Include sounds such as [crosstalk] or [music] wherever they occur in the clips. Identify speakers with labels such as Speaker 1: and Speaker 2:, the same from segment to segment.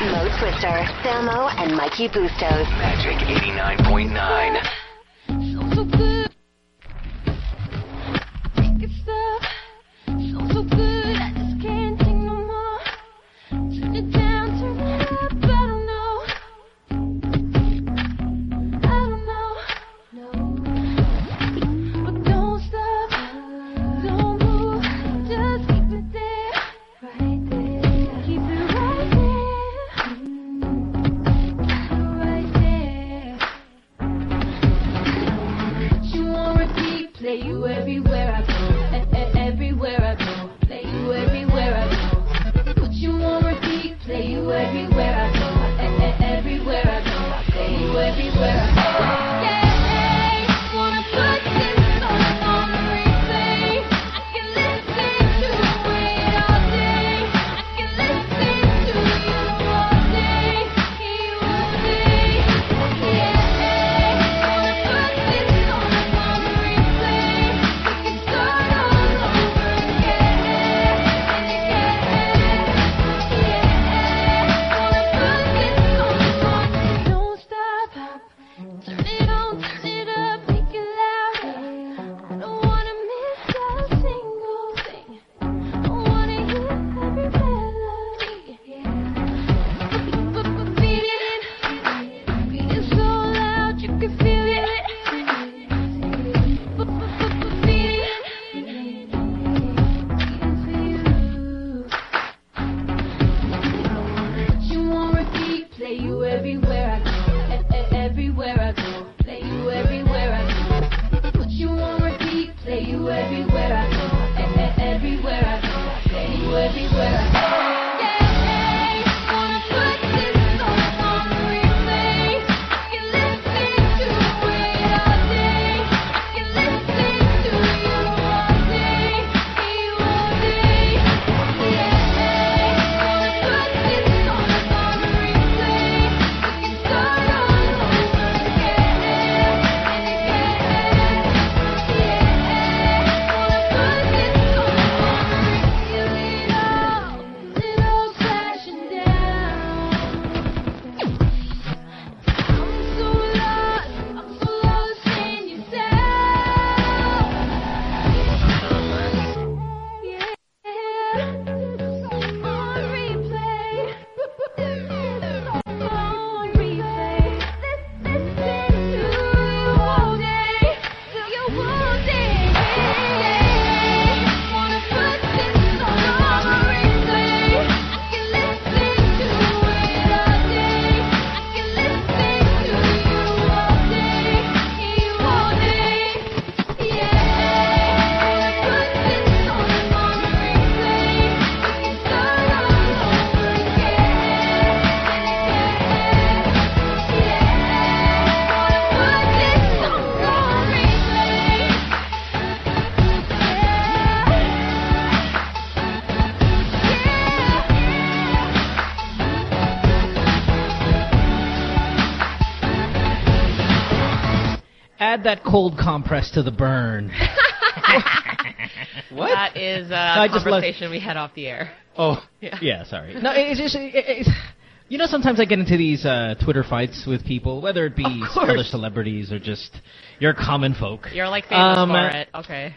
Speaker 1: Mo Twister, Samo, and Mikey Bustos.
Speaker 2: Magic 89.9.
Speaker 3: Add that cold compress to the burn. [laughs]
Speaker 4: What?
Speaker 5: That is a
Speaker 3: I just love-
Speaker 5: conversation we had off the air.
Speaker 4: Oh,
Speaker 5: Yeah.
Speaker 3: Yeah, sorry. No, it's just it, it's, you know sometimes I get into these uh, Twitter fights with people, whether it be other celebrities or just your common folk.
Speaker 5: You're like famous
Speaker 3: Um,
Speaker 5: for
Speaker 3: uh,
Speaker 5: it. Okay.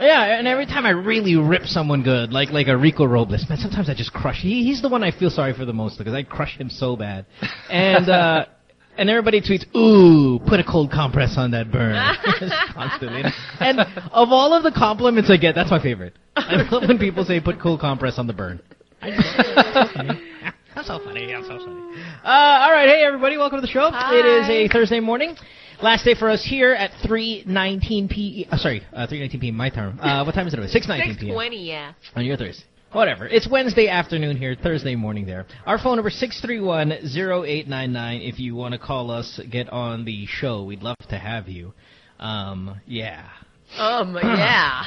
Speaker 3: Yeah, and every time I really rip someone good, like like a Rico Robles, man, sometimes I just crush. He, he's the one I feel sorry for the most because I crush him so bad, and uh, and everybody tweets, "Ooh, put a cold compress on that burn," [laughs] [laughs] constantly. And of all of the compliments I get, that's my favorite. I love when people say, "Put cold compress on the burn." [laughs] That's so funny. That's so funny. Uh, all right, hey everybody, welcome to the show. It is a Thursday morning. Last day for us here at 3:19 p. Uh, sorry, uh, 3:19 p.m. My time. Uh, what time is it? 6:19 p.m.
Speaker 5: 620, yeah.
Speaker 3: on your Thursday. Whatever. It's Wednesday afternoon here, Thursday morning there. Our phone number 631-0899 if you want to call us, get on the show. We'd love to have you. Um, yeah.
Speaker 5: Um, [clears throat] yeah.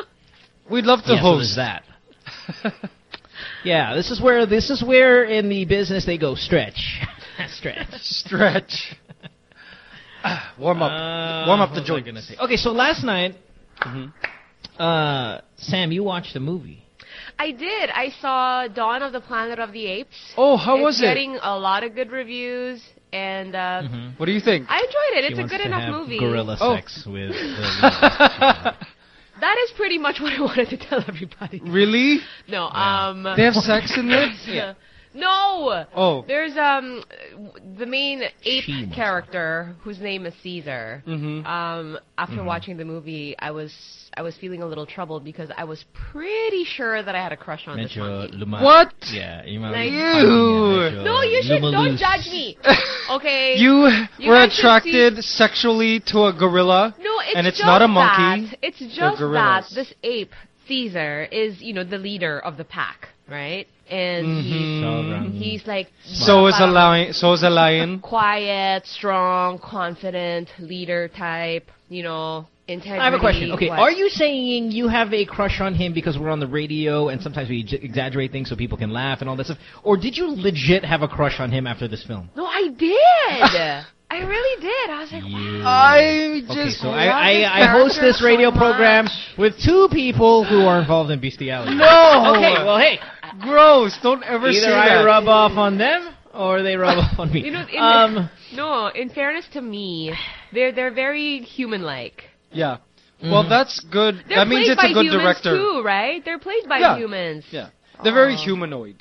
Speaker 5: [laughs]
Speaker 4: we'd love to
Speaker 3: Yeah, so
Speaker 4: host
Speaker 3: there's that. [laughs] Yeah, this is where this is where in the business they go stretch. [laughs] stretch.
Speaker 4: Stretch. Ah, warm up.
Speaker 3: Uh,
Speaker 4: warm up the
Speaker 3: was I
Speaker 4: joint.
Speaker 3: Okay, so last night
Speaker 4: Mhm.
Speaker 3: uh, Sam, you watched a movie.
Speaker 5: I did. I saw Dawn of the Planet of the Apes.
Speaker 4: Oh, how
Speaker 5: it's
Speaker 4: was it?
Speaker 5: getting a lot of good reviews, and uh,
Speaker 3: Mhm.
Speaker 4: What do you think?
Speaker 5: I enjoyed it.
Speaker 3: She
Speaker 5: It's a good
Speaker 3: to
Speaker 5: enough
Speaker 3: have
Speaker 5: movie.
Speaker 3: Gorilla
Speaker 4: Oh.
Speaker 3: sex with [laughs] the
Speaker 5: That is pretty much what I [laughs] wanted to tell everybody.
Speaker 4: really?
Speaker 5: No,
Speaker 3: Yeah.
Speaker 5: um,
Speaker 4: They have sex in it? [laughs]
Speaker 5: yeah. No.
Speaker 4: Oh.
Speaker 5: There's um the main ape
Speaker 3: She
Speaker 5: character whose name is Caesar.
Speaker 4: Mm-hmm.
Speaker 5: Um, after
Speaker 3: Mhm.
Speaker 5: watching the movie, I was I was feeling a little troubled because I was pretty sure that I had a crush on this monkey.
Speaker 4: What?
Speaker 3: Yeah, you might
Speaker 5: Like-
Speaker 4: Ew.
Speaker 5: No, you should don't judge me. [laughs] Okay.
Speaker 4: You,
Speaker 5: You
Speaker 4: were
Speaker 5: guys should
Speaker 4: attracted sexually to a gorilla?
Speaker 5: No, it's
Speaker 4: And it's
Speaker 5: just
Speaker 4: not a monkey,
Speaker 5: That, it's just that
Speaker 4: gorillas.
Speaker 5: this ape Caesar is, you know, the leader of the pack, right? And
Speaker 4: Mhm.
Speaker 5: he's he's like
Speaker 4: So is a lion. So is a lion.
Speaker 5: quiet, strong, confident leader type, you know, integrity.
Speaker 3: I have a question. Okay,
Speaker 5: what-
Speaker 3: are you saying you have a crush on him because we're on the radio and sometimes we j- exaggerate things so people can laugh and all that stuff? Or did you legit have a crush on him after this film?
Speaker 5: No, I did. [laughs] I really did. I was like,
Speaker 3: You-
Speaker 5: wow.
Speaker 4: I
Speaker 3: Okay, so I, I, I host this radio
Speaker 5: so
Speaker 3: program with two people who are involved in bestiality.
Speaker 4: No!
Speaker 3: Okay, well, hey,
Speaker 4: Gross. Don't ever say
Speaker 3: either I
Speaker 4: that.
Speaker 3: rub off on them or they rub off on me.
Speaker 5: You know, in
Speaker 3: um,
Speaker 5: no, in fairness to me, they're they're very human-like.
Speaker 4: Yeah. Well,
Speaker 3: Mhm.
Speaker 4: that's good.
Speaker 5: They're
Speaker 4: that means it's
Speaker 5: by
Speaker 4: a good
Speaker 5: humans
Speaker 4: director.
Speaker 5: too, right? They're played by
Speaker 4: Yeah.
Speaker 5: humans.
Speaker 4: Yeah. They're very
Speaker 5: Aw.
Speaker 4: humanoid.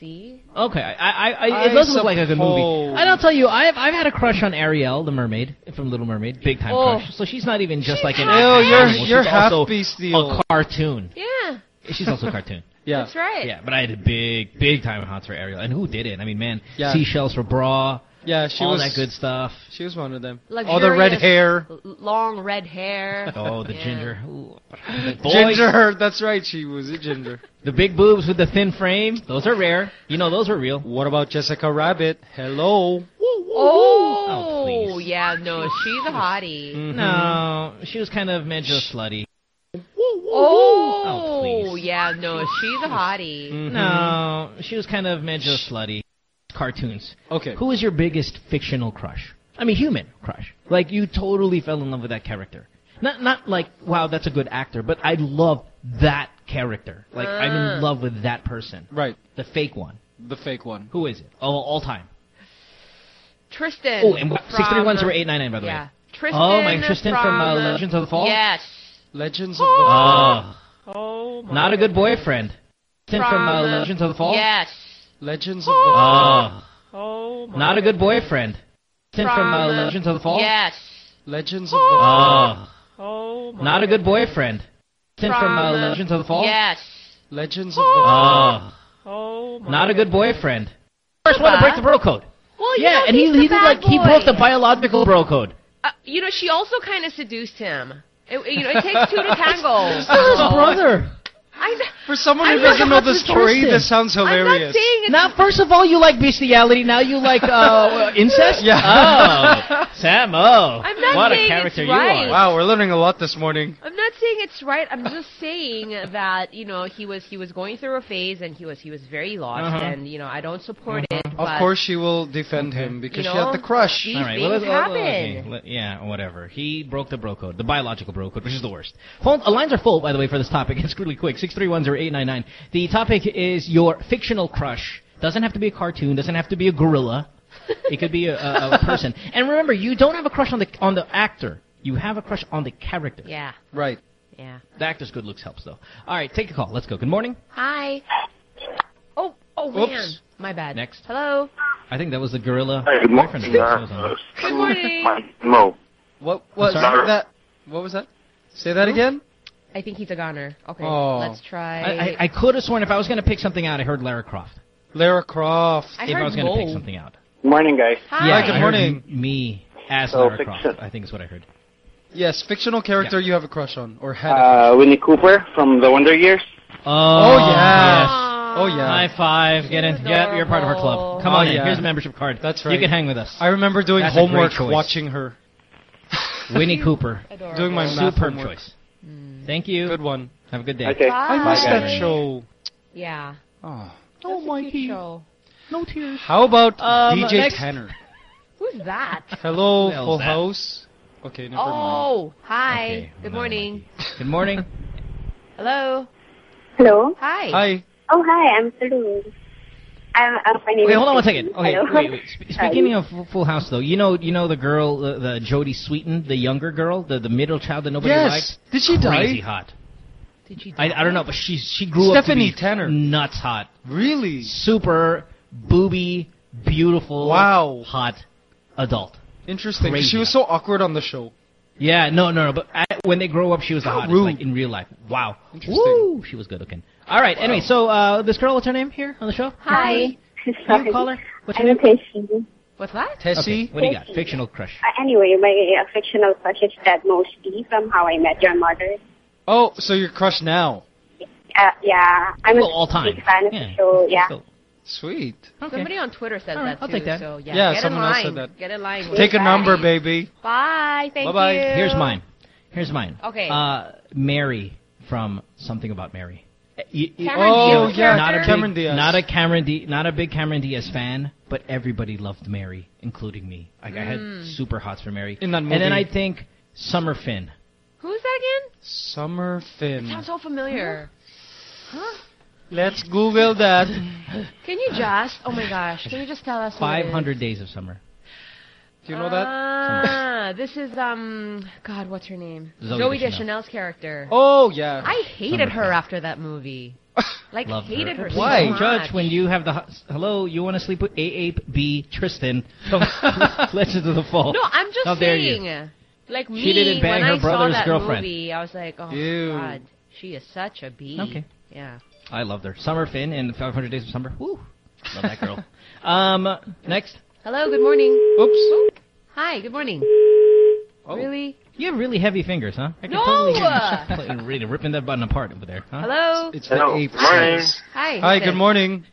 Speaker 5: See?
Speaker 3: Okay, I, I, I,
Speaker 4: I
Speaker 3: it does look like a good movie. And I'll tell you, I've, I've had a crush on Ariel, the mermaid from Little Mermaid, big time
Speaker 5: Oh.
Speaker 3: crush. So she's not even just
Speaker 5: She's
Speaker 3: like an
Speaker 5: half
Speaker 4: Ew, you're
Speaker 3: animal,
Speaker 4: you're
Speaker 3: she's
Speaker 4: half
Speaker 3: also
Speaker 4: bestial.
Speaker 3: a cartoon.
Speaker 5: Yeah,
Speaker 3: She's also a cartoon.
Speaker 4: Yeah.
Speaker 5: that's right.
Speaker 3: Yeah, but I had a big, big time hots for Ariel, and who didn't? I mean, man,
Speaker 4: Yeah.
Speaker 3: seashells for bra,
Speaker 4: Yeah. She
Speaker 3: all
Speaker 4: was.
Speaker 3: that good stuff.
Speaker 4: She was one of them.
Speaker 5: Luxurious,
Speaker 4: All the red hair.
Speaker 5: l- long red hair.
Speaker 3: Oh, the
Speaker 5: Yeah.
Speaker 3: ginger. Ooh. The boys,
Speaker 4: Ginger. [laughs] That's right. She was a ginger.
Speaker 3: The big boobs with the thin frame. Those are rare. You know, those are real.
Speaker 4: what about Jessica Rabbit? Hello.
Speaker 5: Oh,
Speaker 3: Oh, please.
Speaker 5: yeah, no, she's a hottie.
Speaker 4: Mhm.
Speaker 3: No, she was kind of made just slutty.
Speaker 5: Oh,
Speaker 3: Oh,
Speaker 5: yeah, no, she's a hottie.
Speaker 4: Mhm.
Speaker 3: No, she was kind of made just slutty. Cartoons.
Speaker 4: Okay.
Speaker 3: Who is your biggest fictional crush? I mean, human crush. Like you totally fell in love with that character. Not not like wow, that's a good actor, but I love that character. Like I'm
Speaker 5: Ah.
Speaker 3: in love with that person,
Speaker 4: Right.
Speaker 3: the fake one.
Speaker 4: The fake one.
Speaker 3: Who is it? All all time.
Speaker 5: Tristan.
Speaker 3: Oh, and
Speaker 5: from-
Speaker 3: six three one zero eight nine nine by the
Speaker 5: Yeah.
Speaker 3: way.
Speaker 5: Tristan.
Speaker 3: Oh, my Tristan from, uh, Legends of the Fall?
Speaker 5: Yes.
Speaker 4: Legends of the.
Speaker 3: Oh,
Speaker 5: Oh, my
Speaker 3: not a good boyfriend. Tristan from, uh,
Speaker 5: From, uh,
Speaker 3: Legends of the Fall.
Speaker 5: Yes.
Speaker 4: Legends of the.
Speaker 3: Oh,
Speaker 5: Oh, my
Speaker 3: not a good boyfriend. Tristan from, uh,
Speaker 5: From, uh,
Speaker 3: Legends of the Fall.
Speaker 5: Yes.
Speaker 4: Legends of the.
Speaker 3: Oh,
Speaker 5: Oh, my
Speaker 3: not a good boyfriend. Tristan from, uh,
Speaker 5: From, uh,
Speaker 3: Legends of the Fall.
Speaker 5: Yes.
Speaker 4: Legends of the.
Speaker 3: Oh,
Speaker 5: Oh, my
Speaker 3: not a good boyfriend. First one to break the bro code.
Speaker 5: Well,
Speaker 3: Yeah,
Speaker 5: know,
Speaker 3: and he
Speaker 5: he's the
Speaker 3: he did
Speaker 5: bad
Speaker 3: like he broke the biological bro code.
Speaker 5: Uh, you know, she also kind of seduced him. It, you know, it takes two to [laughs] tango.
Speaker 3: Still his brother.
Speaker 5: I,
Speaker 4: For someone who doesn't know the
Speaker 3: Hot
Speaker 4: story,
Speaker 3: Tristan.
Speaker 4: this sounds
Speaker 5: I'm not
Speaker 4: hilarious.
Speaker 5: saying it's
Speaker 3: Now, first of all, you like bestiality. Now you like uh, [laughs] incest.
Speaker 4: Yeah.
Speaker 3: Oh, [laughs] Sam. Oh,
Speaker 5: I'm not
Speaker 3: what a character
Speaker 5: it's
Speaker 3: you are.
Speaker 4: Wow, we're learning a lot this morning.
Speaker 5: I'm not saying it's right. I'm just saying that you know he was he was going through a phase and he was he was very lost
Speaker 3: Uh-huh.
Speaker 5: and you know I don't support it.
Speaker 4: Of course, she will defend him because
Speaker 5: You
Speaker 4: she had
Speaker 5: know,
Speaker 4: the crush.
Speaker 5: these
Speaker 3: All right,
Speaker 5: things
Speaker 3: let's- let's- okay, let- yeah, whatever. He broke the bro code, the biological bro code, which is the worst. Phone uh, lines are full, by the way, for this topic. [laughs] It's really quick. Six three one zero eight nine nine. The topic is your fictional crush. Doesn't have to be a cartoon. Doesn't have to be a gorilla. It could be a, a, a [laughs] person. And remember, you don't have a crush on the on the actor. You have a crush on the character.
Speaker 5: Yeah,
Speaker 4: Right.
Speaker 5: yeah.
Speaker 3: The actor's good looks helps though. All right, take a call. Let's go. Good morning.
Speaker 5: Hi. Oh, oh
Speaker 4: Oops.
Speaker 5: man, my bad.
Speaker 3: Next.
Speaker 5: Hello.
Speaker 3: I think that was the gorilla.
Speaker 6: Hi, good morning.
Speaker 3: that was on.
Speaker 5: Good morning.
Speaker 6: Mo.
Speaker 4: What was that? What was that? Say that again.
Speaker 5: I think he's a goner. Okay,
Speaker 4: Oh.
Speaker 5: let's try.
Speaker 3: I, I, I could have sworn if I was going to pick something out, I heard Lara Croft.
Speaker 4: Lara Croft.
Speaker 5: I
Speaker 3: if I was going to pick something out.
Speaker 6: Morning, guys.
Speaker 5: Hi.
Speaker 3: Yeah,
Speaker 4: good
Speaker 3: I
Speaker 4: morning.
Speaker 3: m- me as
Speaker 6: So,
Speaker 3: Lara Croft. I think is what I heard.
Speaker 4: Yes, fictional character you have a crush on or had. a
Speaker 6: Uh, Winnie Cooper from The Wonder Years.
Speaker 4: Oh, yes.
Speaker 5: Aw.
Speaker 4: Oh, yeah.
Speaker 3: High five. Get in.
Speaker 5: She's
Speaker 3: Yeah, you're part of our club. Come
Speaker 4: Oh,
Speaker 3: on in. Here's a membership card.
Speaker 4: That's right.
Speaker 3: You can hang with us.
Speaker 4: I remember doing
Speaker 3: That's
Speaker 4: homework watching her.
Speaker 3: Winnie Cooper. [laughs]
Speaker 5: Adorable.
Speaker 4: Doing my math
Speaker 3: Superb
Speaker 4: homework.
Speaker 3: choice. Thank you.
Speaker 4: Good one.
Speaker 3: Have a good day.
Speaker 6: Okay.
Speaker 5: Bye.
Speaker 4: I missed
Speaker 6: Bye,
Speaker 4: that
Speaker 6: guys.
Speaker 4: show.
Speaker 5: Yeah.
Speaker 4: Oh.
Speaker 5: Oh, my show.
Speaker 3: No tears.
Speaker 4: How about
Speaker 3: Um,
Speaker 4: DJ
Speaker 3: next-
Speaker 4: Tanner?
Speaker 5: Who's that?
Speaker 4: Hello,
Speaker 3: Who the hell
Speaker 4: Full
Speaker 3: is that?
Speaker 4: House. Okay, never mind.
Speaker 5: Oh, hi.
Speaker 3: Okay,
Speaker 5: Good
Speaker 3: no,
Speaker 5: morning.
Speaker 3: Good morning.
Speaker 5: Hello.
Speaker 7: Hello.
Speaker 5: Hi.
Speaker 4: Hi.
Speaker 7: Oh, hi. I'm Salud. I'm, I'm my
Speaker 3: Wait, hold on one second. Okay, wait, wait. Sp- [laughs] Speaking
Speaker 7: Sorry.
Speaker 3: of Full- Full House, though, you know, you know the girl, the, the Jodie Sweetin, the younger girl, the the middle child that nobody
Speaker 4: Yes.
Speaker 3: liked.
Speaker 4: Did she die?
Speaker 3: Crazy hot.
Speaker 5: Did she?
Speaker 3: I,
Speaker 5: die?
Speaker 3: I don't know, but she she grew
Speaker 4: Stephanie
Speaker 3: up to be
Speaker 4: Tanner.
Speaker 3: nuts hot,
Speaker 4: Really?
Speaker 3: super booby, beautiful,
Speaker 4: Wow.
Speaker 3: hot adult.
Speaker 4: Interesting.
Speaker 3: Crazy
Speaker 4: She was so awkward on the show.
Speaker 3: Yeah, no, no, no. But I, when they grow up, she was the hottest,
Speaker 4: rude.
Speaker 3: like in real life. Wow,
Speaker 4: Interesting.
Speaker 3: Woo, she was good looking. All right. Anyway, so uh, this girl, what's her name here on the show?
Speaker 7: Hi. Sorry.
Speaker 3: You call her? What's her
Speaker 7: I'm
Speaker 3: name?
Speaker 7: Tessie.
Speaker 5: What's that?
Speaker 4: Tessie.
Speaker 3: Okay, what do you got? Fictional crush.
Speaker 7: Uh, anyway, my uh, fictional crush is Ted Mosby from How I Met Your Mother.
Speaker 4: Oh, so you're crushed now.
Speaker 7: Uh, yeah, I'm
Speaker 3: Well,
Speaker 7: a
Speaker 3: all time.
Speaker 7: big fan of
Speaker 3: Yeah.
Speaker 7: the show. Yeah.
Speaker 3: So-
Speaker 4: Sweet.
Speaker 3: okay.
Speaker 5: Somebody on Twitter said
Speaker 3: All right,
Speaker 5: that
Speaker 3: I'll
Speaker 5: too.
Speaker 3: take that.
Speaker 5: So yeah,
Speaker 4: Yeah,
Speaker 5: get
Speaker 4: someone
Speaker 5: in
Speaker 4: else said that.
Speaker 5: Get in line.
Speaker 4: Take a number, baby.
Speaker 5: Bye. Thank
Speaker 4: Bye-bye.
Speaker 5: you.
Speaker 3: Here's mine. Here's mine.
Speaker 5: Okay.
Speaker 3: Uh, Mary from Something About Mary. Y- y-
Speaker 5: Cameron
Speaker 4: Oh,
Speaker 5: Diaz
Speaker 4: yeah,
Speaker 3: not a
Speaker 5: character?
Speaker 3: big,
Speaker 4: Cameron Diaz.
Speaker 3: not a Cameron Diaz, not a big Cameron Diaz fan, but everybody loved Mary, including me. Like I had mm. super hots for Mary.
Speaker 4: In that
Speaker 3: And then. I think Summer Finn.
Speaker 5: Who's that again?
Speaker 4: Summer Finn.
Speaker 5: Sounds so familiar. Huh?
Speaker 4: Let's Google that.
Speaker 5: Can you just? Oh my gosh! Can you just tell us? who it
Speaker 3: Five
Speaker 5: is?
Speaker 3: hundred Days of Summer.
Speaker 4: Do you know that?
Speaker 5: Ah, this is um. God, what's her name?
Speaker 3: Zooey
Speaker 5: Zooey
Speaker 3: Deschanel.
Speaker 5: Deschanel's character.
Speaker 4: Oh yeah.
Speaker 5: I hated her after that movie. [laughs] Like
Speaker 3: Loved
Speaker 5: hated her. so
Speaker 4: Why?
Speaker 5: much.
Speaker 3: Judge, when you have the hello, you want to sleep with A Ape B Tristan [laughs] [laughs] Legends of the Fall.
Speaker 5: No, I'm just
Speaker 3: How
Speaker 5: saying. Like me,
Speaker 3: She didn't bang
Speaker 5: when
Speaker 3: her
Speaker 5: I
Speaker 3: brother's
Speaker 5: saw that
Speaker 3: girlfriend.
Speaker 5: movie, I was like, oh
Speaker 4: Ew.
Speaker 5: God, she is such a bee.
Speaker 3: Okay.
Speaker 5: Yeah.
Speaker 3: I loved her. Summer Finn in 500 Days of Summer. Woo, love that girl. um, next,
Speaker 5: Hello. Good morning.
Speaker 4: Oops.
Speaker 5: Hi. Good morning.
Speaker 4: Oh.
Speaker 5: Really?
Speaker 3: you have really heavy fingers, huh? I can
Speaker 5: No!
Speaker 3: totally hear you [laughs] really ripping that button apart over there. Huh?
Speaker 5: Hello.
Speaker 4: It's
Speaker 6: Hello.
Speaker 4: the ape.
Speaker 6: Morning.
Speaker 5: Hi.
Speaker 4: Hi. Good
Speaker 5: this?
Speaker 4: morning.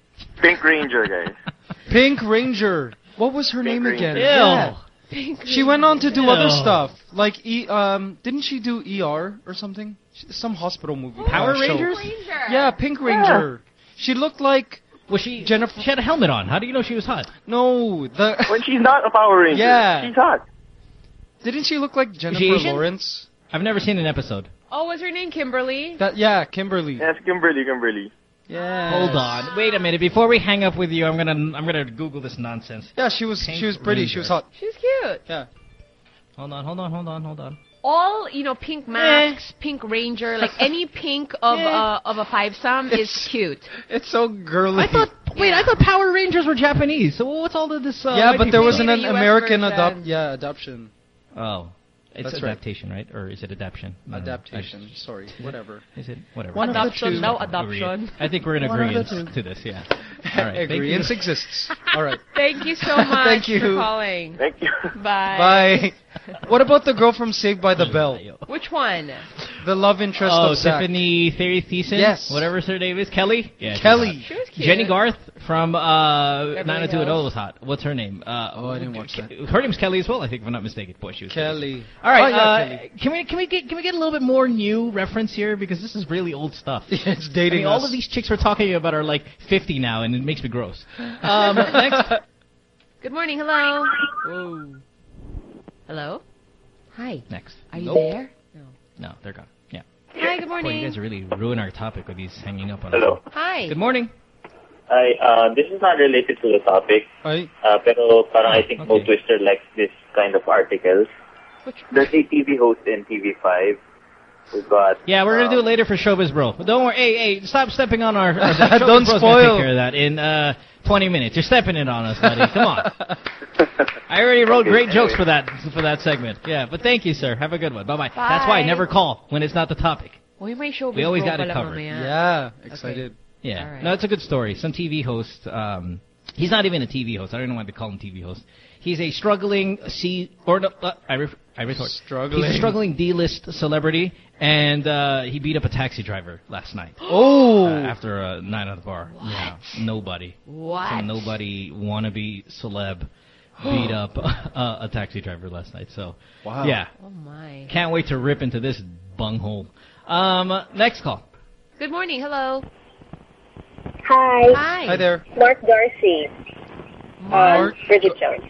Speaker 6: Pink Ranger, guys. [laughs]
Speaker 4: Pink Ranger. What was her
Speaker 6: Pink
Speaker 4: name again?
Speaker 6: Ranger.
Speaker 4: Yeah.
Speaker 5: Pink
Speaker 4: She went on to do other stuff, like e um. Didn't she do ER or something? She- Some hospital movie.
Speaker 3: Power
Speaker 4: uh, show.
Speaker 3: Rangers?
Speaker 5: Ranger.
Speaker 4: Yeah, Pink Ranger. She looked like
Speaker 3: Was she
Speaker 4: Jennifer-
Speaker 3: She had a helmet on. How do you know she was hot?
Speaker 4: no the. [laughs]
Speaker 6: When she's not a Power Ranger,
Speaker 4: Yeah.
Speaker 6: she's hot.
Speaker 4: Didn't she look like Jennifer Lawrence?
Speaker 3: I've never seen an episode.
Speaker 5: Oh, was her name Kimberly?
Speaker 4: That yeah, Kimberly.
Speaker 6: Yes, Kimberly, Kimberly.
Speaker 4: Yeah.
Speaker 3: Hold on. Wait a minute. Before we hang up with you, I'm gonna I'm gonna Google this nonsense.
Speaker 4: Yeah, she was
Speaker 3: Pink
Speaker 4: she was pretty. She was
Speaker 3: Ranger.
Speaker 4: hot.
Speaker 5: She's cute.
Speaker 4: Yeah.
Speaker 3: Hold on. Hold on. Hold on. Hold on.
Speaker 5: All you know, pink masks, pink ranger, like [laughs] any pink of
Speaker 3: Eh.
Speaker 5: uh, of a five sum is cute.
Speaker 4: It's so girly.
Speaker 3: I thought. Wait, I thought Power Rangers were Japanese. So what's all of this? Uh,
Speaker 4: yeah, but there
Speaker 3: people-
Speaker 4: was an,
Speaker 5: Maybe
Speaker 4: American
Speaker 5: version.
Speaker 4: adopt. Yeah, adoption.
Speaker 3: Oh, it's
Speaker 4: That's
Speaker 3: adaptation, right. Or is it adaptation? I don't know.
Speaker 4: Adaptation. Sorry. Whatever. [laughs]
Speaker 3: Is it whatever?
Speaker 4: One
Speaker 5: Adoption, no adoption.
Speaker 3: I think we're in
Speaker 4: One of the
Speaker 3: agreement to this. Yeah. [laughs] All right. thank you.
Speaker 4: Agreeance exists. All right. [laughs]
Speaker 5: Thank you so [laughs] much
Speaker 4: Thank you.
Speaker 5: for calling.
Speaker 6: Thank you.
Speaker 5: Bye.
Speaker 4: Bye. What about the girl from Saved by the Bell?
Speaker 5: Which one?
Speaker 4: The love interest
Speaker 3: Oh,
Speaker 4: of Zack.
Speaker 3: Tiffany Theory Thiessen?
Speaker 4: Yes.
Speaker 3: Whatever her name is. Kelly? Yeah.
Speaker 4: Kelly.
Speaker 5: She was cute.
Speaker 3: Jennie Garth from uh,
Speaker 5: Beverly
Speaker 3: 90210
Speaker 5: Hills.
Speaker 3: was hot. What's her name? Uh,
Speaker 4: Oh, I didn't watch that.
Speaker 3: Her name's Kelly as well, I think, if I'm not mistaken. Boy, she was
Speaker 4: Kelly.
Speaker 3: All right,
Speaker 4: Oh, yeah,
Speaker 3: uh,
Speaker 4: Kelly.
Speaker 3: can we can we get can we get a little bit more new reference here because this is really old stuff.
Speaker 4: it's
Speaker 3: I
Speaker 4: dating
Speaker 3: mean, all of these chicks we're talking about are like 50 now, and it makes me gross. [laughs] Um, next,
Speaker 5: Good morning. Hello. Whoa. Hello. Hi.
Speaker 3: next.
Speaker 5: Are you
Speaker 4: Nope.
Speaker 5: there?
Speaker 3: No, No, they're gone. Yeah.
Speaker 5: Hi. Good
Speaker 3: Boy, you
Speaker 5: morning.
Speaker 3: guys really ruin our topic with these hanging up on
Speaker 6: Hello.
Speaker 3: us.
Speaker 5: Hi.
Speaker 3: Good morning.
Speaker 6: Hi, uh, this is not related to the topic,
Speaker 4: Ay,
Speaker 6: uh, pero parang I think
Speaker 3: Okay.
Speaker 6: Mo Twister likes this kind of articles.
Speaker 5: Which-
Speaker 6: There's a TV host in TV5 who got...
Speaker 3: Yeah, we're gonna do it
Speaker 6: um,
Speaker 3: later for Showbiz Bro. But don't worry. Hey, hey, stop stepping on our. [laughs] our Showbiz
Speaker 4: Don't
Speaker 3: Bro's gonna
Speaker 4: spoil.
Speaker 3: Take care of that in uh, 20 minutes. You're stepping it on us, buddy. Come on. [laughs] I already wrote
Speaker 6: Okay,
Speaker 3: great jokes for that for that segment. Yeah, but thank you, sir. Have a good one. Bye bye. That's why I never call when it's not the topic.
Speaker 5: Uy, may showbiz
Speaker 3: We always got it covered.
Speaker 4: yeah, excited.
Speaker 3: Yeah.
Speaker 5: All right.
Speaker 3: No, it's a good story. Some TV host, um, he's not even a TV host. I don't know why they call him TV host. He's a struggling C or no, uh, I, ref, I retort.
Speaker 4: Struggling.
Speaker 3: He's a struggling D-list celebrity, and uh, he beat up a taxi driver last night [gasps]
Speaker 4: Oh,
Speaker 3: uh, after a night at the bar. Yeah, nobody.
Speaker 5: What?
Speaker 3: Some nobody wannabe celeb [gasps] beat up [laughs] uh, a taxi driver last night. So,
Speaker 4: Wow.
Speaker 3: yeah,
Speaker 5: Oh my.
Speaker 3: can't wait to rip into this bunghole. Um, next call.
Speaker 5: Good morning. Hello.
Speaker 7: Hi,
Speaker 5: Hi.
Speaker 4: hi there.
Speaker 7: Mark Darcy.
Speaker 4: Mark.
Speaker 7: Bridget Jones.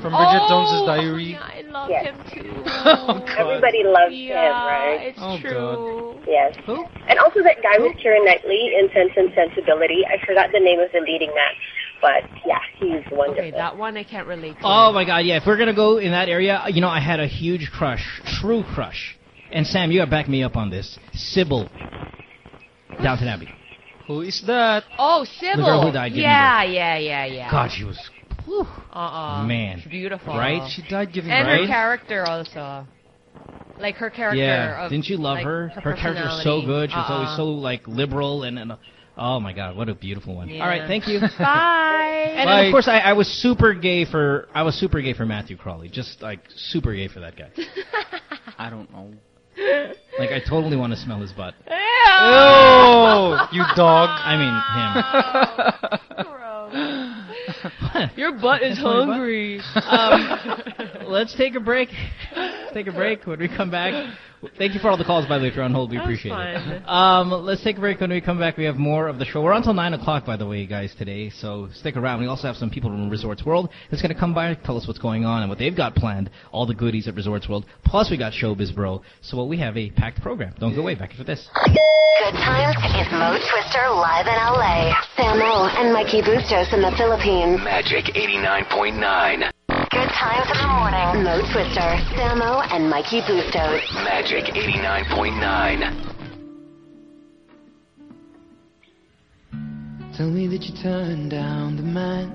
Speaker 4: From Bridget
Speaker 5: oh,
Speaker 4: Jones's Diary.
Speaker 5: Yeah, I love
Speaker 7: Yes.
Speaker 5: him too. [laughs]
Speaker 4: Oh, God.
Speaker 7: Everybody loves
Speaker 5: yeah,
Speaker 7: him, right?
Speaker 5: it's
Speaker 4: Oh,
Speaker 5: true.
Speaker 7: Yes.
Speaker 4: Who?
Speaker 7: And also that guy with Keira Knightley in Sense and Sensibility. I forgot the name of the leading man, but yeah, he's wonderful.
Speaker 5: Okay, that one I can't relate to.
Speaker 3: Oh my god, yeah. If we're gonna go in that area, you know, I had a huge crush, true crush. And Sam, you gotta back me up on this. Sybil, Downton Abbey.
Speaker 4: Who is that?
Speaker 5: Oh, Sybil.
Speaker 3: girl who died
Speaker 5: Yeah, yeah, yeah, yeah.
Speaker 3: God, she was
Speaker 5: Uh-uh.
Speaker 3: Man.
Speaker 5: She's beautiful.
Speaker 3: Right?
Speaker 4: She died giving
Speaker 5: and
Speaker 4: birth.
Speaker 5: her character also. Like her character.
Speaker 3: yeah.
Speaker 5: Of,
Speaker 3: Didn't you love
Speaker 5: like,
Speaker 3: her? Her character was so good. She was
Speaker 5: Uh-uh.
Speaker 3: always so uh-uh. like liberal and, and oh my god, what a beautiful one.
Speaker 5: Yeah.
Speaker 3: All right, thank you. [laughs]
Speaker 5: Bye.
Speaker 3: And
Speaker 4: Bye.
Speaker 3: of course, I, I was super gay for I was super gay for Matthew Crawley, just like super gay for that guy. [laughs]
Speaker 4: I don't know.
Speaker 3: Like I totally want to smell his butt.
Speaker 4: Oh, you dog.
Speaker 3: I mean him. [laughs] [laughs]
Speaker 5: Your butt is
Speaker 3: my butt.
Speaker 5: hungry. [laughs]
Speaker 3: Um, [laughs] let's take a break. Let's take a break. When we come back, thank you for all the calls. By the way, if you're on hold, we
Speaker 5: That was
Speaker 3: appreciate it. Um, let's take a break. When we come back, we have more of the show. We're on until nine o'clock, by the way, guys, today. So stick around. We also have some people from Resorts World that's going to come by, tell us what's going on and what they've got planned. All the goodies at Resorts World. Plus, we got Showbiz Bro. So we have a packed program. Don't go away. Back after this.
Speaker 1: Good times is Mo Twister live in LA. Samo and Mikey Bustos in the Philippines.
Speaker 2: Magic 89.9.
Speaker 1: Good times in the morning. Mo Twister, Samo, and Mikey Bustos.
Speaker 2: Magic 89.9.
Speaker 8: Tell me that you turned down the man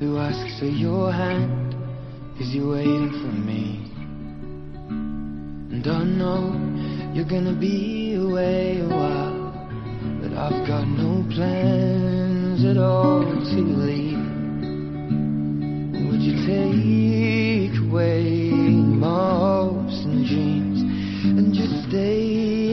Speaker 8: who asks for your hand. Cause you're waiting for me. And I know you're gonna be away a while. But I've got no plans at all to leave. You take away my hopes and dreams and just stay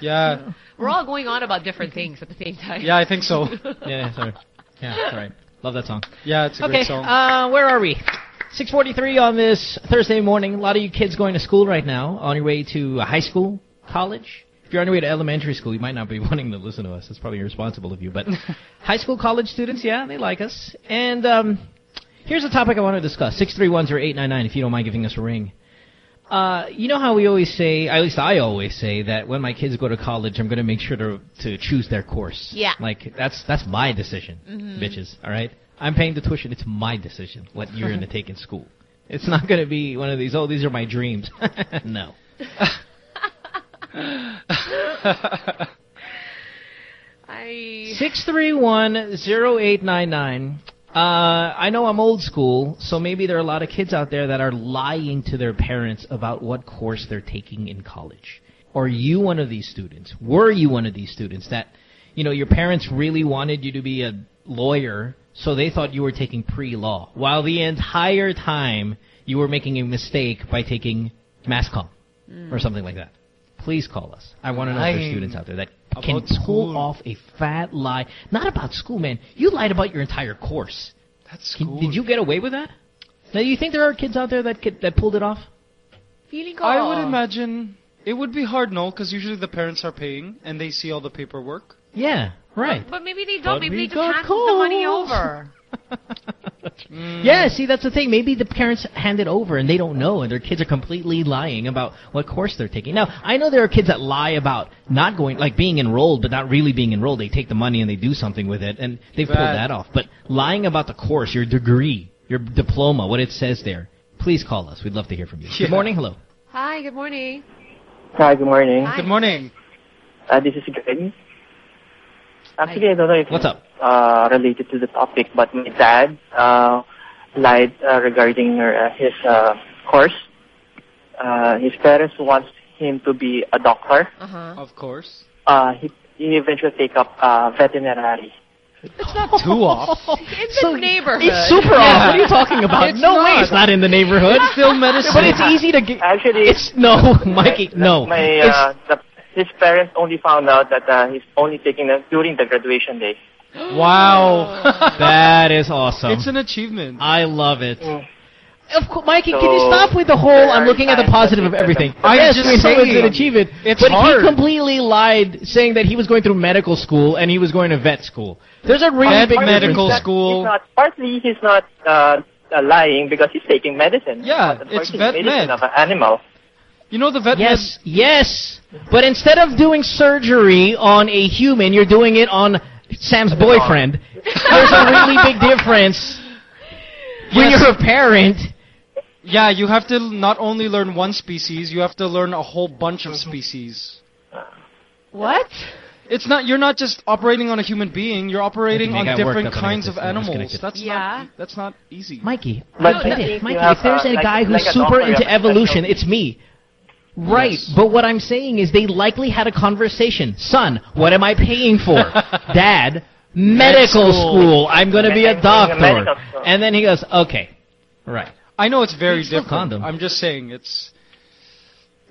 Speaker 4: Yeah.
Speaker 5: We're all going on about different things at the same time.
Speaker 4: Yeah, I think so. [laughs]
Speaker 3: Yeah, sorry. Yeah, sorry. Love that song.
Speaker 4: Yeah, it's a
Speaker 3: Okay,
Speaker 4: great song.
Speaker 3: uh, where are we? 6:43 on this Thursday morning. A lot of you kids going to school right now, on your way to high school, college. If you're on your way to elementary school, you might not be [laughs] wanting to listen to us. That's probably irresponsible of you. But [laughs] high school, college students, yeah, they like us. And um, here's a topic I want to discuss: six three one zero eight nine nine. If you don't mind giving us a ring. Uh, you know how we always say, at least I always say, that when my kids go to college, I'm going to make sure to to choose their course.
Speaker 5: Yeah.
Speaker 3: Like that's that's my decision, bitches. All right, I'm paying the tuition. It's my decision what you're going to take in school. [laughs] It's not going to be one of these. Oh, these are my dreams. [laughs] no. [laughs]
Speaker 5: I.
Speaker 3: Six three one zero eight nine nine. Uh, I know I'm old school, so maybe there are a lot of kids out there that are lying to their parents about what course they're taking in college. Are you one of these students? Were you one of these students that, you know, your parents really wanted you to be a lawyer, so they thought you were taking pre-law, while the entire time you were making a mistake by taking mass comm or something like that? Please call us. I want to know if there's
Speaker 4: Lying
Speaker 3: students out there that can
Speaker 4: about
Speaker 3: pull
Speaker 4: school.
Speaker 3: off a fat lie. Not about school, man. You lied about your entire course.
Speaker 4: That's
Speaker 3: Can- Did you get away with that? Now, do you think there are kids out there that could, that pulled it off?
Speaker 5: Feeling
Speaker 4: I would imagine it would be hard, no, because usually the parents are paying and they see all the paperwork.
Speaker 3: Yeah, right.
Speaker 5: But maybe they don't.
Speaker 3: But
Speaker 5: maybe they just
Speaker 3: got
Speaker 5: hand the money
Speaker 3: calls. [laughs]
Speaker 5: over. [laughs]
Speaker 3: Yeah, see, that's the thing. Maybe the parents hand it over and they don't know, and their kids are completely lying about what course they're taking. Now, I know there are kids that lie about not going, like being enrolled, but not really being enrolled. They take the money and they do something with it, and they've pulled that off. But lying about the course, your degree, your diploma, what it says there, please call us. We'd love to hear from you.
Speaker 4: Yeah.
Speaker 3: Good morning. Hello.
Speaker 5: Hi. Good morning.
Speaker 9: Hi, good morning.
Speaker 5: Hi.
Speaker 4: Good morning.
Speaker 9: Uh, this is Greg. Actually, I don't know if
Speaker 3: What's up?
Speaker 9: Uh, related to the topic, but my dad uh, lied uh, regarding uh, his uh, course. Uh, his parents wants him to be a doctor.
Speaker 5: Uh huh.
Speaker 4: Of course.
Speaker 9: Uh, he, he eventually take up uh, veterinary.
Speaker 4: It's not too [laughs] off.
Speaker 5: It's the neighborhood.
Speaker 3: It's super off. What are you talking about?
Speaker 4: It's
Speaker 3: no way it's not in the neighborhood.
Speaker 4: It's still medicine.
Speaker 3: But it's easy to get.
Speaker 9: Actually,
Speaker 3: It's no, [laughs] Mikey.
Speaker 9: my,
Speaker 3: No.
Speaker 9: My uh, the, his parents only found out that uh, he's only taking it during the graduation day. [gasps]
Speaker 4: Wow. [laughs]
Speaker 3: that is awesome.
Speaker 4: it's an achievement.
Speaker 3: I love it.
Speaker 9: Mm.
Speaker 3: Of course, Mikey, can you stop with the whole? I'm looking at the positive of everything.
Speaker 4: I'm
Speaker 3: yes,
Speaker 4: just
Speaker 3: we know it's an
Speaker 4: saying.
Speaker 3: achievement.
Speaker 4: It's
Speaker 3: but
Speaker 4: hard.
Speaker 3: he completely lied, saying that he was going through medical school and he was going to vet school. There's a really
Speaker 4: Vet
Speaker 3: big
Speaker 4: medical
Speaker 3: difference.
Speaker 4: school.
Speaker 9: He's not, partly he's not uh, uh, lying because he's taking medicine.
Speaker 4: Yeah, it's vet
Speaker 9: medicine
Speaker 4: med.
Speaker 9: of an animal.
Speaker 4: You know the vet
Speaker 3: Yes, yes. But instead of doing surgery on a human, you're doing it on Sam's boyfriend. [laughs] There's a really big difference when
Speaker 4: Yes.
Speaker 3: you're a parent.
Speaker 4: Yeah, you have to not only learn one species, you have to learn a whole bunch of species.
Speaker 5: What?
Speaker 4: It's not you're not just operating on a human being, you're operating on different
Speaker 3: that's when I
Speaker 4: kinds of
Speaker 3: this- I was
Speaker 4: animals. That's
Speaker 5: Yeah.
Speaker 4: not that's not easy.
Speaker 3: Mikey,
Speaker 9: But
Speaker 3: I
Speaker 9: I
Speaker 3: get it. Mikey, if there's a
Speaker 9: like-
Speaker 3: guy who's
Speaker 9: like a
Speaker 3: super into evolution, it's me. Right,
Speaker 4: Yes.
Speaker 3: but what I'm saying is they likely had a conversation. Son, what am I paying for? [laughs] Dad, medical
Speaker 4: school.
Speaker 3: school. I'm going to be a
Speaker 9: I'm going to
Speaker 3: doctor. And then he goes, okay, right.
Speaker 4: I know it's very
Speaker 3: It's
Speaker 4: different.
Speaker 3: condom.
Speaker 4: I'm just saying it's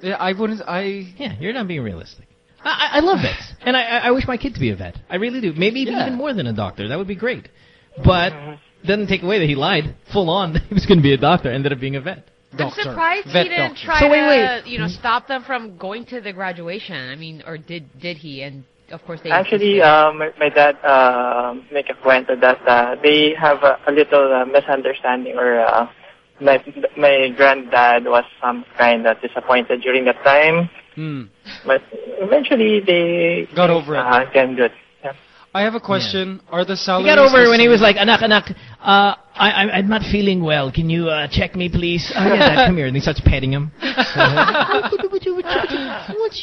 Speaker 4: I wouldn't I
Speaker 3: Yeah, you're not being realistic. I, I I love vets, and I, I I wish my kid to be a vet. I really do. Maybe even,
Speaker 4: Yeah.
Speaker 3: even more than a doctor. That would be great. But doesn't take away that he lied full on. [laughs] he was going to be a doctor. Ended up being a vet.
Speaker 4: Doctor.
Speaker 5: I'm surprised
Speaker 4: vet
Speaker 5: he didn't
Speaker 4: doctor.
Speaker 5: try
Speaker 3: So wait,
Speaker 5: to, you know, stop them from going to the graduation. I mean, or did did he? And of course they
Speaker 9: Actually, uh, my, my dad uh, make a point that uh, they have a, a little uh, misunderstanding, or uh, my my granddad was some kind of disappointed during that time,
Speaker 4: Hmm.
Speaker 9: but eventually they
Speaker 4: Got over it.
Speaker 9: Uh, can do it. Yeah.
Speaker 4: I have a question. Are the salaries...
Speaker 3: He got over when he was like, anak, anak, uh, I, I'm, I'm not feeling well. Can you uh, check me, please? Oh, yeah, Dad, come here. And he starts petting him. [laughs] What's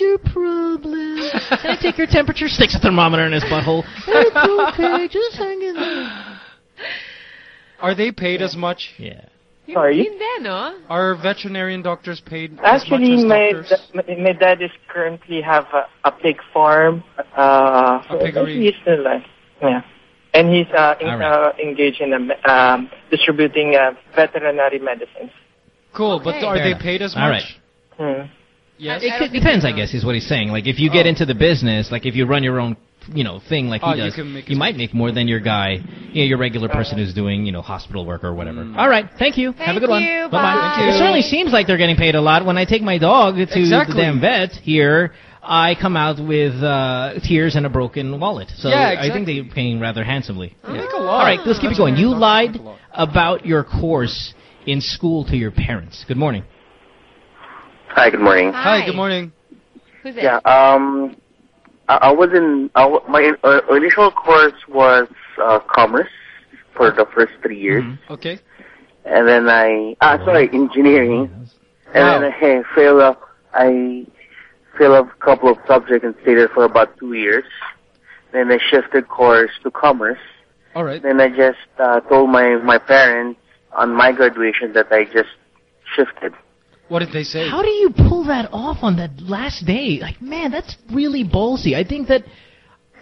Speaker 3: your problem? Can I take your temperature? Sticks a thermometer in his butthole. [laughs] It's okay. Just hang in there.
Speaker 4: Are they paid as much?
Speaker 3: Yeah.
Speaker 9: Sorry?
Speaker 5: Yun din, no?
Speaker 4: Are veterinarian doctors paid
Speaker 9: Actually,
Speaker 4: as much
Speaker 9: my,
Speaker 4: as doctors?
Speaker 9: da- my my dad is currently have a, a pig farm. Uh,
Speaker 4: A piggery.
Speaker 9: He's still uh, yeah, and he's uh, in,
Speaker 3: All right.
Speaker 9: uh, engaged in um, um, distributing uh, veterinary medicines.
Speaker 4: Cool, but are
Speaker 3: Fair
Speaker 4: they
Speaker 3: enough.
Speaker 4: paid as
Speaker 3: All
Speaker 4: much?
Speaker 9: Hmm.
Speaker 4: Yes.
Speaker 3: It depends, I guess, is what he's saying. Like, if you get into the business, like if you run your own, you know, thing like he
Speaker 4: Oh, you
Speaker 3: does,
Speaker 4: can make
Speaker 3: you might make more than your guy, you know, your regular person who's doing, you know, hospital work or whatever. All right, thank you. Have a
Speaker 5: Thank
Speaker 3: good one.
Speaker 5: you,
Speaker 3: Bye-bye.
Speaker 5: bye. Thank
Speaker 3: It
Speaker 5: you.
Speaker 3: certainly seems like they're getting paid a lot. When I take my dog to
Speaker 4: Exactly.
Speaker 3: the damn vet here, I come out with uh, tears and a broken wallet. So
Speaker 4: Yeah,
Speaker 3: I think they're paying rather handsomely.
Speaker 4: They make a lot.
Speaker 3: All right, let's keep it going. You lied
Speaker 4: doctors make a lot.
Speaker 3: about your course in school to your parents. Good morning.
Speaker 6: Hi, good morning.
Speaker 4: Hi, good morning.
Speaker 5: Who's it?
Speaker 6: Yeah, um, I, I was in, I my uh, initial course was uh, commerce for the first three years.
Speaker 4: Okay.
Speaker 6: And then I, ah, sorry, engineering. And
Speaker 4: Wow.
Speaker 6: then I [laughs] failed up, I failed a couple of subjects and stayed there for about two years. Then I shifted course to commerce.
Speaker 4: All right.
Speaker 6: Then I just uh, told my, my parents on my graduation that I just shifted.
Speaker 4: What did they say?
Speaker 3: How do you pull that off on that last day? Like, man, that's really ballsy. I think that.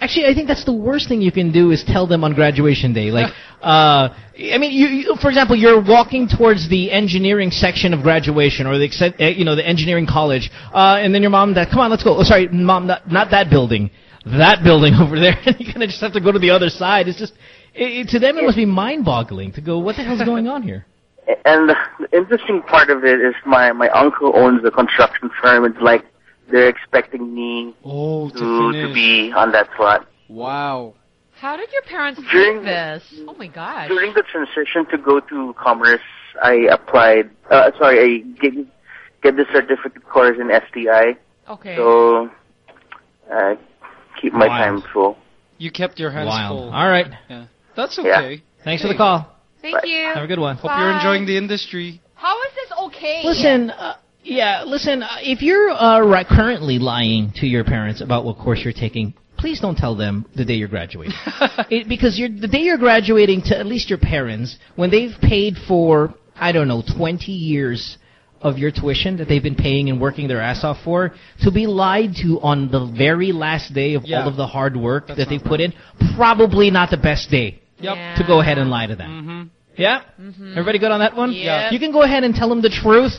Speaker 3: Actually, I think that's the worst thing you can do is tell them on graduation day. Like, [laughs] uh, I mean, you, you, for example, you're walking towards the engineering section of graduation or the, uh, you know, the engineering college, uh, and then your mom and dad, come on, let's go. Oh, sorry, mom, not, not that building, that building [laughs] over there. And you kind gonna just have to go to the other side. It's just, it, it, to them, it must be mind-boggling to go, what the hell's going on here?
Speaker 6: And the interesting part of it is my, my uncle owns a construction firm. It's like they're expecting me
Speaker 4: Oh, to,
Speaker 6: to, to be on that slot.
Speaker 4: Wow.
Speaker 5: How did your parents
Speaker 6: During-
Speaker 5: do this? Oh my god.
Speaker 6: During the transition to go to commerce, I applied, uh, sorry, I get, get the certificate course in STI.
Speaker 5: Okay.
Speaker 6: So, uh, keep my
Speaker 3: Wild.
Speaker 6: time full.
Speaker 4: You kept your hands
Speaker 3: Wild.
Speaker 4: full.
Speaker 3: All right.
Speaker 4: Yeah. That's
Speaker 6: Yeah.
Speaker 4: okay.
Speaker 3: Thanks for the call.
Speaker 5: Thank you.
Speaker 3: Have a good one.
Speaker 4: Hope you're enjoying the industry.
Speaker 5: How is this okay?
Speaker 3: Listen, uh, yeah, listen. Uh, if you're uh, ri- currently lying to your parents about what course you're taking, please don't tell them the day you're graduating. [laughs] it, because you're, the day you're graduating to at least your parents, when they've paid for I don't know 20 years of your tuition that they've been paying and working their ass off for, to be lied to on the very last day of
Speaker 4: Yeah.
Speaker 3: all of the hard work
Speaker 4: That's
Speaker 3: that they've
Speaker 4: not
Speaker 3: put in, probably not the best day
Speaker 4: Yep.
Speaker 3: to go ahead and lie to them.
Speaker 4: Mm-hmm.
Speaker 3: Yeah? Everybody good on that one?
Speaker 5: Yeah.
Speaker 3: You can go ahead and tell them the truth,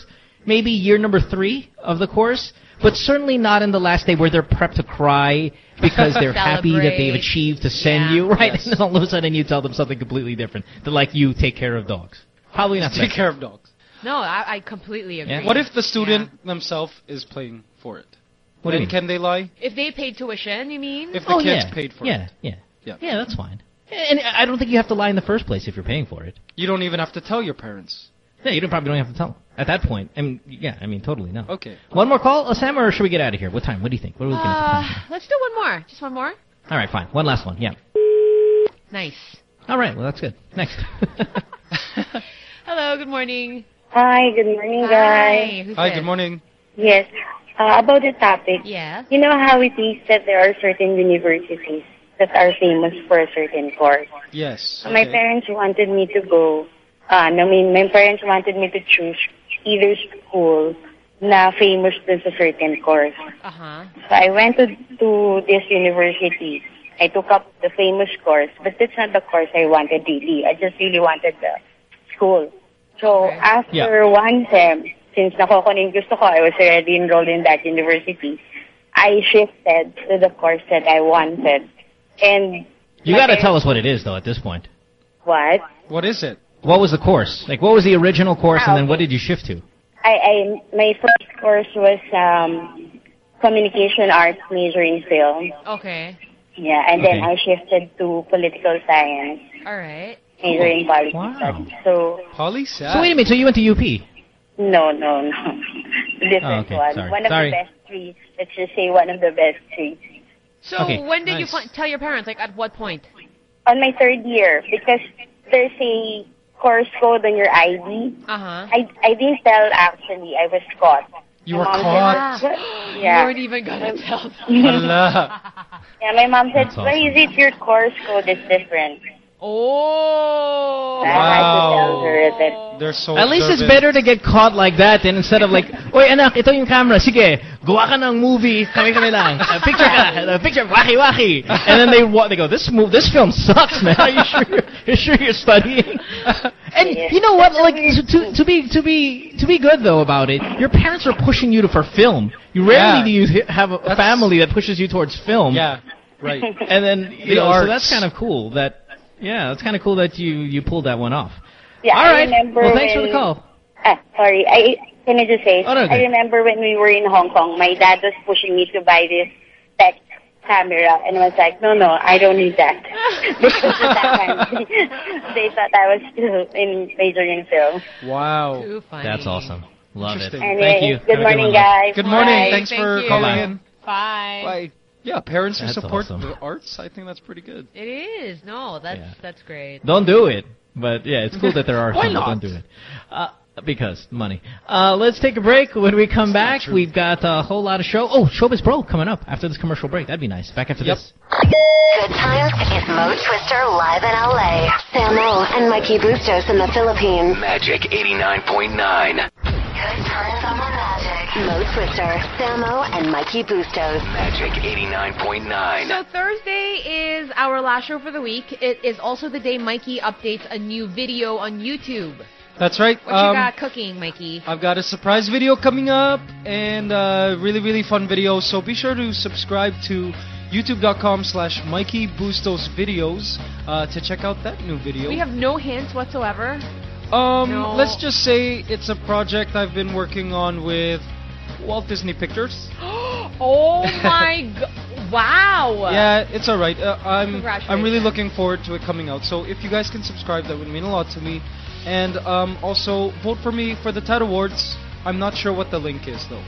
Speaker 3: maybe year number three of the course, but certainly not in the last day where they're prepped to cry because they're [laughs] happy that they've achieved to send
Speaker 5: Yeah.
Speaker 3: you, right?
Speaker 4: Yes.
Speaker 3: And then all of a sudden you tell them something completely different. That like you take care of dogs. Probably not. [laughs]
Speaker 4: Take care of dogs.
Speaker 5: No, I, I completely agree.
Speaker 3: Yeah.
Speaker 4: What if the student themselves is paying for it?
Speaker 3: What do
Speaker 4: then can they lie?
Speaker 5: If they paid tuition, you mean?
Speaker 4: If the
Speaker 3: oh,
Speaker 4: kids
Speaker 3: yeah.
Speaker 4: paid for
Speaker 3: yeah,
Speaker 4: it.
Speaker 3: Yeah,
Speaker 4: Yeah.
Speaker 3: yeah. that's fine. And I don't think you have to lie in the first place if you're paying for it.
Speaker 4: You don't even have to tell your parents.
Speaker 3: Yeah, you don't, probably don't have to tell them. At that point, I mean, yeah, I mean, totally no.
Speaker 4: Okay.
Speaker 3: One more call, uh, Sam, or should we get out of here? What time? What do you think? What are we looking at?
Speaker 5: Uh,
Speaker 3: the
Speaker 5: let's do one more. Just one more.
Speaker 3: All right, fine. One last one. Yeah.
Speaker 5: Nice.
Speaker 3: All right. Well, that's good. Next. [laughs]
Speaker 5: Hello, good morning.
Speaker 7: Hi, good morning, guys.
Speaker 5: Who's
Speaker 4: Hi, good morning.
Speaker 7: Yes, uh, about the topic.
Speaker 5: Yes.
Speaker 7: You know how it is that there are certain universities that are famous for a certain course.
Speaker 4: Yes.
Speaker 7: My parents wanted me to go. Uh, I mean, my parents wanted me to choose either school na famous dun sa certain course.
Speaker 5: Uh-huh.
Speaker 7: So I went to, to this university. I took up the famous course, but that's not the course I wanted really. I just really wanted the school. So
Speaker 5: Okay.
Speaker 7: after
Speaker 3: Yeah.
Speaker 7: one sem, since nakuha ko na yung gusto ko, I was already enrolled in that university, I shifted to the course that I wanted. And
Speaker 3: you got to tell us what it is, though. At this point,
Speaker 7: What?
Speaker 4: What is it?
Speaker 3: what was the course? Like, what was the original course, and then what did you shift to?
Speaker 7: I, I my first course was um communication arts major in film.
Speaker 5: Okay.
Speaker 7: Yeah, and then
Speaker 3: Okay.
Speaker 7: I shifted to political science
Speaker 5: All right.
Speaker 7: major in politics
Speaker 3: Wow.
Speaker 7: So
Speaker 4: Poly Sat.
Speaker 3: So wait a minute. So you went to UP?
Speaker 7: no, no, no. [laughs] Different
Speaker 3: Oh, okay.
Speaker 7: one.
Speaker 3: Sorry.
Speaker 7: One of
Speaker 3: Sorry.
Speaker 7: the best three. Let's just say one of the best three.
Speaker 5: So
Speaker 3: Okay,
Speaker 5: when did you
Speaker 3: nice.
Speaker 5: fi- tell your parents? Like at what point?
Speaker 7: On my third year, because there's a course code on your ID.
Speaker 5: Uh huh.
Speaker 7: I I didn't tell actually. I was caught.
Speaker 4: You
Speaker 7: My
Speaker 4: were caught.
Speaker 7: said,
Speaker 5: You
Speaker 7: yeah.
Speaker 5: weren't even gonna tell.
Speaker 4: them. [laughs]
Speaker 7: Yeah, my mom said,
Speaker 3: That's
Speaker 7: why is it your course code is different?
Speaker 5: Oh.
Speaker 7: I had to tell
Speaker 4: Wow.
Speaker 7: her that
Speaker 4: They're so
Speaker 3: At least it's better to get caught like that than instead of like, [laughs] Oy anak, ito yung camera. Sige, gawa ka ng movie. Kami-kami lang. Uh, [laughs] picture ka. Uh, picture, waki-waki. And then they wa- they go, this move, this film sucks, man. Are you sure? [laughs] You sure you're studying? And you know what? Like to, to to be to be to be good though about it, your parents are pushing you to for film. You rarely
Speaker 4: Yeah.
Speaker 3: do you have a, a
Speaker 4: That's-
Speaker 3: family that pushes you towards film.
Speaker 4: Yeah, right.
Speaker 3: And then you
Speaker 4: The
Speaker 3: know, so that's kind of cool. That yeah, that's kind of cool that you you pulled that one off.
Speaker 7: yeah,
Speaker 3: All
Speaker 7: I remember
Speaker 3: Well, thanks for the call.
Speaker 7: Ah, sorry. I can I just say?
Speaker 3: Oh, no,
Speaker 7: I remember when we were in Hong Kong, my dad was pushing me to buy this tech camera, and I was like, no, no, I don't need that. because at that time, they thought I was still in majoring in film.
Speaker 4: Wow.
Speaker 5: Too funny.
Speaker 3: That's awesome. Love it.
Speaker 7: Anyway,
Speaker 3: Thank you.
Speaker 7: good
Speaker 3: Have
Speaker 7: morning,
Speaker 3: one.
Speaker 7: guys.
Speaker 4: Good morning.
Speaker 5: Bye.
Speaker 4: Thanks
Speaker 5: Thank
Speaker 4: for
Speaker 5: you.
Speaker 4: calling in.
Speaker 5: Bye.
Speaker 4: Bye. Yeah, parents who
Speaker 3: That's
Speaker 4: support
Speaker 3: awesome.
Speaker 4: the arts, I think that's pretty good.
Speaker 5: It is. No, that's
Speaker 3: Yeah.
Speaker 5: that's great.
Speaker 3: Don't do it. But yeah, it's cool that there [laughs] are
Speaker 4: Why
Speaker 3: some,
Speaker 4: not?
Speaker 3: don't do it. Uh, because money. Uh, let's take a break. When we come back,
Speaker 4: true.
Speaker 3: we've got a whole lot of show. Oh, Showbiz Bro coming up after this commercial break. That'd be nice. Back after
Speaker 4: Yep.
Speaker 3: this.
Speaker 1: Good times is Mo Twister live in LA. Samo and Mikey Bustos in the Philippines.
Speaker 10: Magic 89.9.
Speaker 1: Mo Twister, Samo, and Mikey Bustos.
Speaker 10: Magic 89.9.
Speaker 5: So Thursday is our last show for the week. It is also the day Mikey updates a new video on YouTube.
Speaker 4: That's right.
Speaker 5: What
Speaker 4: Um,
Speaker 5: you got cooking, Mikey?
Speaker 4: I've got a surprise video coming up and a really, really fun video. So be sure to subscribe to youtube.com slash Mikey Bustos videos uh, to check out that new video.
Speaker 5: We have no hints whatsoever.
Speaker 4: um,
Speaker 5: no-
Speaker 4: Let's just say it's a project I've been working on with Walt Disney Pictures. [gasps]
Speaker 5: oh my [laughs] god! Wow.
Speaker 4: Yeah, it's all right. Uh, I'm I'm really looking forward to it coming out. So if you guys can subscribe, that would mean a lot to me. And um, also vote for me for the TED Awards. I'm not sure what the link is though.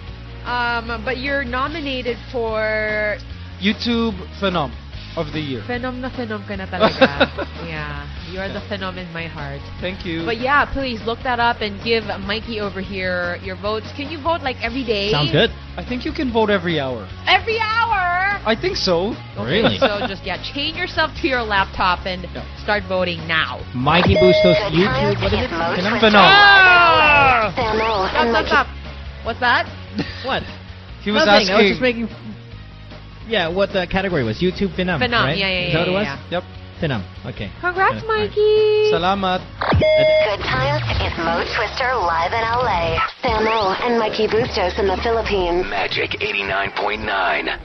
Speaker 5: Um, but you're nominated for
Speaker 4: YouTube Phenom of the Year.
Speaker 5: Phenom na Phenom ka na talaga. [laughs] yeah, you're the Phenom in my heart.
Speaker 4: Thank you.
Speaker 5: But yeah, please look that up and give Mikey over here your votes. Can you vote like every day?
Speaker 3: Sounds good.
Speaker 4: I think you can vote every hour.
Speaker 5: Every hour.
Speaker 4: I think so.
Speaker 3: Really?
Speaker 5: So just yeah, chain yourself to your laptop and
Speaker 4: Yeah.
Speaker 5: start voting now.
Speaker 3: Mikey Bustos
Speaker 1: Good
Speaker 3: YouTube. What is
Speaker 1: is
Speaker 3: it?
Speaker 1: Mo
Speaker 3: Phenom-
Speaker 1: Twister
Speaker 4: Phenom.
Speaker 1: live in
Speaker 5: Stop, stop, stop. What's that? [laughs]
Speaker 3: What?
Speaker 4: He was
Speaker 3: Nothing. I was
Speaker 4: asking.
Speaker 3: just making. Yeah, what the category was? YouTube Phenom.
Speaker 5: Phenom,
Speaker 3: right?
Speaker 5: yeah, yeah,
Speaker 3: Is that what it was?
Speaker 5: yeah.
Speaker 4: Yep.
Speaker 3: Phenom. Okay.
Speaker 5: Congrats,
Speaker 3: Yeah, alright.
Speaker 5: Mikey.
Speaker 4: Salamat.
Speaker 1: Good times is Mo Twister live in LA. Samo and Mikey Bustos in the Philippines.
Speaker 10: Magic 89.9.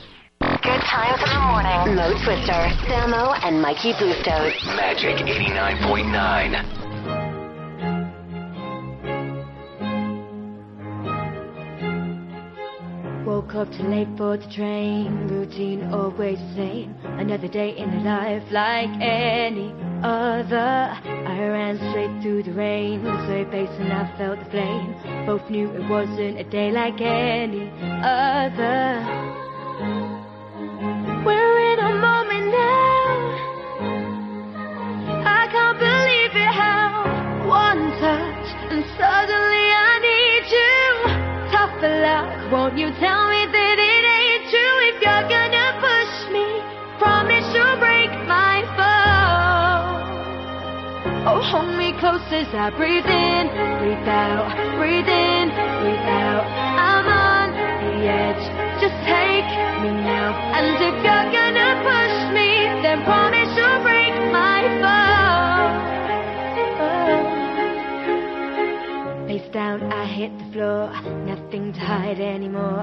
Speaker 1: Good times in the morning. Mo Twister, Samo, and Mikey Bustos.
Speaker 10: Magic 89.9.
Speaker 2: Woke up too late for the train, routine always the same. Another day in a life like any other. I ran straight through the rain, so face and I felt the flame. Both knew it wasn't a day like any other. We're in a moment now. I can't believe it how one touch and suddenly I need you. Tough luck, won't you tell me that it ain't true if you're gonna push me? Promise you'll break my fall. Oh, hold me close as I breathe in, breathe out, breathe in, breathe out. I'm on the edge, just take me now. And if you're gonna push me, then promise you'll break my fall. Down, I hit the floor. Nothing to hide anymore.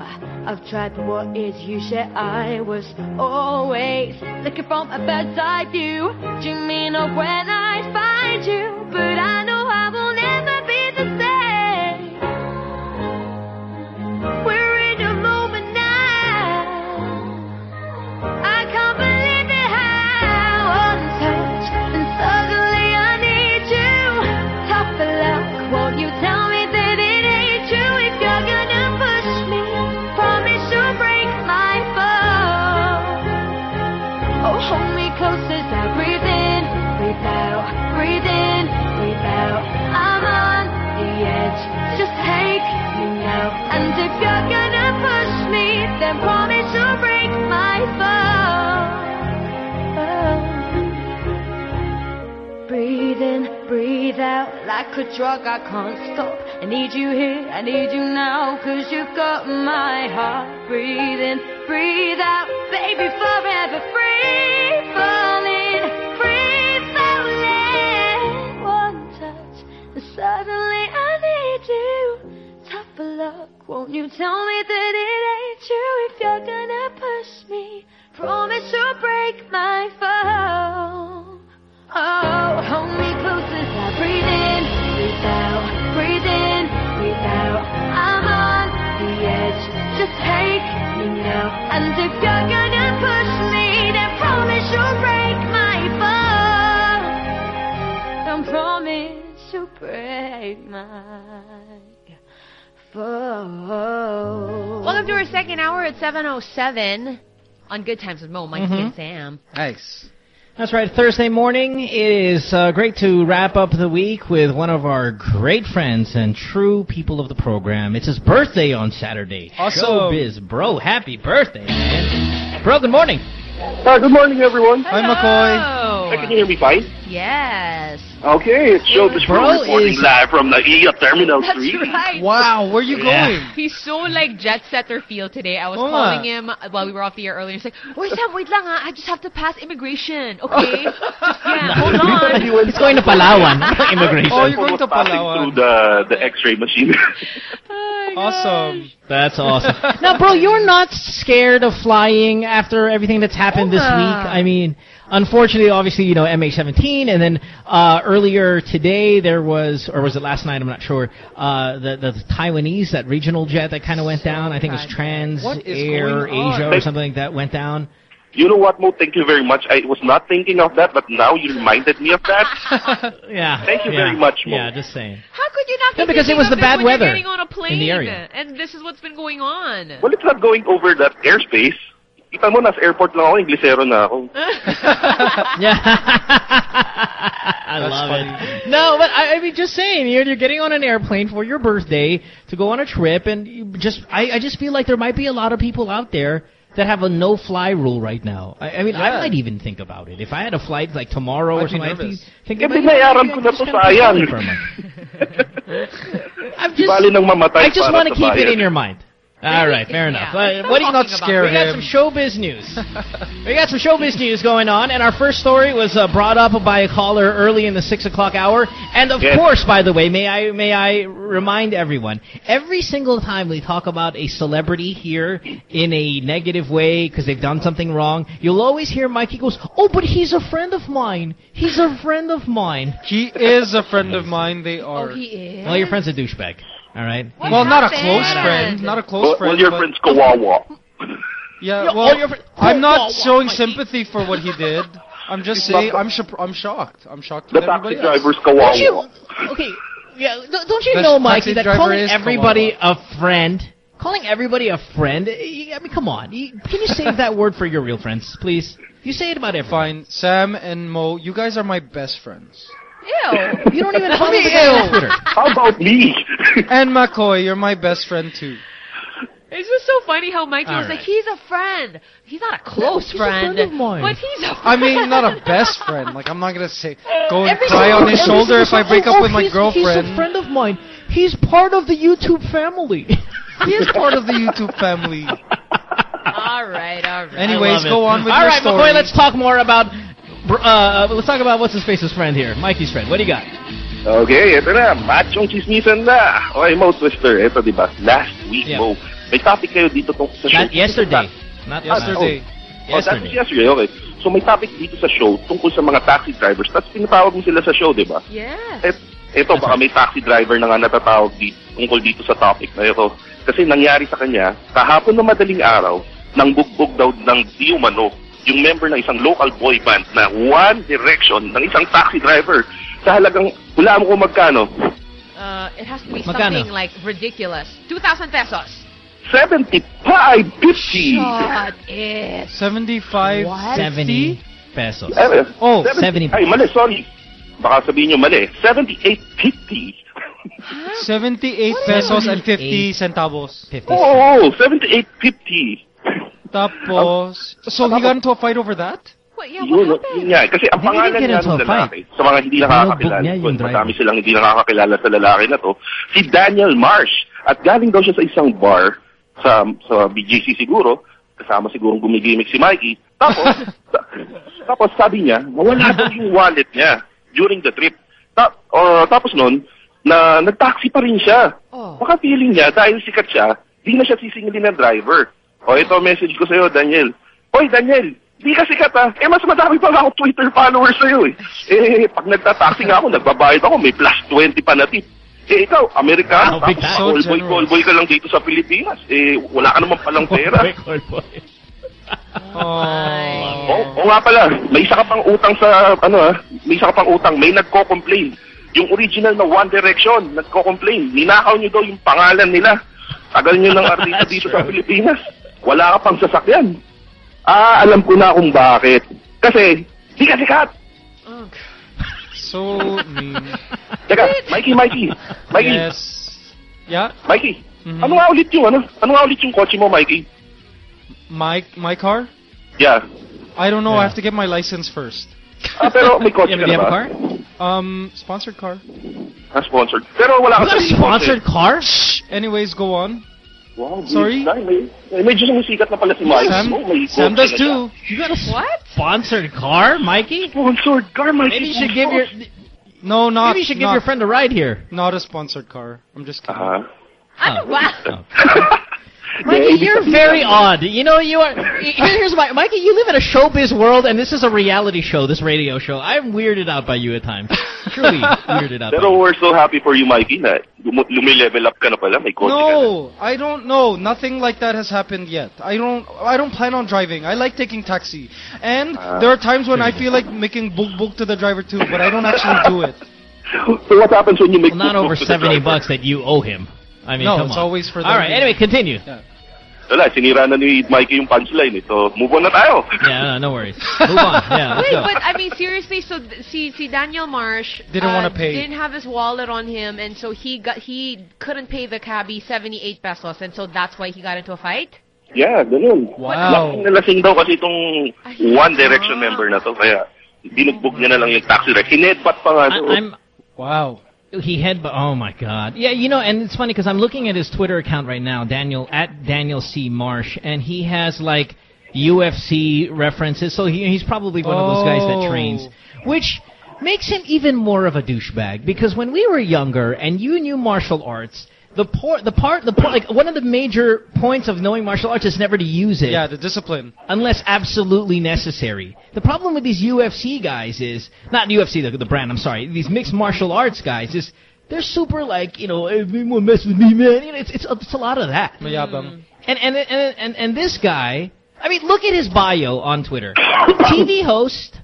Speaker 2: I've tried, but what is you Yeah, I was always looking from a bird's eye view, dreaming of oh, when I find you. But I know And if you're gonna push me, then promise you'll break my fall. Breathe in, breathe out like a drug I can't stop. I need you here, I need you now, cause you've got my heart. Breathe in, breathe out, baby, forever free luck, won't you tell me that it ain't true if you're gonna push me? Promise you'll break my fall. Oh, hold me close as I breathe in, breathe out, breathe in, breathe out. I'm on the edge, just take me now. And if you're gonna push me, then promise you'll break my fall. Don't promise you'll break my fall.
Speaker 5: Welcome to our second hour at 7.07 on Good Times with Mo, Mikey,
Speaker 3: Mhm.
Speaker 5: and Sam.
Speaker 4: Nice.
Speaker 3: That's right. Thursday morning it is uh, great to wrap up the week with one of our great friends and true people of the program. It's his birthday on Saturday.
Speaker 4: Awesome.
Speaker 3: Showbiz, bro. Happy birthday, man. Bro, good morning.
Speaker 11: Uh, good morning, everyone.
Speaker 4: Hi, McCoy.
Speaker 5: Oh,
Speaker 11: Can you hear me fine?
Speaker 5: yes.
Speaker 11: Okay, it's Showbiz
Speaker 3: Bro
Speaker 11: Pro reporting
Speaker 3: is-
Speaker 11: live from the NAIA Terminal
Speaker 5: That's
Speaker 11: 3.
Speaker 5: right.
Speaker 4: Wow, where are you
Speaker 3: Yeah.
Speaker 4: going?
Speaker 5: He's so like jet setter feel today. I was
Speaker 4: Oo
Speaker 5: calling
Speaker 4: nga.
Speaker 5: him while we were off the air earlier. He's like, "Wait, Sam, wait lang ah. I just have to pass immigration, okay? [laughs] just, yeah, hold on."
Speaker 11: He
Speaker 3: He's going to Palawan. [laughs] Immigration.
Speaker 4: Oh, you're going to
Speaker 11: was passing
Speaker 4: Palawan.
Speaker 11: through the, the X-ray machine. [laughs]
Speaker 5: Oh,
Speaker 4: Awesome.
Speaker 3: That's awesome. now, bro, you're not scared of flying after everything that's happened this week. I mean, unfortunately, obviously, you know, MH17, and then uh, earlier today there was, or was it last night? I'm not sure. Uh, the the Taiwanese, that regional jet that kind of went down. I think it was Trans Air? Asia or something like that went down.
Speaker 11: you know what, Mo? Thank you very much. I was not thinking of that, but now you reminded me of that. [laughs]
Speaker 3: Yeah.
Speaker 11: Thank you
Speaker 3: yeah.
Speaker 11: very much, Mo.
Speaker 3: Yeah, just saying.
Speaker 5: How could you not be
Speaker 3: No, because it was the bad weather
Speaker 5: you're getting on a plane?
Speaker 3: in the area.
Speaker 5: And this is what's been going on.
Speaker 11: well, it's not going over that airspace. Kita mo, nasa airport lang ako, Inglesero na ako. [laughs]
Speaker 3: Yeah. [laughs] I
Speaker 4: That's
Speaker 3: love
Speaker 4: funny.
Speaker 3: it. No, but I, I mean, just saying, you're, you're getting on an airplane for your birthday to go on a trip, and you just, I, I just feel like there might be a lot of people out there that have a no-fly rule right now. I, I mean, I might even think about it if I had a flight like tomorrow or
Speaker 4: I'd be
Speaker 3: something. I'd be
Speaker 4: nervous.
Speaker 3: thinking,
Speaker 11: Eh,
Speaker 3: about,
Speaker 11: binayaran ko na
Speaker 3: just
Speaker 11: to, sayang.
Speaker 3: going for a month. I'm just, I just want to keep it in your mind. All right, fair enough.
Speaker 5: Yeah.
Speaker 3: Uh, what do you
Speaker 5: Not
Speaker 3: not
Speaker 4: scare
Speaker 3: We got some showbiz news. we got some showbiz news going on, and our first story was uh, brought up by a caller early in the six o'clock hour. And of
Speaker 11: Yes.
Speaker 3: course, by the way, may I may I remind everyone, every single time we talk about a celebrity here in a negative way because they've done something wrong, you'll always hear Mikey goes, "Oh, but he's a friend of mine. He's a friend of mine."
Speaker 4: He is a friend of mine. They are.
Speaker 5: Oh, he is.
Speaker 3: Well, your friend's a douchebag. All right.
Speaker 5: What
Speaker 4: well, not a
Speaker 5: happened?
Speaker 4: close friend. Not a close
Speaker 11: Well,
Speaker 4: friend.
Speaker 11: well, your
Speaker 4: but-
Speaker 11: friend's kawawa.
Speaker 4: Yeah,
Speaker 3: Yo,
Speaker 4: well,
Speaker 3: all your fri-
Speaker 4: I'm not
Speaker 3: whoa,
Speaker 4: showing sympathy for what he did. I'm just saying I'm shock- I'm shocked. I'm shocked
Speaker 11: The taxi
Speaker 4: everybody else.
Speaker 11: driver's
Speaker 3: Don't you? Okay. Yeah. don't- Don't you
Speaker 4: The
Speaker 3: know, Mikey, that calling
Speaker 4: is
Speaker 3: everybody a friend, calling everybody a friend. I mean, come on. Can you save that word for your real friends, please? You say it about everyone.
Speaker 4: Fine, Sam and Mo, you guys are my best friends.
Speaker 5: Ew.
Speaker 3: You don't even follow
Speaker 4: me
Speaker 3: the guy on
Speaker 4: ew. [laughs]
Speaker 3: Twitter.
Speaker 11: How about me?
Speaker 4: And McCoy, you're my best friend too.
Speaker 5: It's just so funny how Mikey
Speaker 3: All
Speaker 5: was like, he's a friend. He's not a close
Speaker 3: He's a
Speaker 5: friend.
Speaker 3: friend of mine.
Speaker 5: But he's a friend.
Speaker 4: I mean, not a best friend. Like I'm not gonna say go and
Speaker 3: Every
Speaker 4: cry on his shoulder if I break
Speaker 3: time,
Speaker 4: up
Speaker 3: oh,
Speaker 4: with my
Speaker 3: he's-
Speaker 4: girlfriend.
Speaker 3: He's a friend of mine. He's part of the YouTube family.
Speaker 4: He is part of the YouTube family.
Speaker 5: all right, all right.
Speaker 4: Anyways, go on with
Speaker 3: All
Speaker 4: your
Speaker 3: right,
Speaker 4: story.
Speaker 3: McCoy, let's talk more about. Br- Uh, let's talk about what's his face's friend here, Mikey's friend. What do you got?
Speaker 11: Okay, ito na. Machong chismisan na. Okay, Mo Twister. Ito, di ba? Last week,
Speaker 3: Yeah.
Speaker 11: Mo. May topic kayo dito tong sa show.
Speaker 3: Not yesterday. Not
Speaker 4: Yesterday.
Speaker 11: Oh, was
Speaker 3: Yesterday.
Speaker 11: yesterday, okay. So may topic dito sa show tungkol sa mga taxi drivers. Tapos pinatawag mo sila sa show, di ba?
Speaker 5: Yes.
Speaker 11: Et, eto, baka may taxi driver na nga natatawag dito, tungkol dito sa topic na ito. Kasi nangyari sa kanya, kahapon na madaling araw, nang bugbog daw ng di umano, yung member ng isang local boy band na One Direction ng isang taxi driver sa halagang, wala mo kung magkano,
Speaker 5: Uh, it has to be
Speaker 3: Magkano?
Speaker 5: something like ridiculous. 2,000 pesos.
Speaker 11: 75.50!
Speaker 5: Shut it.
Speaker 4: 75,
Speaker 5: What?
Speaker 3: 70 pesos.
Speaker 11: Eh,
Speaker 4: Oh,
Speaker 11: 70
Speaker 3: 70.
Speaker 11: Ay, mali, sorry. baka sabihin nyo mali, 78.50.
Speaker 4: 78 pesos and 50 centavos.
Speaker 11: Oo, oh, 78.50.
Speaker 4: Tapos, so he got into a fight over that?
Speaker 5: What, yeah,
Speaker 11: Yun, yun nga. Kasi ang
Speaker 4: They didn't
Speaker 11: pangalan
Speaker 4: into
Speaker 11: ng
Speaker 4: a fight.
Speaker 11: lalaki, sa mga hindi nakakakilala,
Speaker 4: niya
Speaker 11: kung madami silang hindi nakakakilala sa lalaki na to, si Daniel Marsh. At galing daw siya sa isang bar, sa sa BGC siguro, kasama siguro gumigimik si Mikey. Tapos, [laughs] sa- tapos sabi niya, nawala daw [laughs] yung wallet niya during the trip. Ta- uh, tapos nun, na nag-taxi pa rin siya. Baka feeling niya, dahil sikat siya, di na siya sisingilin ng driver. O ito message ko sa'yo, Daniel. Oy, Daniel, di ka sikat ah. Eh, mas madami pa nga ako Twitter followers sa'yo eh. Eh, pag nagtataxi nga ako, nagbabayad ako, may plus 20 pa na tip. Eh, ikaw, Amerikano,
Speaker 3: Wow, big
Speaker 11: tapos
Speaker 3: time.
Speaker 11: call boy,
Speaker 3: So
Speaker 11: call boy ka lang dito sa Pilipinas. Eh, wala ka naman palang pera.
Speaker 4: Oh.
Speaker 11: O, o nga pala, may isa ka pang utang sa, ano ah, may isa ka pang utang, may nagko-complain. Yung original na One Direction, nagko-complain. Ninakaw niyo daw yung pangalan nila. Tagal niyo ng artista dito sa Pilipinas. Wala ka pang sasakyan. Ah, alam ko na kung bakit. Kasi, di ka sikat.
Speaker 4: So mean.
Speaker 11: Teka, Mikey, Mikey. Mikey,
Speaker 4: Yes. Yeah?
Speaker 11: Mikey. Ano nga ulit yung ano? Ano nga ulit yung kotse mo, Mikey?
Speaker 4: My my car?
Speaker 11: Yeah.
Speaker 4: I don't know. I have to get my license first.
Speaker 11: Ah, pero may kotse [laughs]
Speaker 4: Yeah,
Speaker 11: ka na ba?
Speaker 4: car? Um, sponsored car.
Speaker 11: Ah, sponsored. Pero wala ka sariling kotse.
Speaker 3: car?
Speaker 4: Anyways, go on.
Speaker 11: Wow,
Speaker 4: Sorry?
Speaker 11: May, may, may medyo sumisikat na pala si Mike.
Speaker 4: Sam,
Speaker 11: Oh, may
Speaker 4: Sam does too.
Speaker 3: You got a
Speaker 5: what?
Speaker 3: sponsored car, Mikey?
Speaker 11: Sponsored car, Mikey.
Speaker 3: Maybe you should give your
Speaker 4: No, not.
Speaker 3: maybe you should give
Speaker 4: not,
Speaker 3: your friend a ride here.
Speaker 4: Not a sponsored car. I'm just kidding.
Speaker 11: Uh-huh.
Speaker 5: Ano ba? [laughs]
Speaker 3: Mikey, you're very odd. You know, you are. Here's my Mikey. You live in a showbiz world, and this is a reality show. This radio show. I'm weirded out by you at times. Truly [laughs] weirded out. by
Speaker 11: Pero we're so happy for you, Mikey, na lum- lumi-level up ka na pala. May kotse ka na.
Speaker 4: No, I don't know. Nothing like that has happened yet. I don't. I don't plan on driving. I like taking taxi, and
Speaker 11: Ah.
Speaker 4: there are times when I feel like making book book to the driver too, but I don't actually do it. [laughs]
Speaker 11: So what happens when you make
Speaker 3: Well, not over
Speaker 11: book-book to the
Speaker 3: seventy bucks that you owe him. I mean,
Speaker 4: No,
Speaker 3: come
Speaker 4: it's
Speaker 3: on.
Speaker 4: always for
Speaker 3: All
Speaker 4: them
Speaker 3: right.
Speaker 4: to-
Speaker 3: Anyway, continue.
Speaker 11: Wala, sinira na ni Mikey yung punchline. So, move on na tayo.
Speaker 3: Yeah, no, no worries. [laughs] Move on. Yeah,
Speaker 5: Wait, but I mean, seriously, so th- see, see, Daniel Marsh
Speaker 4: Didn't
Speaker 5: uh,
Speaker 4: wanna pay.
Speaker 5: Didn't have his wallet on him, and so he got he couldn't pay the cabbie seventy eight pesos, and so that's why he got into a fight.
Speaker 11: Yeah, ganun.
Speaker 4: Wow.
Speaker 11: Lasing na lasing daw kasi itong One Direction member na to. Kaya, binugbog niya na lang yung taxi ride. Hinedbat pa nga doon.
Speaker 3: I'm.
Speaker 4: Wow.
Speaker 3: He had. Oh my God. Yeah, you know, and it's funny because I'm looking at his Twitter account right now, Daniel at Daniel C Marsh, and he has like UFC references. So he, he's probably one of those guys that
Speaker 4: Oh.
Speaker 3: trains, which makes him even more of a douchebag. Because when we were younger and you knew martial arts, the por- the part the po- like one of the major points of knowing martial arts is never to use it
Speaker 4: Yeah, the discipline.
Speaker 3: unless absolutely necessary. The problem with these UFC guys is not UFC the, the brand. I'm sorry. These mixed martial arts guys is they're super like you know hey, you want to mess with me, man. You know, it's it's it's a lot of that. Mm.
Speaker 4: Mayabang.
Speaker 3: And and and and and this guy, I mean, look at his bio on Twitter: [coughs] TV host,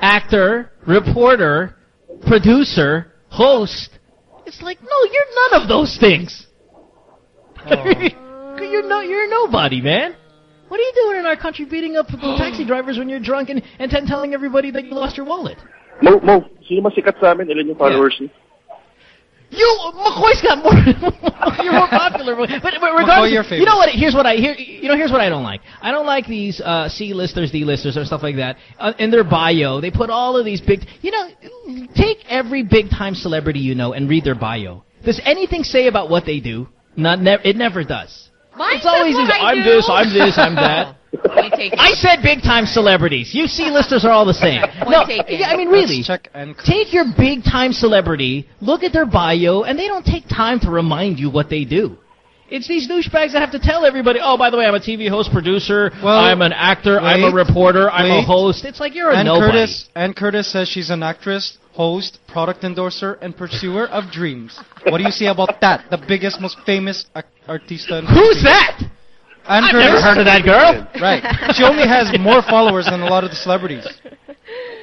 Speaker 3: actor, reporter, producer, host. It's like no, you're none of those things. Oh. [laughs] you're no, you're nobody, man. What are you doing in our country beating up [gasps] taxi drivers when you're drunk and, and t- telling everybody that you lost your wallet?
Speaker 11: Mo, Mo, sino mas sikat sa amin? Ilan yung followers niya?
Speaker 3: You, McCoy's got more. [laughs] you're more popular, but, but
Speaker 4: McCoy,
Speaker 3: regardless,
Speaker 4: you're
Speaker 3: you know what? Here's what I here. You know, here's what I don't like. I don't like these uh, C-listers, D-listers, or stuff like that. Uh, in their bio, they put all of these big. You know, take every big-time celebrity you know and read their bio. Does anything say about what they do? Not. Ne- it never does.
Speaker 5: Mine
Speaker 3: It's always
Speaker 5: says what I
Speaker 3: I'm
Speaker 5: do.
Speaker 3: this, I'm this, I'm that. [laughs]
Speaker 5: Point taken.
Speaker 3: I said big time celebrities. You see, listers are all the same. No, yeah, I mean really.
Speaker 4: Check and
Speaker 3: Take your big time celebrity, look at their bio, and they don't take time to remind you what they do. It's these douchebags that have to tell everybody, oh, by the way, I'm a TV host, producer,
Speaker 4: Well,
Speaker 3: I'm an actor, I'm a
Speaker 4: wait,
Speaker 3: reporter, I'm a host. It's like you're a
Speaker 4: Anne
Speaker 3: nobody.
Speaker 4: Curtis. Anne Curtis says she's an actress, host, product endorser, and pursuer of dreams. What do you say about that? The biggest, most famous ac- artista. In
Speaker 3: Who's that?
Speaker 4: Anne
Speaker 3: I've
Speaker 4: Curtis.
Speaker 3: never heard of that girl.
Speaker 4: Right. [laughs] She only has more followers than a lot of the celebrities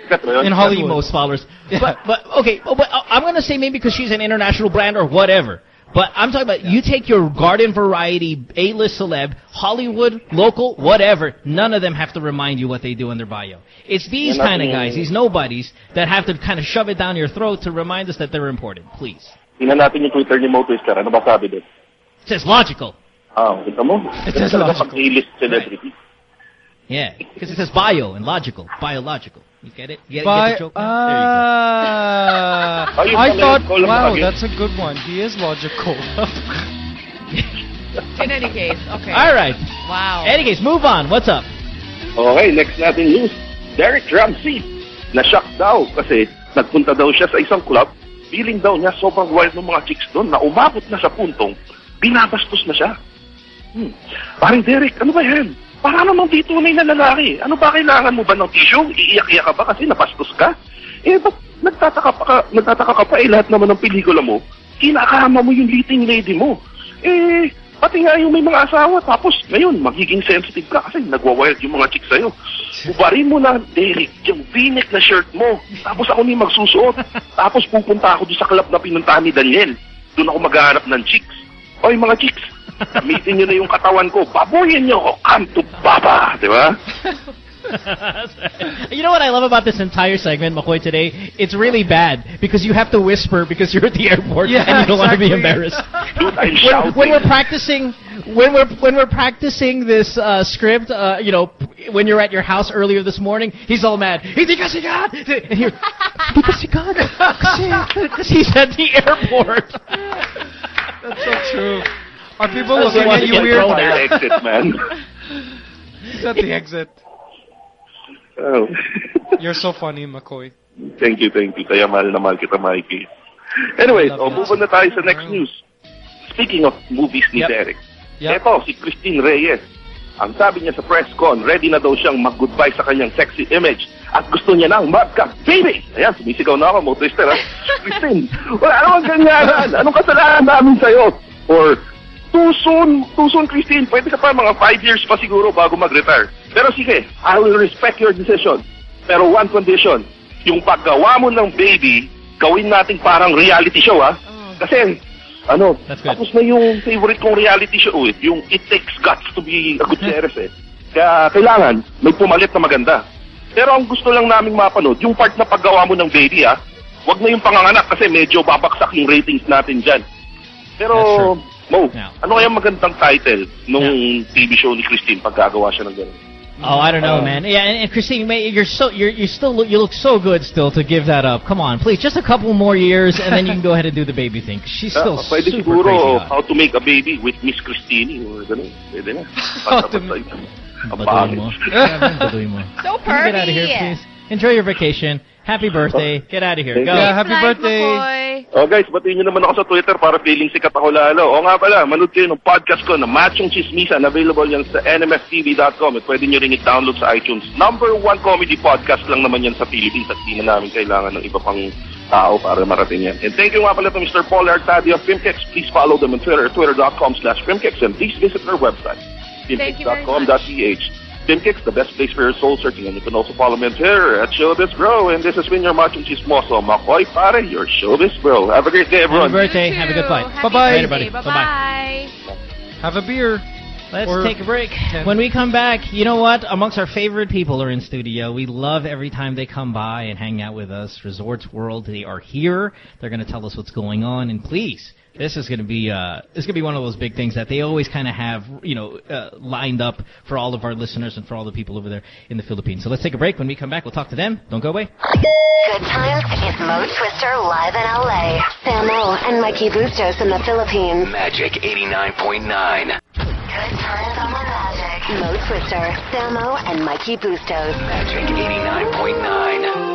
Speaker 11: Sikat ba yun?
Speaker 4: in Hollywood.
Speaker 3: most followers.
Speaker 4: Yeah.
Speaker 3: But, but okay, but, but uh, I'm going to say maybe because she's an international brand or whatever. But I'm talking about you take your garden variety A-list celeb, Hollywood, local, whatever. None of them have to remind you what they do in their bio. It's these kind of guys, these nobodies, that have to kind of shove it down your throat to remind us that they're important. Please.
Speaker 11: Tingnan natin yung Twitter ni Mo Twister. Ano ba sabi doon?
Speaker 3: It says logical.
Speaker 11: Ah, kita mo?
Speaker 3: It says logical.
Speaker 11: pag A-list celebrity.
Speaker 3: Yeah, because it says bio and logical, biological. You get it? You get,
Speaker 4: By,
Speaker 3: get the joke? now? There you go.
Speaker 4: Ah, I thought, wow, that's a good one. He is logical. [laughs]
Speaker 5: In any case, okay.
Speaker 3: All right.
Speaker 5: Wow.
Speaker 3: Any case, move on. What's up?
Speaker 11: Okay, next natin news. Derek Ramsey. Na-shock daw kasi nagpunta daw siya sa isang club. Feeling daw niya sobrang wild ng mga chicks doon na umabot na sa puntong binabastos na siya. Hmm. Parang Derek, ano ba yan? Para namang di tunay na lalaki. Ano ba kailangan mo ba ng tissue? Iiyak-iyak ka ba kasi napastos ka? Eh, ba't nagtataka, pa ka, nagtataka ka pa eh lahat naman ng pelikula mo? Kinakahama mo yung leading lady mo. Eh, pati nga yung may mga asawa. Tapos, ngayon, magiging sensitive ka kasi nagwa-wild yung mga chicks sa'yo. Ubarin mo na, Derek, yung v-neck na shirt mo. Tapos ako ni magsusuot. [laughs] Tapos pupunta ako doon sa club na pinuntahan ni Daniel. Doon ako maghahanap ng chicks. Oy, mga chicks, gamitin nyo na yung katawan ko. Baboyin nyo ako. Come to Baba. Di ba? [laughs]
Speaker 3: You know what I love about this entire segment, McCoy, today? It's really bad because you have to whisper because you're at the airport
Speaker 4: Yeah,
Speaker 3: and you don't want to be embarrassed. [laughs]
Speaker 11: Dude, I'm
Speaker 3: when,
Speaker 11: shouting.
Speaker 3: when we're practicing, when we're when we're practicing this uh, script, uh, you know, when you're at your house earlier this morning, he's all mad. Hindi ka sikat! And you're, hindi ka sikat? Because he's at the airport. [laughs]
Speaker 4: That's so true. Are people
Speaker 3: That's
Speaker 4: looking
Speaker 3: the
Speaker 4: at you weird?
Speaker 11: Fire
Speaker 3: out.
Speaker 11: exit, man. [laughs]
Speaker 4: He's at the exit.
Speaker 11: Oh.
Speaker 4: You're so funny, McCoy.
Speaker 11: Thank you, thank you. Kaya mahal na mahal kita, Mikey. Anyways,
Speaker 4: Love
Speaker 11: oh, move on na tayo sa next news. Speaking of movies ni
Speaker 4: Yep.
Speaker 11: Derek,
Speaker 4: Yep.
Speaker 11: eto, si Christine Reyes. Ang sabi niya sa press con, ready na daw siyang mag-goodbye sa kanyang sexy image at gusto niya ng magka-baby. Ayan, sumisigaw na ako, mo twister, ha? [laughs] Christine, wala namang ganyanan. Anong kasalanan namin sa'yo? Or, too soon, too soon, Christine. Pwede ka pa mga five years pa siguro bago mag-retire. Pero sige, I will respect your decision. Pero one condition, yung paggawa mo ng baby, gawin nating parang reality show, ha? Kasi, ano, tapos na yung favorite kong reality show, eh, yung It Takes Guts to be a good series, eh. Kaya kailangan, may pumalit na maganda. Pero ang gusto lang naming mapanood, yung part na paggawa mo ng baby, ha? Huwag na yung panganganak kasi medyo babaksak yung ratings natin dyan. Pero, Mo,
Speaker 3: Yeah.
Speaker 11: ano kaya magandang title nung TV show ni Christine pag gagawa siya ng gano'n?
Speaker 3: Oh, I don't know,
Speaker 11: Uh,
Speaker 3: man. Yeah, and, and Christine, mate, you're so you're you still look, you look so good still to give that up. Come on, please, just a couple more years, and then you can go ahead and do the baby thing. 'cause She's still
Speaker 11: Ah, pwede
Speaker 3: super
Speaker 11: siguro
Speaker 3: crazy. hot.
Speaker 11: how to make a baby with Miss Christine or gano'n. Pwede na.
Speaker 4: How to
Speaker 11: Basta-basta yun. Ang
Speaker 3: Baduy
Speaker 11: pangit.
Speaker 3: mo. Grabe, baduy mo.
Speaker 5: So
Speaker 3: Can you get out of here,
Speaker 5: pervy.
Speaker 3: please? Enjoy your vacation. Happy birthday. Get out of here.
Speaker 11: Thank
Speaker 3: Go.
Speaker 4: Yeah, happy
Speaker 5: Night,
Speaker 4: birthday.
Speaker 5: McCoy.
Speaker 11: Oh guys, batiin nyo naman ako sa Twitter para feeling sikat ako lalo. O nga pala, manood kayo ng podcast ko na Machong Chismisan. Available yan sa nmftv.com at pwede nyo rin i-download sa iTunes. Number one comedy podcast lang naman yan sa Philippines at di na namin kailangan ng iba pang tao para marating yan. And thank you nga pala to Mr. Paul Artadio of Filmkicks. Please follow them on Twitter, twitter.com slash Filmkicks and please visit their website,
Speaker 5: Thank you very
Speaker 11: filmkicks.com.ph. Filmkicks, the best place for your soul searching. And you can also follow me on Twitter at Showbiz Bro. And this has been your Machong Chismoso, Makoy Pare, your Showbiz Bro. Have a great day, everyone.
Speaker 3: Happy
Speaker 5: birthday.
Speaker 3: Have a good flight.
Speaker 5: Happy
Speaker 4: Bye-bye.
Speaker 3: Later,
Speaker 5: birthday.
Speaker 3: buddy.
Speaker 5: Bye-bye.
Speaker 4: Have a beer.
Speaker 3: Let's
Speaker 4: Or
Speaker 3: take a break.
Speaker 4: 10.
Speaker 3: When we come back, you know what? Amongst our favorite people are in studio. We love every time they come by and hang out with us. Resorts World, they are here. They're going to tell us what's going on. And please, this is going to be uh, this is going to be one of those big things that they always kind of have, you know, uh, lined up for all of our listeners and for all the people over there in the Philippines. So let's take a break. When we come back, we'll talk to them. Don't go away.
Speaker 1: Good times is Mo Twister live in LA. Samo and Mikey Bustos in the Philippines.
Speaker 2: Magic 89.9.
Speaker 1: Good times on the Magic. Mo Twister, Samo, and Mikey Bustos.
Speaker 2: Magic 89.9.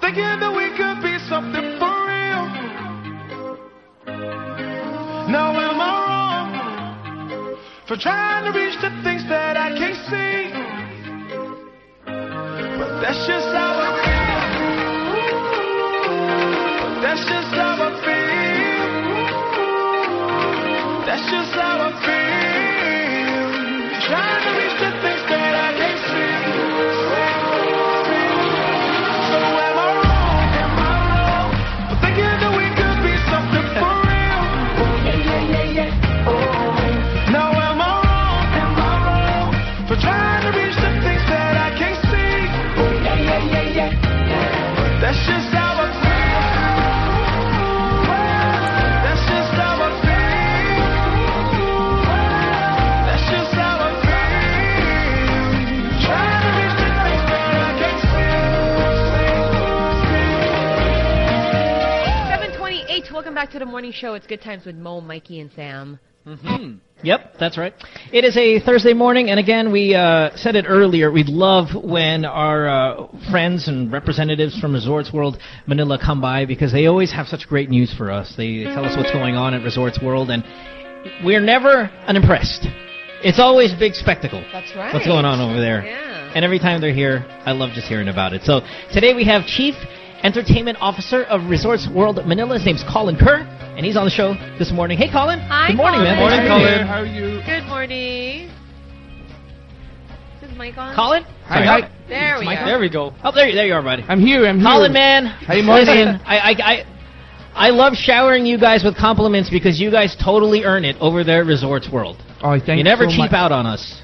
Speaker 12: thinking that we could be something for real? Now am I wrong for trying to reach the things that I can't see?
Speaker 5: Back to the morning show. It's good times with Mo, Mikey, and Sam.
Speaker 3: Mm-hmm. Yep, that's right. It is a Thursday morning, and again, we uh, said it earlier. We'd love when our uh, friends and representatives from Resorts World Manila come by because they always have such great news for us. They tell us what's going on at Resorts World, and we're never unimpressed. It's always a big spectacle.
Speaker 5: That's right.
Speaker 3: What's going on over there?
Speaker 5: Yeah.
Speaker 3: And every time they're here, I love just hearing about it. So today we have Chief Entertainment Officer of Resorts World Manila. His name's Colin Kerr, and he's on the show this morning. Hey, Colin.
Speaker 5: Hi,
Speaker 3: Good morning, man.
Speaker 5: Colin.
Speaker 3: Thanks for being here.
Speaker 13: How are you?
Speaker 5: Good morning. Is this mic on?
Speaker 3: Colin?
Speaker 13: Hi,
Speaker 3: Sorry,
Speaker 13: hi.
Speaker 5: There we
Speaker 3: Mic
Speaker 5: go.
Speaker 4: There we go.
Speaker 3: Oh, there, you, there you are, buddy.
Speaker 13: I'm here. I'm here.
Speaker 3: Colin, man.
Speaker 13: Hey, morning.
Speaker 3: Listen, I, I, I, I love showering you guys with compliments because you guys totally earn it over there at Resorts World.
Speaker 13: Oh, thank
Speaker 3: you You never
Speaker 13: so
Speaker 3: cheap
Speaker 13: much.
Speaker 3: out on us.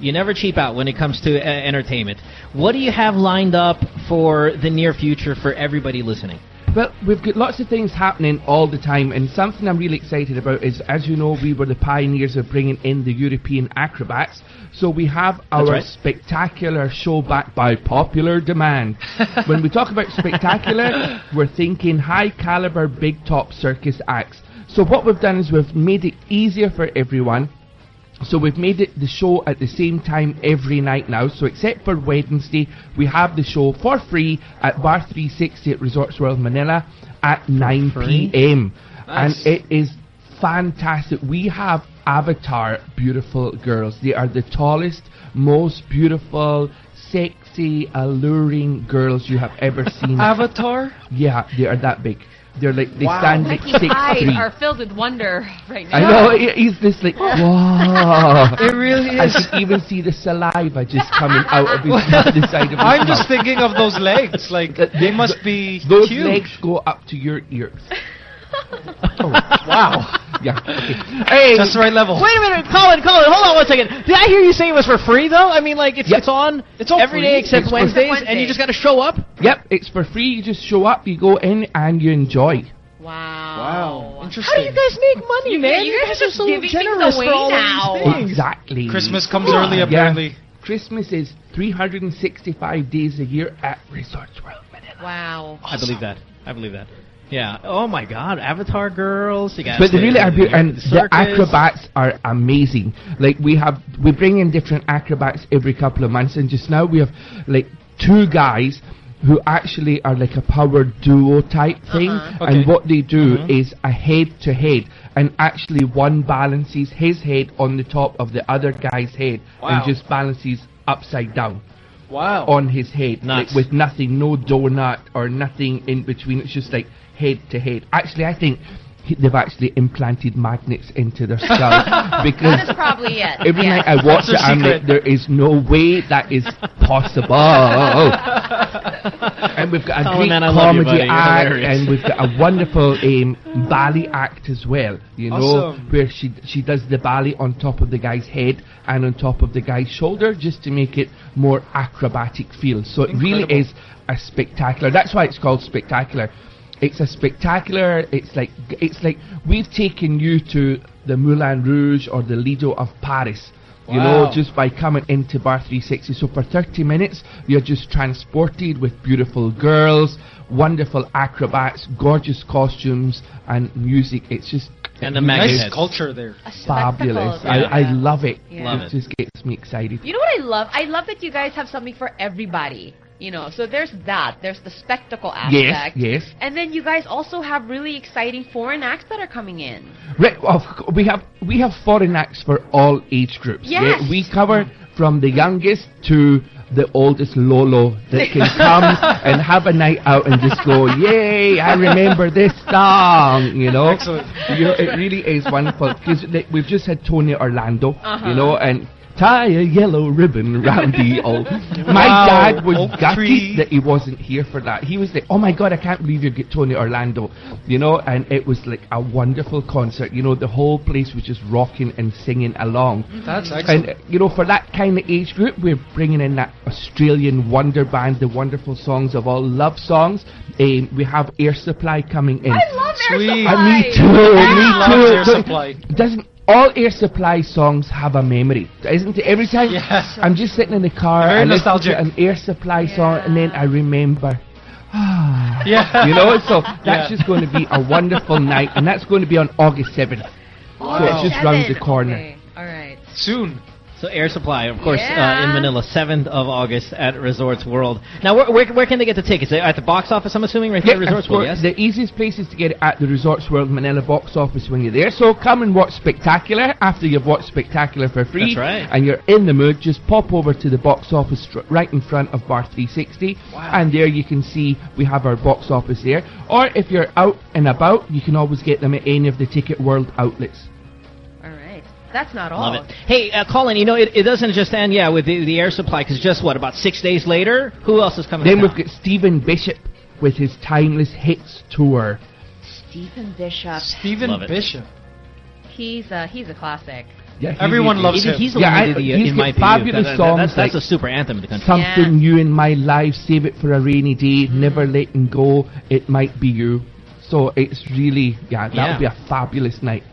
Speaker 3: You never cheap out when it comes to uh, entertainment. What do you have lined up for the near future for everybody listening?
Speaker 13: Well, we've got lots of things happening all the time, and something I'm really excited about is, as you know, we were the pioneers of bringing in the European acrobats. So we have our
Speaker 3: right.
Speaker 13: spectacular show back by popular demand. [laughs] when we talk about spectacular, we're thinking high caliber, big top circus acts. So what we've done is we've made it easier for everyone. So we've made it the show at the same time every night now. So except for Wednesday, we have the show for free at Bar 360 at Resorts World Manila at 9
Speaker 3: free?
Speaker 13: p.m.
Speaker 3: Nice.
Speaker 13: And it is fantastic. We have Avatar beautiful girls. They are the tallest, most beautiful, sexy, alluring girls you have ever [laughs] seen.
Speaker 4: Avatar?
Speaker 13: yeah, they are that big. They're like they
Speaker 4: Wow.
Speaker 13: stand like
Speaker 5: Mikey's
Speaker 13: six
Speaker 5: eyes
Speaker 13: three.
Speaker 5: are filled with wonder [laughs] right now.
Speaker 13: I know he- he's just like wow. [laughs]
Speaker 4: It really is.
Speaker 13: I can even see the saliva just coming out of his [laughs] mouth, the side of his
Speaker 4: I'm
Speaker 13: mouth.
Speaker 4: just thinking of those legs. Like
Speaker 13: That-
Speaker 4: they must be
Speaker 13: Those
Speaker 4: huge.
Speaker 13: legs go up to your ears.
Speaker 4: oh, Wow.
Speaker 13: Yeah. Okay. Hey,
Speaker 4: Just the right level.
Speaker 3: Wait a minute, Colin, Colin, hold on one second. Did I hear you say it was for free though? I mean, like it's
Speaker 13: Yep.
Speaker 3: it's on
Speaker 4: It's all
Speaker 3: every
Speaker 4: free.
Speaker 3: day except
Speaker 13: It's
Speaker 3: Wednesdays,
Speaker 5: Except
Speaker 3: and you just got to show up.
Speaker 13: Yep, it's for free. You just show up, you go in, and you enjoy.
Speaker 5: Wow. Wow.
Speaker 4: Interesting.
Speaker 3: How do you guys make money,
Speaker 5: You-
Speaker 3: man?
Speaker 5: you
Speaker 3: You
Speaker 5: guys
Speaker 3: guys
Speaker 5: are
Speaker 3: are
Speaker 5: just
Speaker 3: so
Speaker 5: giving things
Speaker 3: generous
Speaker 5: away
Speaker 3: for all
Speaker 5: now.
Speaker 3: of these things.
Speaker 13: Exactly.
Speaker 4: Christmas comes early
Speaker 13: Yeah.
Speaker 4: apparently.
Speaker 13: Christmas is 365 days a year at Resorts World Manila.
Speaker 5: Wow.
Speaker 3: I believe that. I believe that. Yeah. Oh my God, Avatar girls. You got
Speaker 13: But they really are beautiful, and
Speaker 3: the
Speaker 13: the acrobats are amazing. Like we have, we bring in different acrobats every couple of months, and just now we have like two guys who actually are like a power duo type thing,
Speaker 4: Uh-huh.
Speaker 13: and what they do
Speaker 4: Mhm.
Speaker 13: is a head to head, and actually one balances his head on the top of the other guy's head, and just balances upside down
Speaker 4: Wow.
Speaker 13: on his head, like, with nothing, no donut or nothing in between. It's just like head to head. Actually, I think they've actually implanted magnets into their skull [laughs] because
Speaker 5: That is probably it.
Speaker 13: every
Speaker 5: yes.
Speaker 13: night I watch
Speaker 4: That's
Speaker 13: it,
Speaker 4: their
Speaker 13: I'm like, there is no way that is possible. [laughs] and we've got a
Speaker 3: Oh,
Speaker 13: great
Speaker 3: man, I love you,
Speaker 13: comedy.
Speaker 3: You're
Speaker 13: act, and we've got a wonderful um, ballet act as well. You know,
Speaker 4: Awesome.
Speaker 13: where she she does the ballet on top of the guy's head and on top of the guy's shoulder, just to make it more acrobatic feel. So it really is a spectacular. That's why it's called spectacular. It's a spectacular. It's like it's like we've taken you to the Moulin Rouge or the Lido of Paris. You know, just by coming into Bar 360. So for 30 minutes, you're just transported with beautiful girls, wonderful acrobats, gorgeous costumes, and music. It's just
Speaker 3: And the
Speaker 4: Nice culture there.
Speaker 13: Fabulous.
Speaker 5: yeah.
Speaker 13: I, I love it.
Speaker 5: Yeah.
Speaker 3: Love
Speaker 13: it
Speaker 3: it.
Speaker 13: just gets me excited.
Speaker 5: You know what I love? I love that you guys have something for everybody. You know, so there's that. There's the spectacle aspect.
Speaker 13: yes. yes.
Speaker 5: And then you guys also have really exciting foreign acts that are coming in.
Speaker 13: Right, well, we have we have foreign acts for all age groups.
Speaker 5: Yes.
Speaker 13: Yeah, we cover from the youngest to the oldest Lolo that can come [laughs] and have a night out and just go, yay! I remember this song. You know,
Speaker 4: Excellent.
Speaker 13: You know, it really is wonderful because we've just had Tony Orlando.
Speaker 5: Uh-huh.
Speaker 13: You know, and. Tie a yellow ribbon round the [laughs] old. My
Speaker 4: Wow,
Speaker 13: dad was gutted
Speaker 4: tree.
Speaker 13: that he wasn't here for that. He was like, "Oh my god, I can't believe you get Tony Orlando," you know. And it was like a wonderful concert. You know, the whole place was just rocking and singing along.
Speaker 4: That's
Speaker 13: And
Speaker 4: excellent.
Speaker 13: uh, you know, for that kind of age group, we're bringing in that Australian wonder band, the wonderful songs of all love songs. Um, we have Air Supply coming in.
Speaker 5: I love Air Supply.
Speaker 13: Uh, me too.
Speaker 4: Everyone
Speaker 13: Me too.
Speaker 4: Air Supply.
Speaker 13: Doesn't all Air Supply songs have a memory? Isn't it? Every time
Speaker 4: Yes.
Speaker 13: I'm just sitting in the car,
Speaker 4: Very
Speaker 13: I listen to an Air Supply song, and then I remember. Ah, [sighs]
Speaker 4: Yeah.
Speaker 13: you know. So that's
Speaker 4: Yeah.
Speaker 13: just going to be a wonderful [laughs] night, and that's going to be on August seventh. So it's just round the corner.
Speaker 5: Okay. All right.
Speaker 4: Soon.
Speaker 3: So Air Supply, of course, uh, in Manila, 7th of August at Resorts World. Now, where, where, where can they get the tickets? At the box office, I'm assuming, right here at
Speaker 13: Yeah,
Speaker 3: Resorts World, yes?
Speaker 13: The easiest place is to get it at the Resorts World Manila box office when you're there. So come and watch Spectacular after you've watched Spectacular for free.
Speaker 3: That's right.
Speaker 13: And you're in the mood, just pop over to the box office right in front of Bar 360. And there you can see we have our box office there. Or if you're out and about, you can always get them at any of the Ticket World outlets.
Speaker 5: All right. That's not all.
Speaker 3: Love it. Hey, uh, Colin, you know, it, it doesn't just end, yeah, with the, the Air Supply, because just, what, about six days later? Who else is coming
Speaker 13: Then
Speaker 3: to
Speaker 13: we've got Stephen Bishop with his Timeless Hits Tour.
Speaker 5: Stephen Bishop.
Speaker 4: Stephen
Speaker 3: Love it.
Speaker 4: Bishop.
Speaker 5: He's a he's a classic.
Speaker 13: Yeah, he
Speaker 4: Everyone
Speaker 13: really
Speaker 4: loves
Speaker 13: is.
Speaker 4: him.
Speaker 3: He's the
Speaker 13: Yeah,
Speaker 3: one
Speaker 13: I-
Speaker 3: the,
Speaker 13: he's
Speaker 3: in my
Speaker 13: fabulous
Speaker 3: That- that-
Speaker 13: songs
Speaker 3: that's, that's
Speaker 13: like
Speaker 3: a super anthem in the country.
Speaker 13: Something new in my life, save it for a rainy day, never letting go, it might be you. So it's really, yeah, that
Speaker 3: Yeah.
Speaker 13: would be a fabulous night.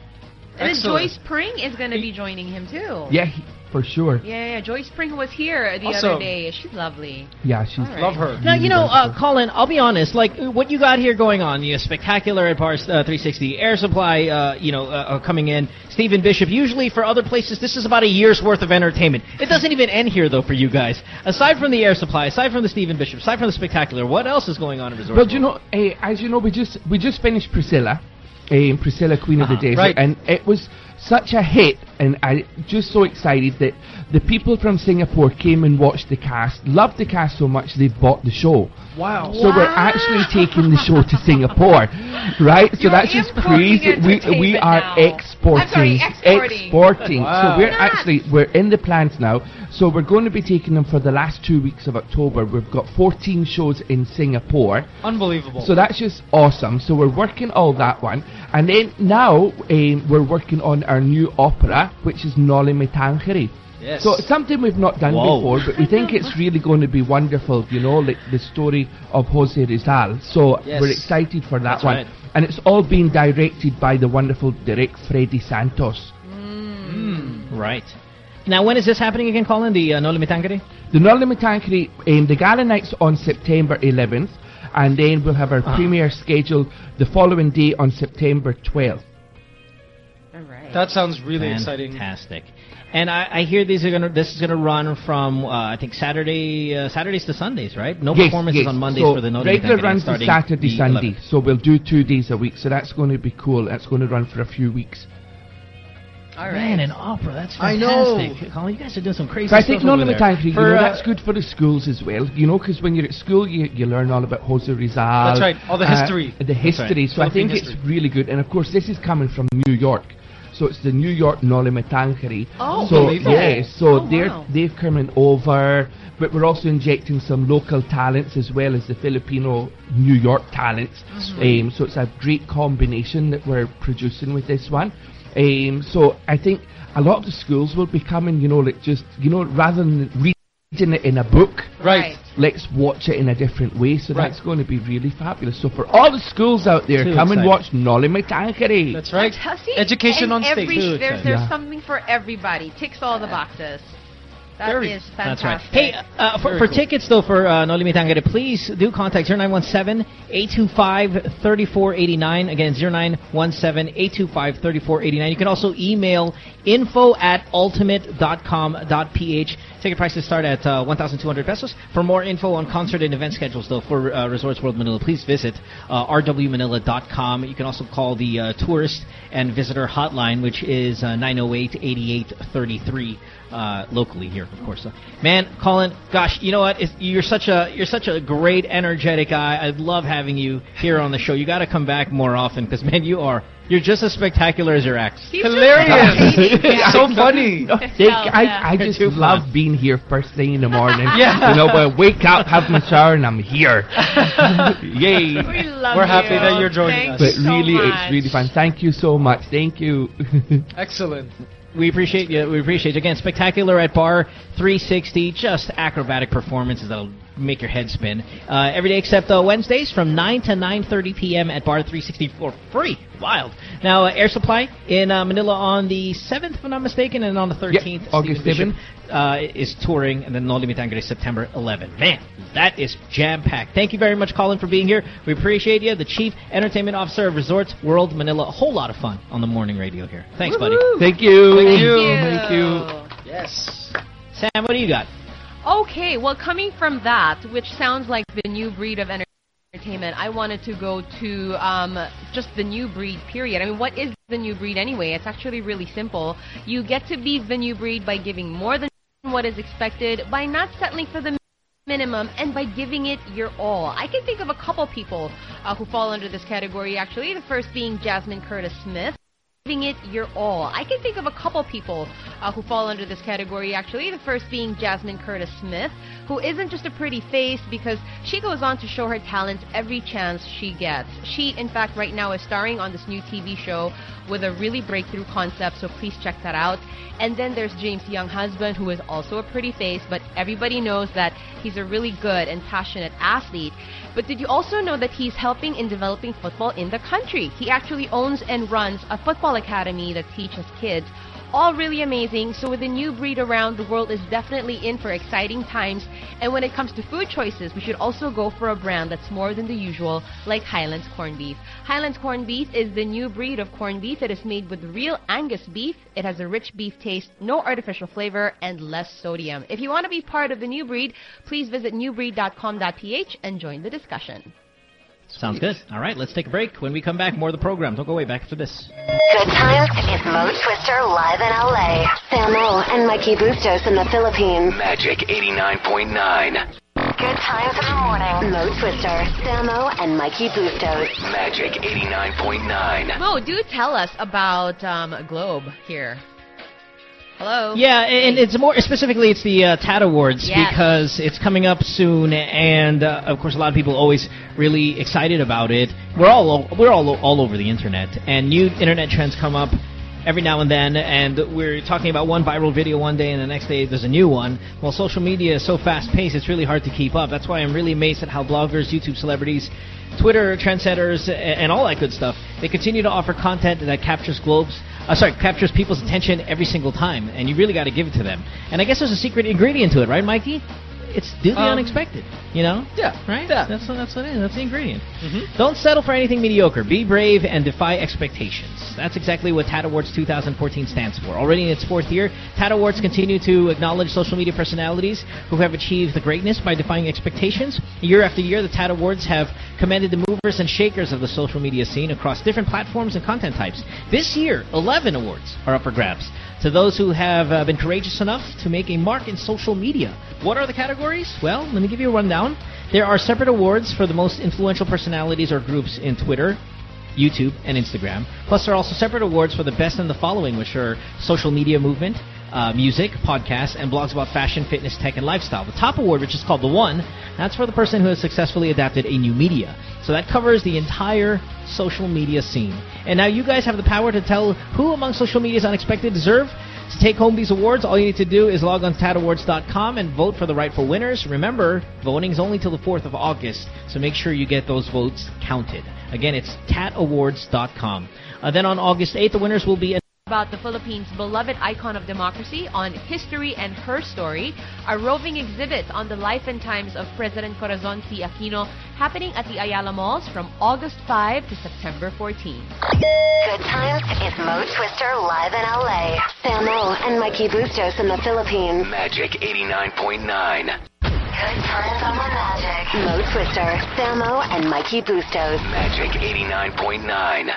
Speaker 5: And then Joyce Pring is going to be joining him too.
Speaker 13: Yeah, he- for sure.
Speaker 5: Yeah, yeah. Joyce Pring was here the
Speaker 4: Awesome.
Speaker 5: other day. She's lovely.
Speaker 13: Yeah, she's
Speaker 5: All right.
Speaker 4: Love her.
Speaker 3: Now, you know, uh, Colin, I'll be honest, like, uh, what you got here going on, you know, Spectacular at Bars uh, 360, Air Supply, uh, you know, uh, uh, coming in, Stephen Bishop, usually for other places, this is about a year's worth of entertainment. It doesn't even end here, though, for you guys. Aside from the Air Supply, aside from the Stephen Bishop, aside from the Spectacular, what else is going on in Resorts
Speaker 13: World, do you know, eh, as you know, we just we just finished Priscilla, eh, Priscilla Queen of the
Speaker 3: Uh-huh,
Speaker 13: Desert,
Speaker 4: right.
Speaker 13: and it was such a hit, and I just so excited that the people from Singapore came and watched the cast, loved the cast so much they bought the show.
Speaker 4: Wow.
Speaker 13: So we're actually taking the show to Singapore, [laughs] right? So
Speaker 5: You're
Speaker 13: that's just crazy. We we are
Speaker 5: now.
Speaker 13: exporting,
Speaker 5: I'm sorry, exporting.
Speaker 13: exporting.
Speaker 4: Wow.
Speaker 13: So we're
Speaker 5: Nuts.
Speaker 13: actually we're in the plans now. So we're going to be taking them for the last two weeks of October. We've got 14 shows in Singapore.
Speaker 4: Unbelievable.
Speaker 13: So that's just awesome. So we're working all that one, and then now um, we're working on our new opera, which is Noli Me Tangere.
Speaker 4: yes.
Speaker 13: So it's something we've not done
Speaker 3: Whoa.
Speaker 13: before, but we think it's really going to be wonderful. You know, like the story of Jose Rizal. So
Speaker 4: Yes.
Speaker 13: we're excited for that
Speaker 3: That's
Speaker 13: one,
Speaker 3: right.
Speaker 13: and it's all being directed by the wonderful Derek Freddy Santos.
Speaker 3: Right. Now, when is this happening again, Colin? The uh, Noli Me Tangere?
Speaker 13: The Noli Me Tangere, um, the gala night's on September 11th, and then we'll have our premiere scheduled the following day on September 12th. All right.
Speaker 4: That sounds really exciting.
Speaker 3: Fantastic. And I, I hear these are gonna. This is gonna run from uh, I think Saturday, uh, Saturdays to Sundays, right? No
Speaker 13: Yes,
Speaker 3: performances
Speaker 13: yes.
Speaker 3: on Mondays
Speaker 13: so
Speaker 3: for the Noli
Speaker 13: regular
Speaker 3: Me Tangere
Speaker 13: runs to
Speaker 3: starting
Speaker 13: Saturday,
Speaker 3: the
Speaker 13: Sunday.
Speaker 3: 11th.
Speaker 13: So we'll do two days a week. So that's going to be cool. That's going to run for a few weeks.
Speaker 5: All right.
Speaker 3: Man, an opera. That's fantastic.
Speaker 13: I know.
Speaker 3: fantastic. Colin, you guys are doing some crazy
Speaker 13: So I
Speaker 3: stuff
Speaker 13: think
Speaker 3: over
Speaker 13: Noli
Speaker 3: there.
Speaker 13: Me Tangere, you
Speaker 3: For,
Speaker 13: know,
Speaker 3: uh,
Speaker 13: that's good for the schools as well. You know, because when you're at school, you, you learn all about Jose Rizal.
Speaker 4: That's right, all the
Speaker 13: uh,
Speaker 4: history.
Speaker 13: the history.
Speaker 4: right,
Speaker 13: So I think
Speaker 4: history.
Speaker 13: it's really good. And of course, this is coming from New York. So it's the New York Noli Me Tangere.
Speaker 5: Oh,
Speaker 13: so yeah, so
Speaker 5: Oh,
Speaker 13: they're
Speaker 5: wow.
Speaker 13: they've coming over, but we're also injecting some local talents as well as the Filipino New York talents.
Speaker 5: Mhm.
Speaker 13: Um, so it's a great combination that we're producing with this one. Um, so I think a lot of the schools will be coming, you know, like just you know, rather than reading it in a book,
Speaker 4: Right.
Speaker 13: Let's watch it in a different way. So
Speaker 4: Right.
Speaker 13: that's going to be really fabulous. So for all the schools out there,
Speaker 4: Too
Speaker 13: come and watch Noli Me Tangere.
Speaker 4: That's right. Education
Speaker 5: and
Speaker 4: on stage.
Speaker 5: every-
Speaker 4: Too
Speaker 5: There's, there's
Speaker 13: Yeah.
Speaker 5: something for everybody. Ticks all the boxes. That is
Speaker 4: Very-
Speaker 3: That's right. Hey, uh, for, for
Speaker 4: cool.
Speaker 3: tickets though for uh, Noli Me Tangere, please do contact 0917-825-3489. Again, 0917-825-3489. You can also email info at ultimate.com.ph. Ticket prices start at uh, 1,200 pesos. For more info on concert and event schedules though for uh, Resorts World Manila, please visit uh, rwmanila.com. You can also call the uh, tourist and visitor hotline, which is uh, 908-8833 uh, locally here, of course. So, man, Colin, gosh, you know what? It's, you're such a you're such a great, energetic guy. I love having you here on the show. You got to come back more often because, man, you are you're just as spectacular as your ex.
Speaker 5: He's
Speaker 4: Hilarious. [laughs] so funny. [laughs]
Speaker 13: No, they- I, I just love
Speaker 3: fun.
Speaker 13: being here first thing in the morning. [laughs]
Speaker 4: Yeah.
Speaker 13: You know, but wake up, have my shower, and I'm here. Yay.
Speaker 5: We love
Speaker 4: We're happy
Speaker 5: you.
Speaker 4: that you're joining
Speaker 5: Thanks
Speaker 4: us.
Speaker 13: But
Speaker 5: so
Speaker 13: really,
Speaker 5: much.
Speaker 13: it's really fun. Thank you so much. Thank you.
Speaker 4: Excellent.
Speaker 3: We appreciate you. We appreciate you. Again, spectacular at Bar 360. Just acrobatic performances that'll make your head spin. Uh, every day except uh, Wednesdays from 9 to 9.30 p.m. at Bar 360 for free. Wild. Now, uh, Air Supply in uh, Manila on the 7th, if I'm not mistaken, and on the 13th,
Speaker 13: August
Speaker 3: Stephen Bishop, uh, is touring, and then Noli Me Tangere is September 11th. Man, that is jam-packed. Thank you very much, Colin, for being here. We appreciate you. The Chief Entertainment Officer of Resorts World Manila. A whole lot of fun on the morning radio here. Thanks, buddy.
Speaker 13: Thank you.
Speaker 4: Thank you.
Speaker 13: Thank you.
Speaker 4: Yes.
Speaker 3: Sam, what do you got?
Speaker 5: Okay, well, coming from that, which sounds like the new breed of entertainment, I wanted to go to um, just the new breed, period. I mean, what is the new breed anyway? It's actually really simple. You get to be the new breed by giving more than what is expected, by not settling for the minimum, and by giving it your all. I can think of a couple people uh, who fall under this category, actually. The first being Jasmine Curtis Smith. Giving it your all. I can think of a couple people uh, who fall under this category, actually. The first being Jasmine Curtis Smith, who isn't just a pretty face because she goes on to show her talent every chance she gets. She, in fact, right now is starring on this new TV show with a really breakthrough concept, so please check that out. And then there's James Younghusband, who is also a pretty face, but everybody knows that he's a really good and passionate athlete. But did you also know that he's helping in developing football in the country? He actually owns and runs a football academy that teaches kids. All really amazing. So with the new breed around, the world is definitely in for exciting times. And when it comes to food choices, we should also go for a brand that's more than the usual, like Highlands Corned Beef. Highlands Corned Beef is the new breed of corned beef. It is made with real Angus beef. It has a rich beef taste, no artificial flavor, and less sodium. If you want to be part of the new breed, please visit newbreed.com.ph and join the discussion.
Speaker 3: Sounds good. All right, let's take a break. When we come back, more of the program. Don't go away. Back after this.
Speaker 1: Good times is Mo Twister live in LA. Samo and Mikey Bustos in the Philippines.
Speaker 2: Magic 89.9.
Speaker 1: Good times in the morning. Mo Twister, Samo, and Mikey Bustos.
Speaker 2: Magic 89.9.
Speaker 5: Mo, do tell us about um, Globe here. Hello.
Speaker 3: Yeah, and it's more specifically it's the uh, TAT Awards
Speaker 5: Yes.
Speaker 3: because it's coming up soon, and uh, of course a lot of people always really excited about it. We're all we're all all over the internet, and new internet trends come up every now and then, and we're talking about one viral video one day, and the next day there's a new one. Well, social media is so fast paced; it's really hard to keep up. That's why I'm really amazed at how bloggers, YouTube celebrities. Twitter trendsetters and all that good stuff. They continue to offer content that captures globes, uh, sorry, captures people's attention every single time, and you really got to give it to them. And I guess there's a secret ingredient to it, right, Mikey? It's do the
Speaker 4: Um,
Speaker 3: unexpected. You know?
Speaker 4: Yeah.
Speaker 3: Right?
Speaker 4: Yeah.
Speaker 3: That's that's what it is. That's the ingredient.
Speaker 4: Mhm.
Speaker 3: Don't settle for anything mediocre. Be brave and defy expectations. That's exactly what TAT Awards 2014 stands for. Already in its fourth year, TAT Awards continue to acknowledge social media personalities who have achieved the greatness by defying expectations. Year after year, the TAT Awards have commended the movers and shakers of the social media scene across different platforms and content types. This year, 11 awards are up for grabs. To those who have uh, been courageous enough to make a mark in social media. What are the categories? Well, let me give you a rundown. There are separate awards for the most influential personalities or groups in Twitter, YouTube, and Instagram. Plus, there are also separate awards for the best in the following, which are social media movement, uh, music, podcasts, and blogs about fashion, fitness, tech, and lifestyle. The top award, which is called the One, that's for the person who has successfully adapted a new media. So that covers the entire social media scene. And now you guys have the power to tell who among social media's unexpected deserve to take home these awards, all you need to do is log on to tatawards.com and vote for the rightful winners. Remember, voting is only till the 4th of August, so make sure you get those votes counted. Again, it's tatawards.com. Uh, then on August 8th, the winners will be
Speaker 5: about the Philippines' beloved icon of democracy on History and Her Story, a roving exhibit on the life and times of President Corazon C. Aquino happening at the Ayala Malls from August 5 to September 14.
Speaker 1: Good times is Mo Twister live in LA. Samo and Mikey Bustos in the Philippines.
Speaker 12: Magic 89.9.
Speaker 1: Good times on the Magic. Mo Twister, Samo, and Mikey Bustos.
Speaker 12: Magic 89.9.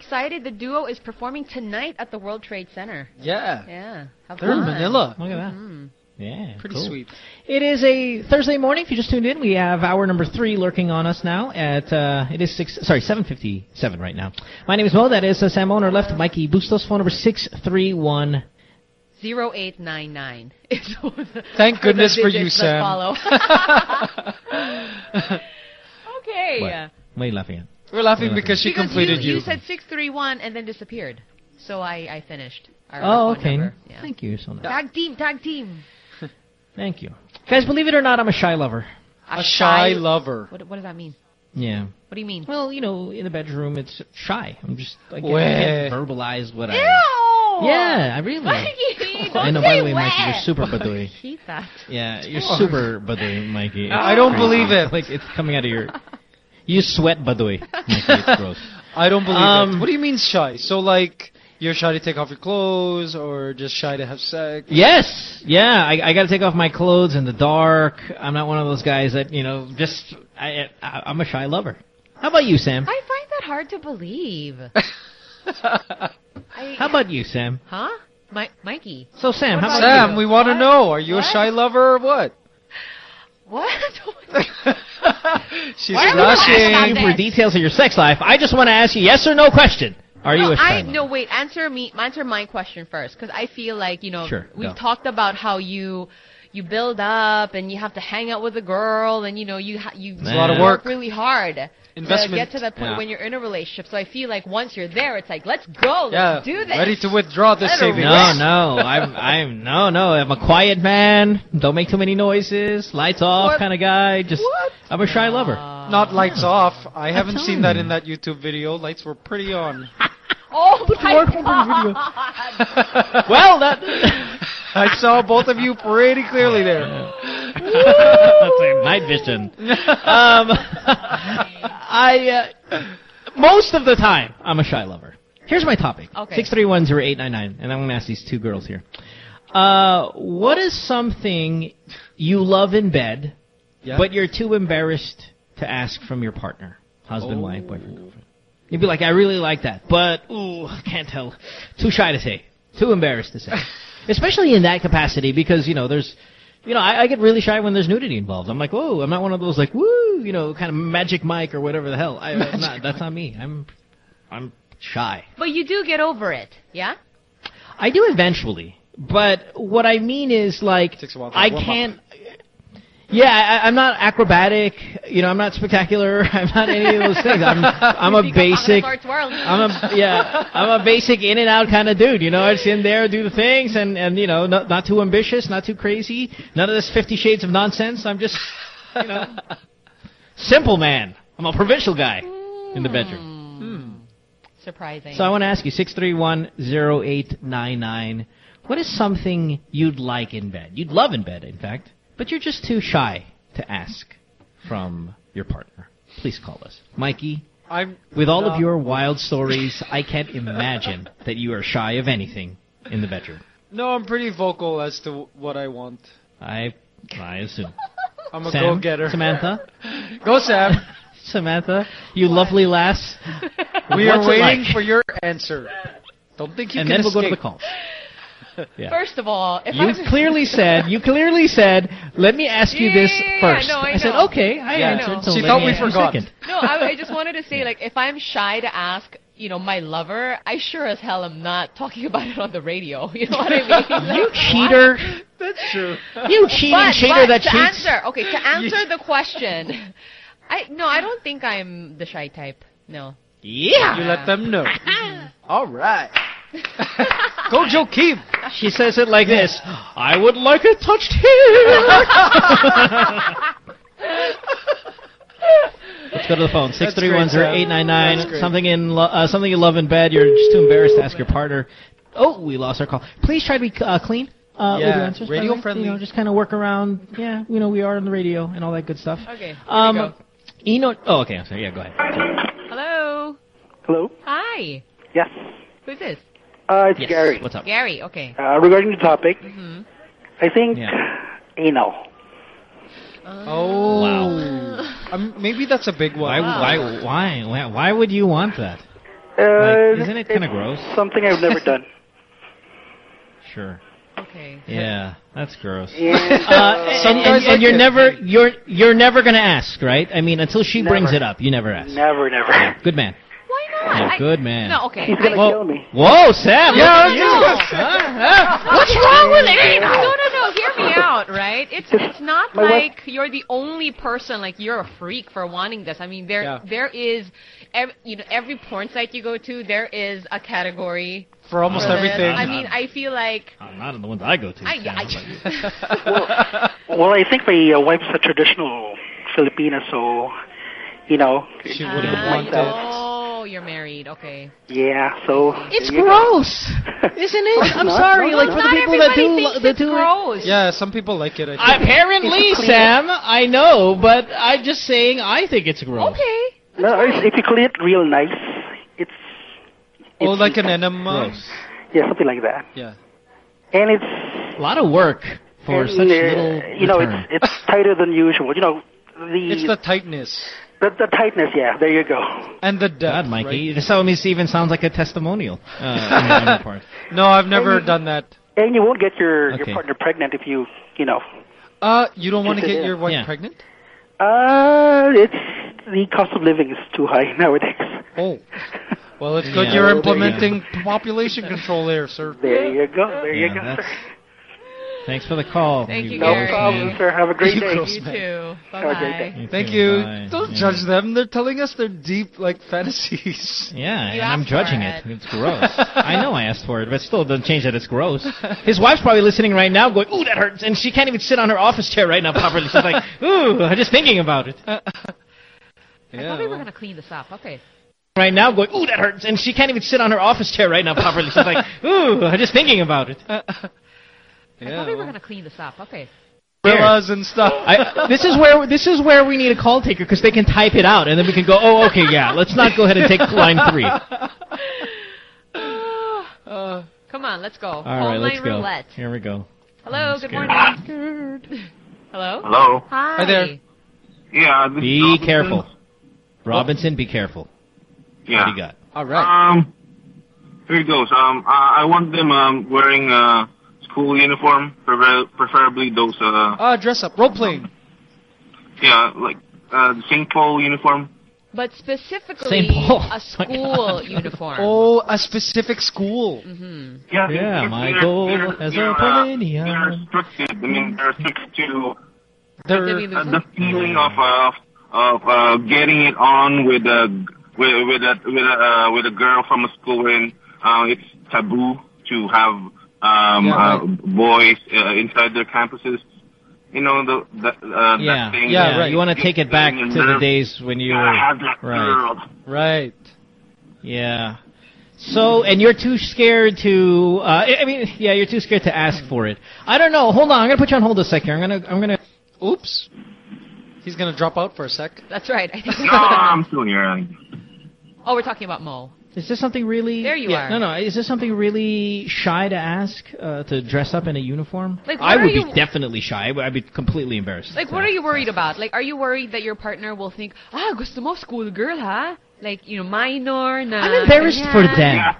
Speaker 5: excited. The duo is performing tonight at the World Trade Center.
Speaker 4: Yeah.
Speaker 5: Yeah. Have
Speaker 4: They're in
Speaker 5: fun.
Speaker 4: Manila.
Speaker 3: Look at that.
Speaker 5: Mhm.
Speaker 3: Yeah,
Speaker 4: Pretty
Speaker 3: cool.
Speaker 4: sweet.
Speaker 3: It is a Thursday morning. If you just tuned in, we have hour number three lurking on us now. At uh, it is six, sorry, seven fifty-seven right now. My name is Mo. That is uh, Sam on our left. Mikey Bustos. Phone number six three one.
Speaker 5: 0899. [laughs]
Speaker 4: Thank goodness for you,
Speaker 5: digits
Speaker 4: Sam.
Speaker 5: follow. [laughs] [laughs] okay.
Speaker 3: What? What are you laughing at?
Speaker 4: We're laughing because she
Speaker 5: Because
Speaker 4: completed
Speaker 5: you,
Speaker 4: you.
Speaker 5: you said 631 and then disappeared. So I, I finished. Our
Speaker 3: Oh, okay.
Speaker 5: Yeah.
Speaker 3: Thank you so much.
Speaker 5: Tag team, tag team. [laughs]
Speaker 3: Thank you, guys. Believe it or not, I'm a shy lover.
Speaker 4: A shy lover.
Speaker 5: What, what does that mean?
Speaker 3: Yeah.
Speaker 5: What do you mean?
Speaker 3: Well, you know, in the bedroom, it's shy. I'm just like can't, I can't verbalize what I.
Speaker 5: Ew!
Speaker 3: Yeah, I really. [laughs]
Speaker 5: Mikey,
Speaker 3: I know.
Speaker 5: don't
Speaker 3: By the
Speaker 5: say
Speaker 3: way, Mikey,
Speaker 5: wet.
Speaker 3: you're super baduy.
Speaker 5: Hate [laughs] that.
Speaker 3: Yeah, you're super baduy, Mikey. It's
Speaker 4: I don't
Speaker 3: crazy.
Speaker 4: believe it.
Speaker 3: Like it's coming out of your. You sweat baduy, Mikey. It's gross.
Speaker 4: I don't believe
Speaker 3: Um,
Speaker 4: it. What do you mean shy? So like you're shy to take off your clothes or just shy to have sex?
Speaker 3: Yes, yeah. I, I got to take off my clothes in the dark. I'm not one of those guys that you know. Just I, I I'm a shy lover. How about you, Sam?
Speaker 5: I find that hard to believe. [laughs] I,
Speaker 3: How about you, Sam?
Speaker 5: Huh? Mi- Mikey.
Speaker 3: So, Sam, how about
Speaker 4: Sam,
Speaker 3: you?
Speaker 4: we want to know. Are you
Speaker 5: What?
Speaker 4: a shy lover or what?
Speaker 5: What? [laughs] [laughs]
Speaker 4: She's
Speaker 3: Why are we not asking
Speaker 4: blushing.
Speaker 3: you for details of your sex life? I just want to ask you yes or no question. Are you
Speaker 5: no,
Speaker 3: a shy
Speaker 5: I no wait. Answer me. Answer my question first, because I feel like you know
Speaker 3: Sure,
Speaker 5: we've
Speaker 3: go.
Speaker 5: talked about how you you build up and you have to hang out with a girl and you know you ha- you
Speaker 3: a of
Speaker 4: work.
Speaker 5: really hard to get to that point
Speaker 4: Yeah.
Speaker 5: when you're in a relationship. So I feel like once you're there, it's like let's go, let's
Speaker 4: Yeah,
Speaker 5: do this.
Speaker 4: ready to withdraw the savings.
Speaker 3: No, no, [laughs] I'm, I'm, no, no. I'm a quiet man. Don't make too many noises. Lights off kind of guy. Just, I'm a shy lover.
Speaker 4: Not lights off. I haven't
Speaker 3: telling
Speaker 4: seen that in that YouTube video. Lights were pretty on.
Speaker 5: Oh my
Speaker 3: work on the [laughs]
Speaker 5: god!
Speaker 3: well, that.
Speaker 4: I saw both of you pretty clearly there.
Speaker 3: That's a night vision. [laughs] Um, [laughs] I, uh, most of the time, I'm a shy lover. Here's my topic.
Speaker 5: Okay.
Speaker 3: Six three one zero eight nine nine, and I'm going to ask these two girls here. Uh, what is something you love in bed,
Speaker 4: Yeah.
Speaker 3: but you're too embarrassed to ask from your partner, husband,
Speaker 4: Oh.
Speaker 3: wife, boyfriend, girlfriend? You'd be like, I really like that, but ooh, I can't tell. Too shy to say. Too embarrassed to say. [laughs] Especially in that capacity, because you know, there's, you know, I, I get really shy when there's nudity involved. I'm like, whoa, I'm not one of those like, woo, you know, kind of magic Mike or whatever the hell. I, I'm not, that's not me. I'm, I'm shy.
Speaker 5: But you do get over it, yeah?
Speaker 3: I do eventually, but what I mean is like
Speaker 4: Takes a while to
Speaker 3: I can't. Yeah, I, I'm not acrobatic. You know, I'm not spectacular. [laughs] I'm not any of those things. I'm I'm a basic. I'm a yeah. I'm a basic in and out kind of dude. You know, I just in there, do the things, and and you know, not not too ambitious, not too crazy. None of this Fifty Shades of nonsense. I'm just you know, [laughs] simple man. I'm a provincial guy in the bedroom.
Speaker 5: Surprising.
Speaker 3: So I want to ask you, six three one zero eight nine nine. What is something you'd like in bed? You'd love in bed, in fact, but you're just too shy to ask from your partner. Please call us, Mikey.
Speaker 4: I'm
Speaker 3: With all of your wild stories, I can't imagine that you are shy of anything in the bedroom.
Speaker 4: No, I'm pretty vocal as to what I want.
Speaker 3: I, I assume.
Speaker 4: I'm a
Speaker 3: Sam,
Speaker 4: go-getter.
Speaker 3: Samantha, [laughs]
Speaker 4: Go, Sam.
Speaker 3: Samantha, you lovely lass.
Speaker 4: we are
Speaker 3: What's it
Speaker 4: waiting
Speaker 3: like?
Speaker 4: for your answer. Don't think you
Speaker 3: and
Speaker 4: can
Speaker 3: then we'll go to the call. Yeah.
Speaker 5: First of all, if
Speaker 3: You
Speaker 5: I'm
Speaker 3: clearly said, you clearly said, let me ask you this
Speaker 5: Yeah,
Speaker 3: first.
Speaker 5: no, I
Speaker 3: said, okay, I
Speaker 4: Yeah.
Speaker 3: answered, so
Speaker 4: She thought we forgot.
Speaker 5: no, I, I just wanted to say like if I'm shy to ask, you know, my lover, I sure as hell am not talking about it on the radio. [laughs] You know what I mean? [laughs]
Speaker 3: You
Speaker 5: Like,
Speaker 3: cheater.
Speaker 4: That's true.
Speaker 3: You cheating
Speaker 5: But,
Speaker 3: cheater
Speaker 5: but
Speaker 3: that
Speaker 5: to
Speaker 3: cheats.
Speaker 5: answer, okay, to answer the question, I no, I don't think I'm the shy type. No.
Speaker 3: Yeah.
Speaker 4: You let them know. [laughs] All right. Go, Joe Keem.
Speaker 3: She says it like this. I would like it touched here. Let's go to the phone. Six three one zero eight nine
Speaker 4: That's
Speaker 3: Something in lo- uh, something you love in bed. You're just too embarrassed to ask your partner. Oh, we lost our call. Please try to be uh, clean. Uh, with
Speaker 4: Yeah,
Speaker 3: your answers, by the
Speaker 4: radio
Speaker 3: way.
Speaker 4: friendly.
Speaker 3: You know, just kind of work around. Yeah, you know, we are on the radio and all that good stuff.
Speaker 5: Okay. Here
Speaker 3: Um,
Speaker 5: we go.
Speaker 3: Eno. Oh, okay. I'm sorry. Yeah, go ahead.
Speaker 5: Hello.
Speaker 14: Hello.
Speaker 5: Hi.
Speaker 14: Yes.
Speaker 5: Who's this?
Speaker 14: Uh, it's
Speaker 3: Yes.
Speaker 14: Gary.
Speaker 3: What's up?
Speaker 5: Gary. Okay.
Speaker 14: Uh, regarding the topic,
Speaker 5: hmm
Speaker 14: I think
Speaker 3: Yeah. [sighs]
Speaker 14: anal.
Speaker 4: Oh.
Speaker 3: Wow. [laughs]
Speaker 4: Um, maybe that's a big one.
Speaker 3: Why, why, why, why, why would you want that?
Speaker 14: Uh,
Speaker 3: Like, isn't it kind of gross?
Speaker 14: Something I've never done. [laughs]
Speaker 3: Sure.
Speaker 5: Okay.
Speaker 3: Yeah, that's gross.
Speaker 14: Yeah.
Speaker 3: Uh, [laughs] and, and, and you're never you're you're never gonna ask, right? I mean, until she brings it up, you never ask.
Speaker 14: Never, never.
Speaker 3: Good man.
Speaker 5: Why
Speaker 3: good man.
Speaker 5: No, okay.
Speaker 14: He's gonna
Speaker 5: I-
Speaker 14: kill me.
Speaker 3: Whoa, Sam!
Speaker 5: Yeah,
Speaker 3: look at you.
Speaker 5: no.
Speaker 3: Huh?
Speaker 5: What's wrong with it? No, no, no. Hear me [laughs] out, right? It's it's not
Speaker 14: My wife-
Speaker 5: like you're the only person. Like you're a freak for wanting this. I mean, there
Speaker 4: Yeah.
Speaker 5: there is, ev- you know, every porn site you go to, there is a category
Speaker 4: For almost
Speaker 5: for
Speaker 4: everything.
Speaker 5: I mean, I feel like
Speaker 3: Uh, not in the ones I go to.
Speaker 5: I,
Speaker 3: Sam,
Speaker 5: I [laughs]
Speaker 14: Well, I think my uh, wife's a traditional Filipina, so you know,
Speaker 4: She
Speaker 14: it
Speaker 4: wouldn't
Speaker 14: like
Speaker 4: want
Speaker 14: that.
Speaker 5: Oh, you're married. Okay.
Speaker 14: Yeah, so
Speaker 3: It's
Speaker 14: there go.
Speaker 3: gross, [laughs] isn't it? I'm
Speaker 14: not.
Speaker 3: sorry,
Speaker 14: No,
Speaker 3: like
Speaker 14: no,
Speaker 3: for
Speaker 5: Not
Speaker 3: the people that do
Speaker 5: thinks
Speaker 3: that
Speaker 5: it's
Speaker 3: do it.
Speaker 5: gross.
Speaker 4: Yeah, some people like it. I think.
Speaker 3: Apparently, Sam, I know, but I'm just saying I think it's gross.
Speaker 5: Okay.
Speaker 14: No, if, if you clean it real nice, it's
Speaker 4: oh, like an enema.
Speaker 3: Gross.
Speaker 14: yeah, something like that.
Speaker 4: Yeah.
Speaker 14: And it's
Speaker 3: A lot of work for such
Speaker 14: uh,
Speaker 3: little
Speaker 14: you know,
Speaker 3: return.
Speaker 14: it's it's tighter than usual. You know, the
Speaker 4: It's the tightness
Speaker 14: the, the tightness. Yeah, there you go.
Speaker 4: and the depth.
Speaker 3: God, Mikey,
Speaker 4: right?
Speaker 3: this almost even sounds like a testimonial. Uh, on your- on your part.
Speaker 4: No, I've never
Speaker 14: And you-
Speaker 4: done that.
Speaker 14: And you won't get your
Speaker 3: Okay.
Speaker 14: your partner pregnant if you you know.
Speaker 4: Uh, you don't want to get your wife
Speaker 3: Yeah.
Speaker 4: pregnant?
Speaker 14: Uh, it's the cost of living is too high [laughs] nowadays.
Speaker 4: Oh. Well, it's [laughs] good
Speaker 3: Yeah.
Speaker 4: you're
Speaker 14: Well, there you
Speaker 4: implementing population control there, sir.
Speaker 14: There you go. There
Speaker 3: Yeah,
Speaker 14: you go. [laughs]
Speaker 3: that's-
Speaker 14: sir.
Speaker 3: Thanks for the call.
Speaker 5: Thank you,
Speaker 14: No
Speaker 5: Gary.
Speaker 14: problem, sir. Have a great [laughs]
Speaker 4: You
Speaker 14: day.
Speaker 4: gross
Speaker 5: You
Speaker 4: man.
Speaker 5: too. Bye
Speaker 14: Have a great
Speaker 5: bye.
Speaker 14: day.
Speaker 4: Thank
Speaker 3: too,
Speaker 4: you.
Speaker 3: bye.
Speaker 4: Don't
Speaker 3: Yeah.
Speaker 4: judge them. They're telling us their deep, like, fantasies.
Speaker 3: Yeah,
Speaker 5: You
Speaker 3: and I'm judging
Speaker 5: it.
Speaker 3: it. It's gross. I know I asked for it, but still doesn't change that it's gross. [laughs] His wife's probably listening right now going, ooh, that hurts. And she can't even sit on her office chair right now properly. She's like, [laughs] ooh, I'm just thinking about it. Uh, uh.
Speaker 5: I
Speaker 4: Yeah.
Speaker 5: thought we were
Speaker 4: well.
Speaker 5: gonna clean this up. Okay.
Speaker 3: Right now going, ooh, that hurts. And she can't even sit on her office chair right now properly. She's like, ooh, I'm just thinking about it.
Speaker 5: Uh, I
Speaker 4: Yeah.
Speaker 5: thought we were
Speaker 4: well.
Speaker 5: gonna clean this up. Okay.
Speaker 4: Gorillas and stuff.
Speaker 3: I, this is where this is where we need a call taker because they can type it out and then we can go. Oh, okay, yeah. Let's not go ahead and take line three.
Speaker 4: Uh, [laughs] [sighs]
Speaker 5: Come on, let's go.
Speaker 3: All
Speaker 5: Phone
Speaker 3: right, let's
Speaker 5: line
Speaker 3: go.
Speaker 5: roulette.
Speaker 3: Here we go.
Speaker 5: Hello,
Speaker 3: I'm
Speaker 5: good
Speaker 3: scared.
Speaker 5: morning. [laughs] Hello.
Speaker 11: Hello.
Speaker 5: Hi.
Speaker 4: Hi there.
Speaker 11: Yeah. This
Speaker 3: Be
Speaker 11: Robinson.
Speaker 3: careful, Robinson. Be careful. What
Speaker 11: Yeah.
Speaker 3: do you got?
Speaker 4: all right.
Speaker 11: Um, here it goes. Um, I I want them um wearing a school uniform, preferably those uh
Speaker 4: Uh, dress up. Role playing.
Speaker 11: yeah like uh the St. Paul uniform.
Speaker 5: But specifically,
Speaker 3: Paul.
Speaker 5: a [laughs] school uniform.
Speaker 4: Oh, a specific school.
Speaker 5: hmm
Speaker 11: Yeah.
Speaker 3: Yeah,
Speaker 11: they're-
Speaker 3: my
Speaker 11: they're-
Speaker 3: goal
Speaker 11: they're-
Speaker 3: as a
Speaker 11: they're, uh, They're restricted. I mean, they're restricted to
Speaker 4: They're,
Speaker 11: uh, the feeling of uh, of uh, getting it on with a with with a with a uh, with a girl from a school when uh, it's taboo to have um,
Speaker 4: Yeah,
Speaker 11: uh, boys uh, inside their campuses. You know the, the uh,
Speaker 3: Yeah,
Speaker 11: that thing.
Speaker 4: Yeah,
Speaker 3: yeah.
Speaker 4: right.
Speaker 3: You want to take it back to the days when you
Speaker 11: gotta
Speaker 3: were
Speaker 11: that
Speaker 3: right.
Speaker 11: girl.
Speaker 4: right.
Speaker 3: Yeah. So, and you're too scared to. Uh, I I mean, yeah, you're too scared to ask for it. I don't know. Hold on, I'm gonna put you on hold a second. I'm gonna, I'm gonna.
Speaker 4: Oops. He's gonna drop out for a sec.
Speaker 5: That's right. I think.
Speaker 11: No, I'm still here.
Speaker 5: oh, we're talking about Mo.
Speaker 3: Is this something really?
Speaker 5: There you
Speaker 3: Yeah.
Speaker 5: are.
Speaker 3: No, no. Is this something really shy to ask uh, to dress up in a uniform?
Speaker 5: Like, what
Speaker 3: I
Speaker 5: are
Speaker 3: would be definitely shy. I would- be completely embarrassed.
Speaker 5: Like, what are you worried about? Like, are you worried that your partner will think, ah, gusto mo school girl, ha? Like, you know, minor na.
Speaker 3: I'm embarrassed for them.
Speaker 11: Yeah,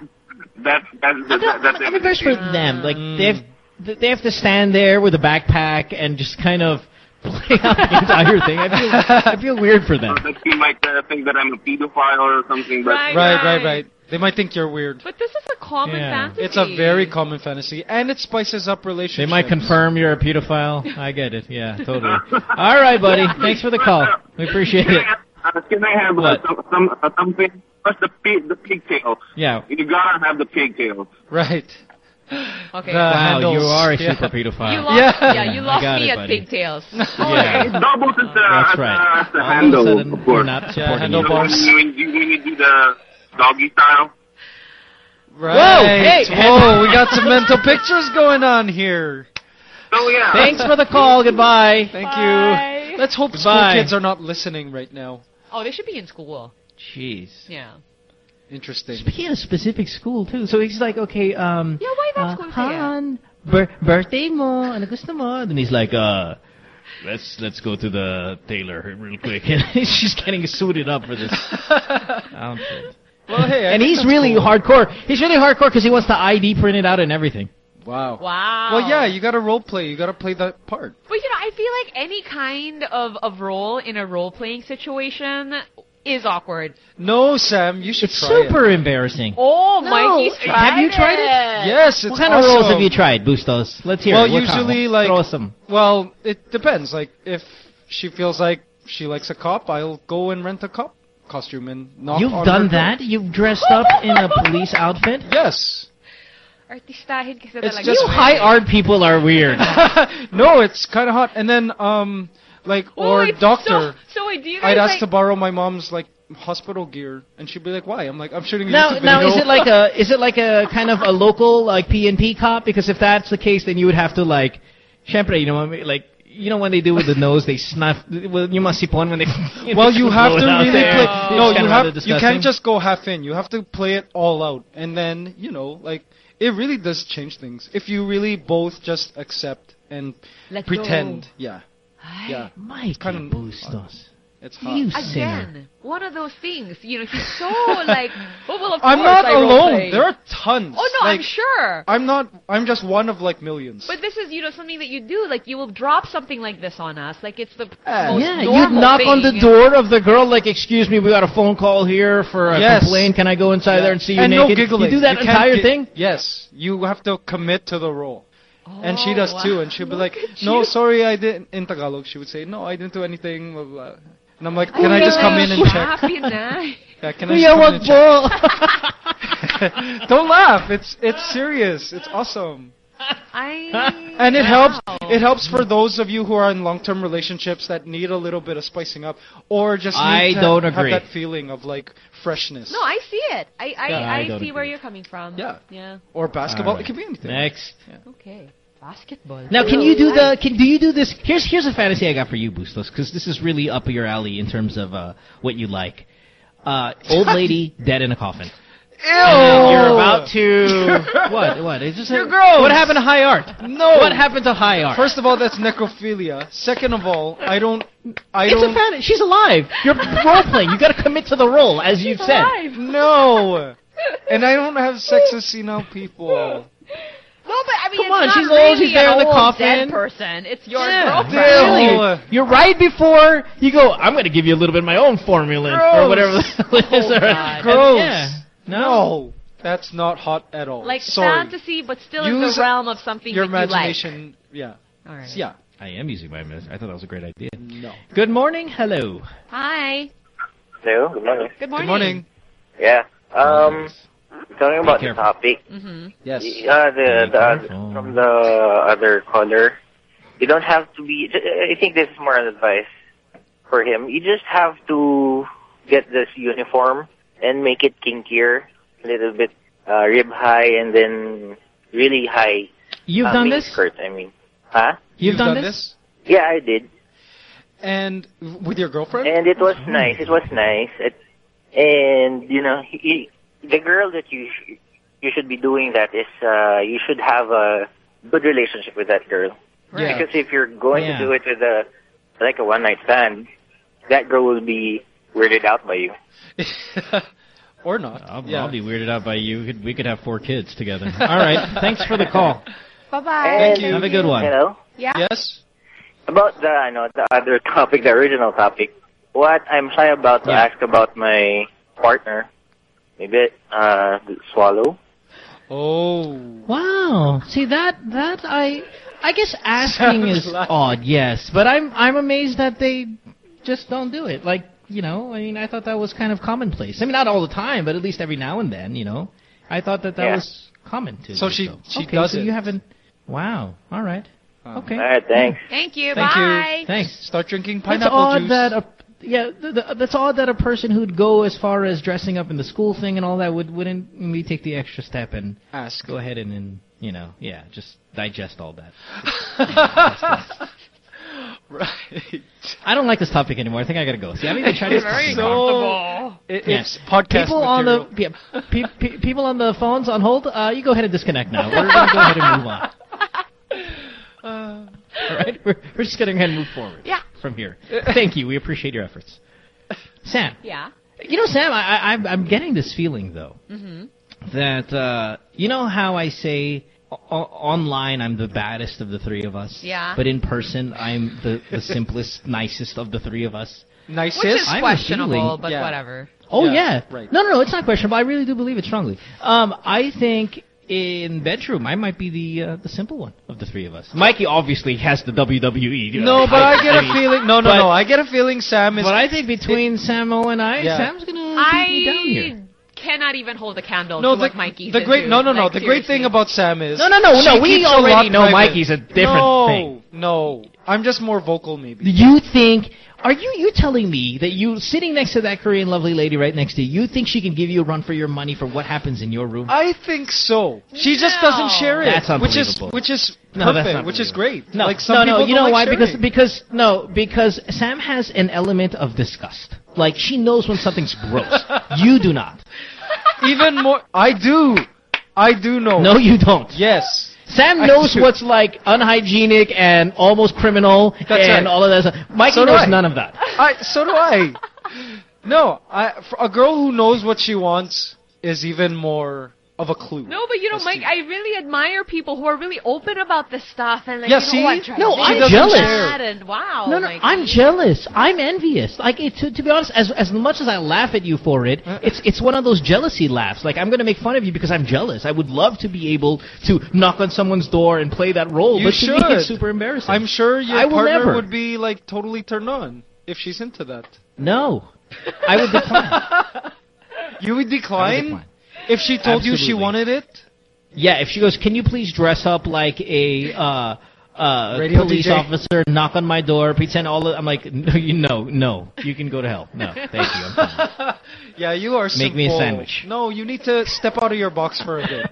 Speaker 11: that's that's
Speaker 3: I'm, not- I'm embarrassed for them. Like
Speaker 4: Mm.
Speaker 3: they have, they have to stand there with a backpack and just kind of play out the entire thing. I feel, I feel weird for them.
Speaker 11: That he might uh, think that I'm a pedophile or something, but
Speaker 5: Right.
Speaker 4: Right, right, right. They might think you're weird.
Speaker 5: But this is a common
Speaker 3: Yeah.
Speaker 5: fantasy.
Speaker 4: It's a very common fantasy, and it spices up relationships.
Speaker 3: They might confirm you're a pedophile. I get it. Yeah, totally. [laughs] All right, buddy. Thanks for the call. We appreciate it.
Speaker 11: Uh, can I have uh, some, some uh, something? What's the pig? The pigtail.
Speaker 3: Yeah.
Speaker 11: You gotta have the pigtail.
Speaker 4: Right. [laughs]
Speaker 5: Okay.
Speaker 4: The
Speaker 3: Wow, you are a
Speaker 4: yeah.
Speaker 3: super pedophile.
Speaker 5: You lost,
Speaker 4: Yeah.
Speaker 5: yeah. you lost me
Speaker 3: it,
Speaker 5: at
Speaker 3: buddy.
Speaker 5: pigtails.
Speaker 3: Yeah.
Speaker 11: It doubles as the,
Speaker 3: That's
Speaker 11: as the-
Speaker 3: right.
Speaker 11: as the
Speaker 3: All
Speaker 11: handle,
Speaker 3: sudden,
Speaker 11: of course.
Speaker 3: not
Speaker 4: Yeah,
Speaker 3: supporting
Speaker 4: handle
Speaker 3: it.
Speaker 4: bars.
Speaker 11: When you, when you do the doggy style.
Speaker 4: Right.
Speaker 3: Whoa, hey.
Speaker 4: Whoa, we got some mental pictures going on here.
Speaker 11: Oh yeah.
Speaker 3: Thanks for the call. Goodbye.
Speaker 4: Thank
Speaker 5: Bye.
Speaker 4: you. Let's hope school kids are not listening right now.
Speaker 5: Oh, they should be in school.
Speaker 3: Jeez.
Speaker 5: Yeah.
Speaker 4: Interesting.
Speaker 3: Speaking of specific school too, so he's like, okay, um,
Speaker 5: Yeah, why
Speaker 3: uh,
Speaker 5: not school kaya?
Speaker 3: Han, bir- birthday mo, ano gusto mo? And he's like, uh, let's let's go to the tailor real quick. And [laughs] she's getting suited up for this outfit. [laughs]
Speaker 4: Well, hey, I
Speaker 3: and he's really
Speaker 4: cool.
Speaker 3: hardcore. He's really hardcore because he wants the ID printed out and everything.
Speaker 4: Wow.
Speaker 5: Wow.
Speaker 4: Well, yeah, you got to role play. You got to play that part.
Speaker 15: But you know, I feel like any kind of, of role in a role playing situation is awkward.
Speaker 4: No, Sam, you should
Speaker 3: It's
Speaker 4: try
Speaker 3: super embarrassing.
Speaker 15: Oh,
Speaker 4: No.
Speaker 15: Mikey's
Speaker 4: Have
Speaker 3: you tried it?
Speaker 4: it. Yes, it's
Speaker 3: what kind of roles have you tried, Bustos? Let's hear
Speaker 4: well,
Speaker 3: it. What kind?
Speaker 4: usually like
Speaker 3: Throw some.
Speaker 4: Well, it depends. Like if she feels like she likes a cop, I'll go and rent a cop costume and knock
Speaker 3: You've
Speaker 4: on
Speaker 3: done
Speaker 4: her door.
Speaker 3: that? You've dressed up in a police outfit?
Speaker 4: Yes.
Speaker 15: Artistahin kasi
Speaker 4: It's
Speaker 15: talaga.
Speaker 4: just
Speaker 3: You high art people are weird. [laughs]
Speaker 4: no, it's kind of hot. And then um like or
Speaker 15: wait,
Speaker 4: doctor.
Speaker 15: So, so wait, do you guys
Speaker 4: I'd ask
Speaker 15: like,
Speaker 4: to borrow my mom's like hospital gear, and she'd be like, "Why?" I'm like, "I'm shooting a
Speaker 3: Now,
Speaker 4: YouTube
Speaker 3: now
Speaker 4: video."
Speaker 3: is it like a is it like a kind of a local like PNP cop? Because if that's the case, then you would have to like, syempre, you know, I mean, like you know when they do with the nose, they snuff. Well, you must sipon when they. [laughs]
Speaker 4: well, you have to really play.
Speaker 3: It's
Speaker 4: No, you have. You can't just go half in. You have to play it all out, and then you know, like it really does change things if you really both just accept and
Speaker 15: Let
Speaker 4: pretend.
Speaker 15: go.
Speaker 4: Yeah, yeah.
Speaker 3: Mikey
Speaker 4: kind of
Speaker 3: Bustos.
Speaker 4: It's hot.
Speaker 3: You sinner.
Speaker 15: Again, one of those things. You know, he's so [laughs] like. Oh well, of
Speaker 4: I'm
Speaker 15: course
Speaker 4: not
Speaker 15: I
Speaker 4: alone.
Speaker 15: role-play.
Speaker 4: There are tons.
Speaker 15: Oh no, I'm sure.
Speaker 4: I'm not. I'm just one of like millions.
Speaker 15: But this is, you know, something that you do. Like, you will drop something like this on us. Like, it's the
Speaker 4: Uh,
Speaker 15: most
Speaker 3: Yeah, you
Speaker 15: normal
Speaker 3: knock on the door of the girl, like, excuse me, we got a phone call here for a
Speaker 4: Yes.
Speaker 3: complaint. Can I go inside
Speaker 4: Yeah.
Speaker 3: there and see you
Speaker 4: and
Speaker 3: naked?
Speaker 4: no giggling.
Speaker 3: You do that
Speaker 4: can't
Speaker 3: entire thing?
Speaker 4: Yes, you have to commit to the role. And she
Speaker 15: Oh,
Speaker 4: does
Speaker 15: wow.
Speaker 4: too, and she'll be like, "No, sorry, I didn't." In Tagalog, she would say, "No, I didn't do anything." Blah, blah. And I'm like, oh "Can I just come in and check?"
Speaker 15: Happy na. [laughs]
Speaker 4: Yeah, can I
Speaker 3: Kuya,
Speaker 4: just come in
Speaker 3: wag
Speaker 4: and check? [laughs] Don't laugh. It's it's serious. It's awesome.
Speaker 15: I. [laughs]
Speaker 4: And it helps. It helps for those of you who are in long-term relationships that need a little bit of spicing up, or just need
Speaker 3: I
Speaker 4: to
Speaker 3: don't
Speaker 4: have
Speaker 3: agree.
Speaker 4: that feeling of like freshness.
Speaker 15: No, I see it. I I,
Speaker 4: Yeah, I
Speaker 15: I,
Speaker 4: don't
Speaker 15: see where you're coming from.
Speaker 4: Yeah.
Speaker 15: Yeah.
Speaker 4: Or basketball.
Speaker 3: All right.
Speaker 4: It could be anything.
Speaker 3: Next.
Speaker 15: Okay. Basketball.
Speaker 3: Now, can you do the? Can do you do this? Here's here's a fantasy I got for you, Bustos, because this is really up your alley in terms of uh, what you like. Uh, old [laughs] lady dead in a coffin. And then you're about to [laughs] what? What? It's just
Speaker 4: You're gross.
Speaker 3: What happened to high art?
Speaker 4: No.
Speaker 3: What happened to high art?
Speaker 4: First of all, that's necrophilia. Second of all, I don't. I
Speaker 3: it's
Speaker 4: don't.
Speaker 3: a fantasy. She's alive. You're role playing. You got to commit to the role, as you've said.
Speaker 4: No. And I don't have sex with senile people. [laughs]
Speaker 15: No, but I mean,
Speaker 3: Come
Speaker 15: it's
Speaker 3: on,
Speaker 15: not
Speaker 3: she's
Speaker 15: really
Speaker 3: old, she's there in the coffin.
Speaker 15: dead person. It's your
Speaker 3: Yeah,
Speaker 15: girlfriend.
Speaker 3: really. You're right before you go. I'm going to give you a little bit of my own formula or whatever. the hell it is.
Speaker 15: Oh,
Speaker 3: Or-
Speaker 15: God.
Speaker 4: Gross.
Speaker 3: Yeah.
Speaker 4: No. That's not hot at all.
Speaker 15: Like
Speaker 4: Sorry.
Speaker 15: fantasy, but still in the realm of something
Speaker 4: Your
Speaker 15: that
Speaker 4: imagination. Yeah.
Speaker 15: you like. All right.
Speaker 4: Yeah.
Speaker 3: I am using my imagination. I thought that was a great idea.
Speaker 4: No.
Speaker 3: Good morning. Hello.
Speaker 15: Hi.
Speaker 16: Hello, good morning.
Speaker 15: Good morning.
Speaker 4: Good morning.
Speaker 16: Yeah. Um, talking about the topic.
Speaker 15: Mm-hmm.
Speaker 4: Yes.
Speaker 16: Uh, the, the other, from the other caller, you don't have to be. I think this is more an advice for him. You just have to get this uniform and make it kinkier, a little bit uh, rib high, and then really high.
Speaker 3: You've
Speaker 16: uh,
Speaker 3: done this?
Speaker 16: Skirt, I mean, huh?
Speaker 3: You've, done, this?
Speaker 16: Yeah, I did.
Speaker 4: And with your girlfriend?
Speaker 16: And it was nice. It was nice. It, and you know, he, the girl that you sh- you should be doing that is uh you should have a good relationship with that girl.
Speaker 4: Yeah.
Speaker 16: Because if you're going
Speaker 3: Yeah.
Speaker 16: to do it with a like a one night stand, that girl will be weirded out by you. [laughs]
Speaker 4: or not.
Speaker 3: I'll,
Speaker 4: yeah.
Speaker 3: I'll be weirded out by you. We could, we could have four kids together. All right. Thanks for the call. [laughs]
Speaker 15: Bye bye.
Speaker 16: Thank
Speaker 4: you.
Speaker 3: Have a good one.
Speaker 16: Hello.
Speaker 15: Yeah.
Speaker 4: Yes.
Speaker 16: About the I know the other [laughs] topic, the original topic. What I'm shy about to
Speaker 3: Yeah.
Speaker 16: ask about my partner, maybe uh swallow.
Speaker 4: Oh.
Speaker 3: Wow. See that that I I guess asking
Speaker 4: Sounds
Speaker 3: is
Speaker 4: like-
Speaker 3: odd, yes, but I'm I'm amazed that they just don't do it. Like, you know, I mean, I thought that was kind of commonplace. I mean, not all the time, but at least every now and then, you know. I thought that that
Speaker 16: Yeah.
Speaker 3: was common to
Speaker 4: So she-
Speaker 3: so.
Speaker 4: she
Speaker 3: okay,
Speaker 4: does
Speaker 3: so
Speaker 4: it.
Speaker 3: you haven't Wow. All right.
Speaker 4: Oh.
Speaker 3: Okay.
Speaker 16: All right, thanks.
Speaker 15: Thank you.
Speaker 4: Thank
Speaker 15: bye.
Speaker 4: you.
Speaker 3: Thanks.
Speaker 4: Start drinking
Speaker 3: That's
Speaker 4: pineapple
Speaker 3: odd
Speaker 4: juice.
Speaker 3: that a yeah, th- th- that's odd that a person who'd go as far as dressing up in the school thing and all that would wouldn't maybe take the extra step and
Speaker 4: Ask.
Speaker 3: go ahead and, and you know, yeah, just digest all that. [laughs]
Speaker 4: right.
Speaker 3: I don't like this topic anymore. I think I gotta go. See, I don't even try to. [laughs]
Speaker 15: Very
Speaker 4: So-
Speaker 15: comfortable.
Speaker 4: It,
Speaker 3: Yeah.
Speaker 4: It's podcast
Speaker 3: people on the yeah, pe- pe- people on the phones on hold. Uh, you go ahead and disconnect now. We're gonna go ahead and move on.
Speaker 4: Uh, [laughs]
Speaker 3: All right, we're, we're just gonna go ahead and move forward.
Speaker 15: Yeah.
Speaker 3: From here. Thank you. We appreciate your efforts. Sam,
Speaker 15: Yeah.
Speaker 3: You know, Sam, I, I, I'm- I'm getting this feeling though
Speaker 5: Mm-hmm.
Speaker 3: that uh, you know how I say o- online I'm the baddest of the three of us.
Speaker 5: Yeah.
Speaker 3: But in person I'm the, the [laughs] simplest, nicest of the three of us.
Speaker 4: Nicest?
Speaker 5: Which is
Speaker 3: I have a
Speaker 5: questionable,
Speaker 3: feeling-
Speaker 5: but whatever.
Speaker 3: Oh
Speaker 4: Yeah,
Speaker 3: yeah,
Speaker 4: right.
Speaker 3: No, no, no, it's not questionable. I really do believe it strongly. Um, I think in bedroom I might be the uh, the simple one of the three of us. Mikey obviously has the WWE. you know,
Speaker 4: No, but I get a
Speaker 3: mean,
Speaker 4: feeling. No, no,
Speaker 3: but-
Speaker 4: no. I get a feeling Sam is.
Speaker 3: But I think between Samo and I,
Speaker 4: Yeah.
Speaker 3: Sam's gonna keep me down here.
Speaker 5: I cannot even hold a candle
Speaker 4: no,
Speaker 5: to
Speaker 4: the,
Speaker 5: what Mikey's
Speaker 4: the great.
Speaker 5: into.
Speaker 4: No, no, no.
Speaker 5: Like,
Speaker 4: the great thing about Sam is.
Speaker 3: No, no, no, no, we already know
Speaker 4: private.
Speaker 3: Mikey's a different
Speaker 4: no,
Speaker 3: thing.
Speaker 4: No, I'm just more vocal, maybe.
Speaker 3: You think? Are you you telling me that you sitting next to that Korean lovely lady right next to you, you think she can give you a run for your money for what happens in your room?
Speaker 4: I think so. She just doesn't share it,
Speaker 3: That's
Speaker 4: which is which is
Speaker 3: No, that's
Speaker 4: perfect, which is great.
Speaker 3: No,
Speaker 4: like some
Speaker 3: no,
Speaker 4: people.
Speaker 3: You know
Speaker 4: like
Speaker 3: why? Because because no, because Sam has an element of disgust. Like she knows when something's gross. [laughs] you do not.
Speaker 4: even more. I do. I do know.
Speaker 3: No, you don't.
Speaker 4: Yes.
Speaker 3: Sam knows what's like unhygienic and almost criminal
Speaker 4: That's
Speaker 3: and
Speaker 4: right.
Speaker 3: all of that. Stuff. Mikey
Speaker 4: So
Speaker 3: knows none of that.
Speaker 4: I so do I. No, I a girl who knows what she wants is even more of a clue.
Speaker 5: No, but you know, Mike, I really admire people who are really open about this stuff and like,
Speaker 4: Yeah,
Speaker 5: you know,
Speaker 4: see?
Speaker 3: No, I'm jealous.
Speaker 5: And wow,
Speaker 3: No, no,
Speaker 5: like,
Speaker 3: I'm jealous. I'm envious. Like it, to, to be honest, as as much as I laugh at you for it,
Speaker 4: Uh.
Speaker 3: it's it's one of those jealousy laughs. Like I'm going to make fun of you because I'm jealous. I would love to be able to knock on someone's door and play that role,
Speaker 4: You
Speaker 3: but to
Speaker 4: should.
Speaker 3: me it's super embarrassing.
Speaker 4: I'm sure your
Speaker 3: I
Speaker 4: partner
Speaker 3: never.
Speaker 4: would be like totally turned on if she's into that.
Speaker 3: No, I would [laughs] decline.
Speaker 4: You would decline,
Speaker 3: decline.
Speaker 4: If she told you she wanted it.
Speaker 3: Yeah, if she goes, can you please dress up like a uh, uh,
Speaker 4: Radio
Speaker 3: police
Speaker 4: DJ?
Speaker 3: officer, knock on my door, pretend all of, I'm like, no, you no, no, you can go to hell. No, thank you. I'm fine. [laughs]
Speaker 4: Yeah, you are.
Speaker 3: Make me a sandwich.
Speaker 4: No, you need to step out of your box for a bit.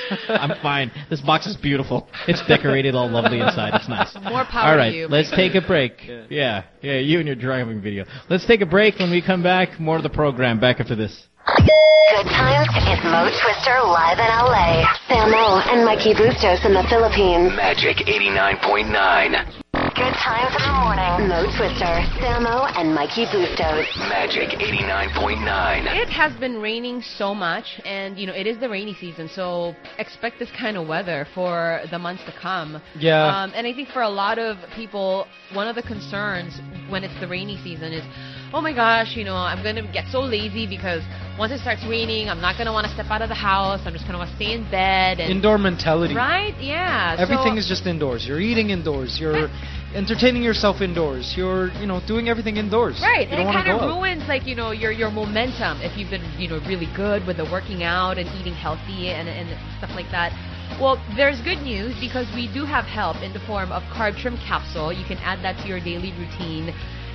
Speaker 4: [laughs]
Speaker 3: I'm fine. This box is beautiful. It's decorated all lovely inside. It's nice.
Speaker 5: More power
Speaker 3: All
Speaker 5: to
Speaker 3: right,
Speaker 5: you,
Speaker 3: let's
Speaker 5: Mikey.
Speaker 3: take a break. Yeah. yeah, you and your driving video. Let's take a break. When we come back, more of the program. Back after this.
Speaker 1: Good times is Mo Twister live in LA. Samo and Mikey Bustos in the Philippines.
Speaker 2: Magic 89.9.
Speaker 1: Good times in the morning. Mo Twister, Samo, and Mikey Bustos.
Speaker 2: Magic 89.9.
Speaker 5: It has been raining so much, and you know it is the rainy season, so expect this kind of weather for the months to come.
Speaker 4: Yeah.
Speaker 5: Um, and I think for a lot of people, one of the concerns when it's the rainy season is, oh my gosh, you know, I'm gonna get so lazy because once it starts raining, I'm not gonna want to step out of the house. I'm just gonna want to stay in bed. And,
Speaker 4: Indoor mentality.
Speaker 5: Right? Yeah.
Speaker 4: Everything
Speaker 5: so,
Speaker 4: is just indoors. You're eating indoors. You're entertaining yourself indoors. You're, you know, doing everything indoors.
Speaker 5: Right,
Speaker 4: You
Speaker 5: and
Speaker 4: don't
Speaker 5: it
Speaker 4: to
Speaker 5: kind of
Speaker 4: out.
Speaker 5: ruins like you know your your momentum if you've been you know really good with the working out and eating healthy and and stuff like that. Well, there's good news because we do have help in the form of carb trim capsule. You can add that to your daily routine.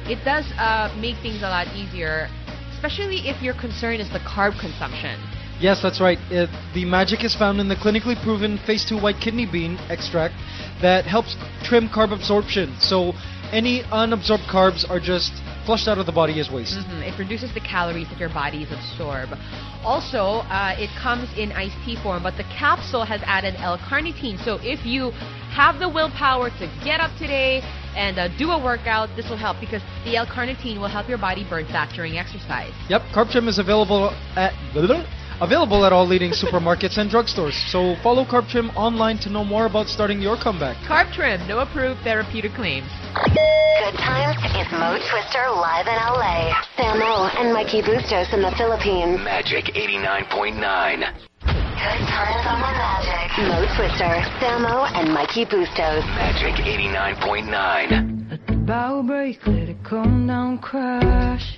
Speaker 5: It does uh, make things a lot easier, especially if your concern is the carb consumption.
Speaker 4: Yes, that's right. It, the magic is found in the clinically proven phase 2 white kidney bean extract that helps trim carb absorption. So any unabsorbed carbs are just flushed out of the body as waste.
Speaker 5: Mhm, It reduces the calories that your bodies absorb. Also, uh, it comes in iced tea form, but the capsule has added L-carnitine. So if you have the willpower to get up today and uh, do a workout, this will help because the L-carnitine will help your body burn fat during exercise.
Speaker 4: Yep, Carb Trim is available at available at all leading supermarkets and drugstores. So follow Carb Trim online to know more about starting your comeback.
Speaker 5: Carb Trim, no approved therapeutic claims.
Speaker 1: Good times is Mo Twister live in LA. Samo and Mikey Bustos in the Philippines.
Speaker 2: Magic 89.9.
Speaker 1: Good times on the magic. Mo Twister, Samo, and Mikey Bustos.
Speaker 2: Magic 89.9.
Speaker 17: Let the bow break, let it come down, crash.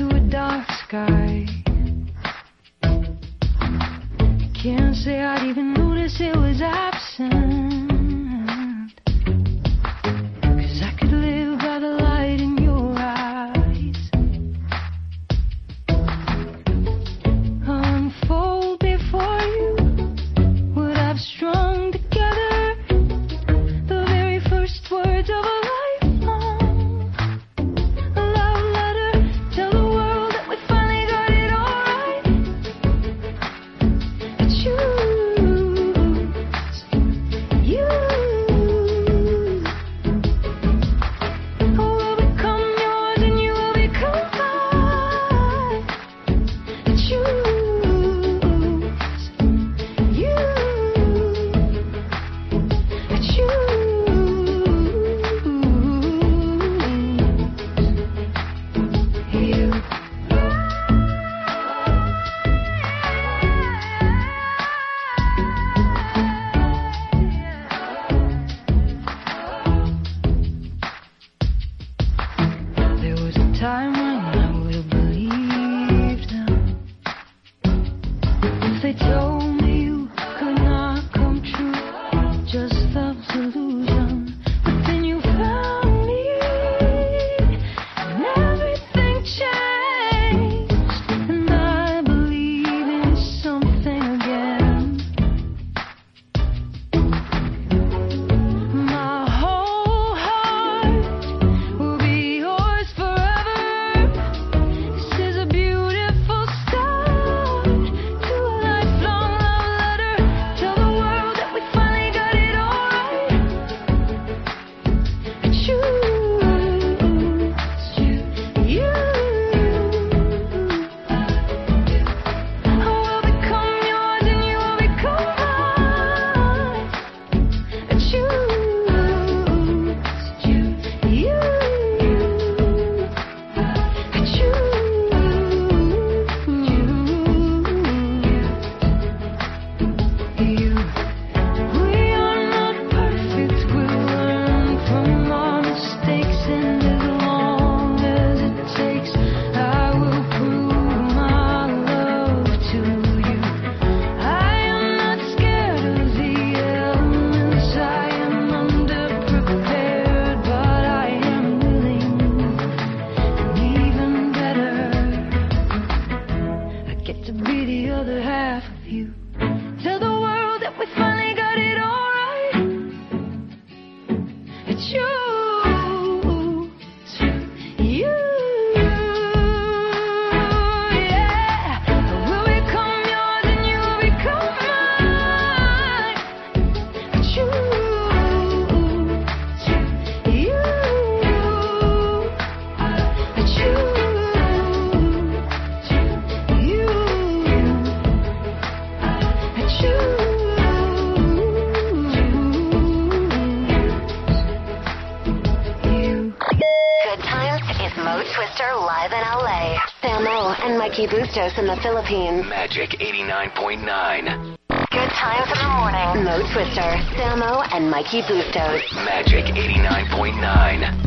Speaker 17: To a dark sky. Can't say I'd even notice it was absent. Angeles the
Speaker 1: Philippines.
Speaker 12: Magic 89.9.
Speaker 1: Good times in the morning. Mo Twister, Samo, and Mikey Bustos.
Speaker 12: Magic 89.9.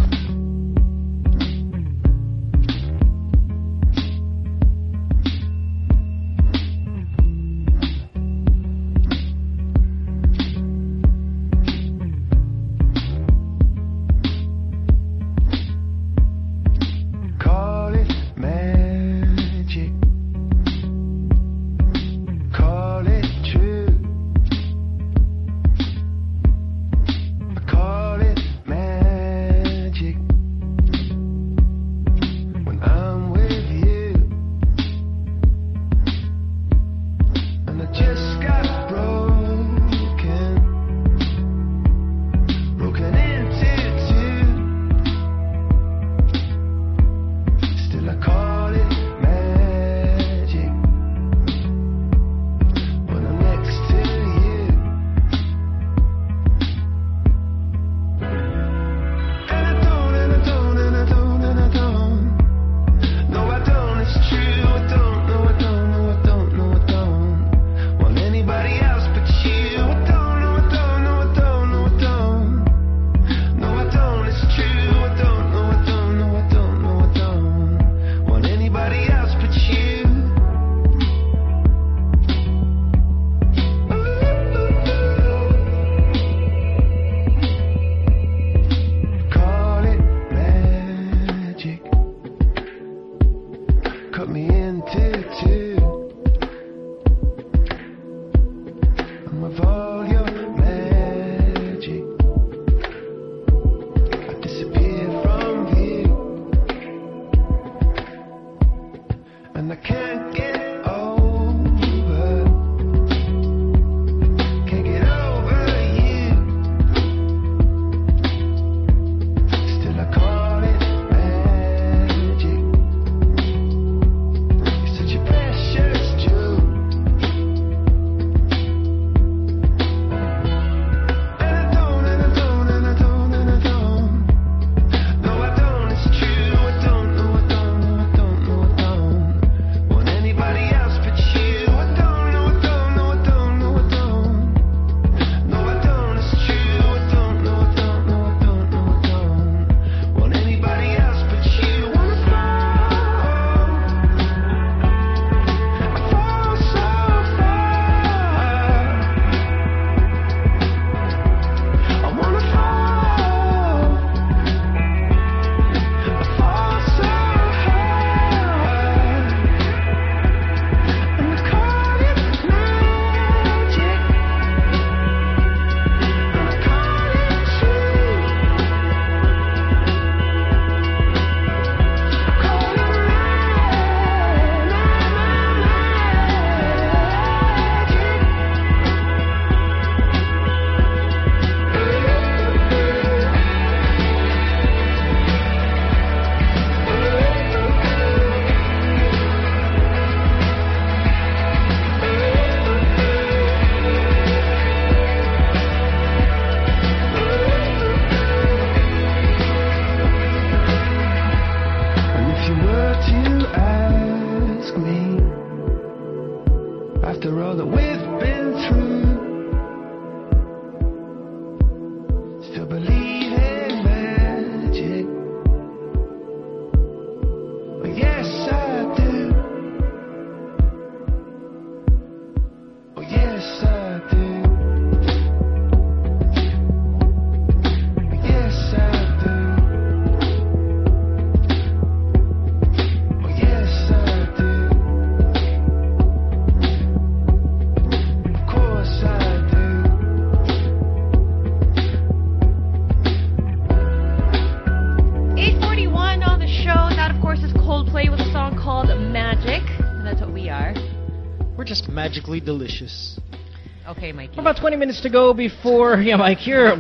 Speaker 3: About 20 minutes to go before. [laughs] Yeah, Mike, you're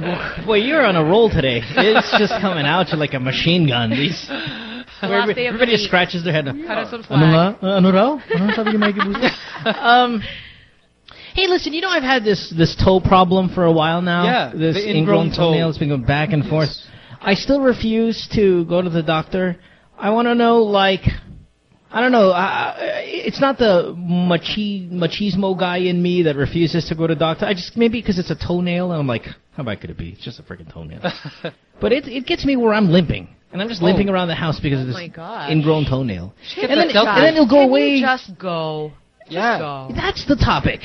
Speaker 3: boy, you're on a roll today. It's just coming out to like a machine gun. These.
Speaker 5: Last day the
Speaker 3: Everybody
Speaker 5: week.
Speaker 3: scratches their head.
Speaker 5: Cut us some
Speaker 3: Ano
Speaker 5: slack.
Speaker 3: Ano raw? Ano sabi ni Mikey um, hey, listen, you know I've had this this toe problem for a while now.
Speaker 4: Yeah,
Speaker 3: this
Speaker 4: the ingrown toe.
Speaker 3: toenail has been going back and forth. I still refuse to go to the doctor. I want to know, like, I don't know. Uh, it's not the machi machismo guy in me that refuses to go to doctor. I just maybe because it's a toenail, and I'm like, how bad could it be? It's just a freaking toenail. [laughs] but it it gets me where I'm limping, and I'm just
Speaker 5: Oh.
Speaker 3: limping around the house because of
Speaker 5: Oh
Speaker 3: this
Speaker 5: my
Speaker 3: ingrown toenail.
Speaker 5: Get
Speaker 3: And then,
Speaker 5: that dealt
Speaker 3: and then it'll go
Speaker 5: Can
Speaker 3: away.
Speaker 5: You just go.
Speaker 4: Yeah.
Speaker 5: Go.
Speaker 3: That's the topic.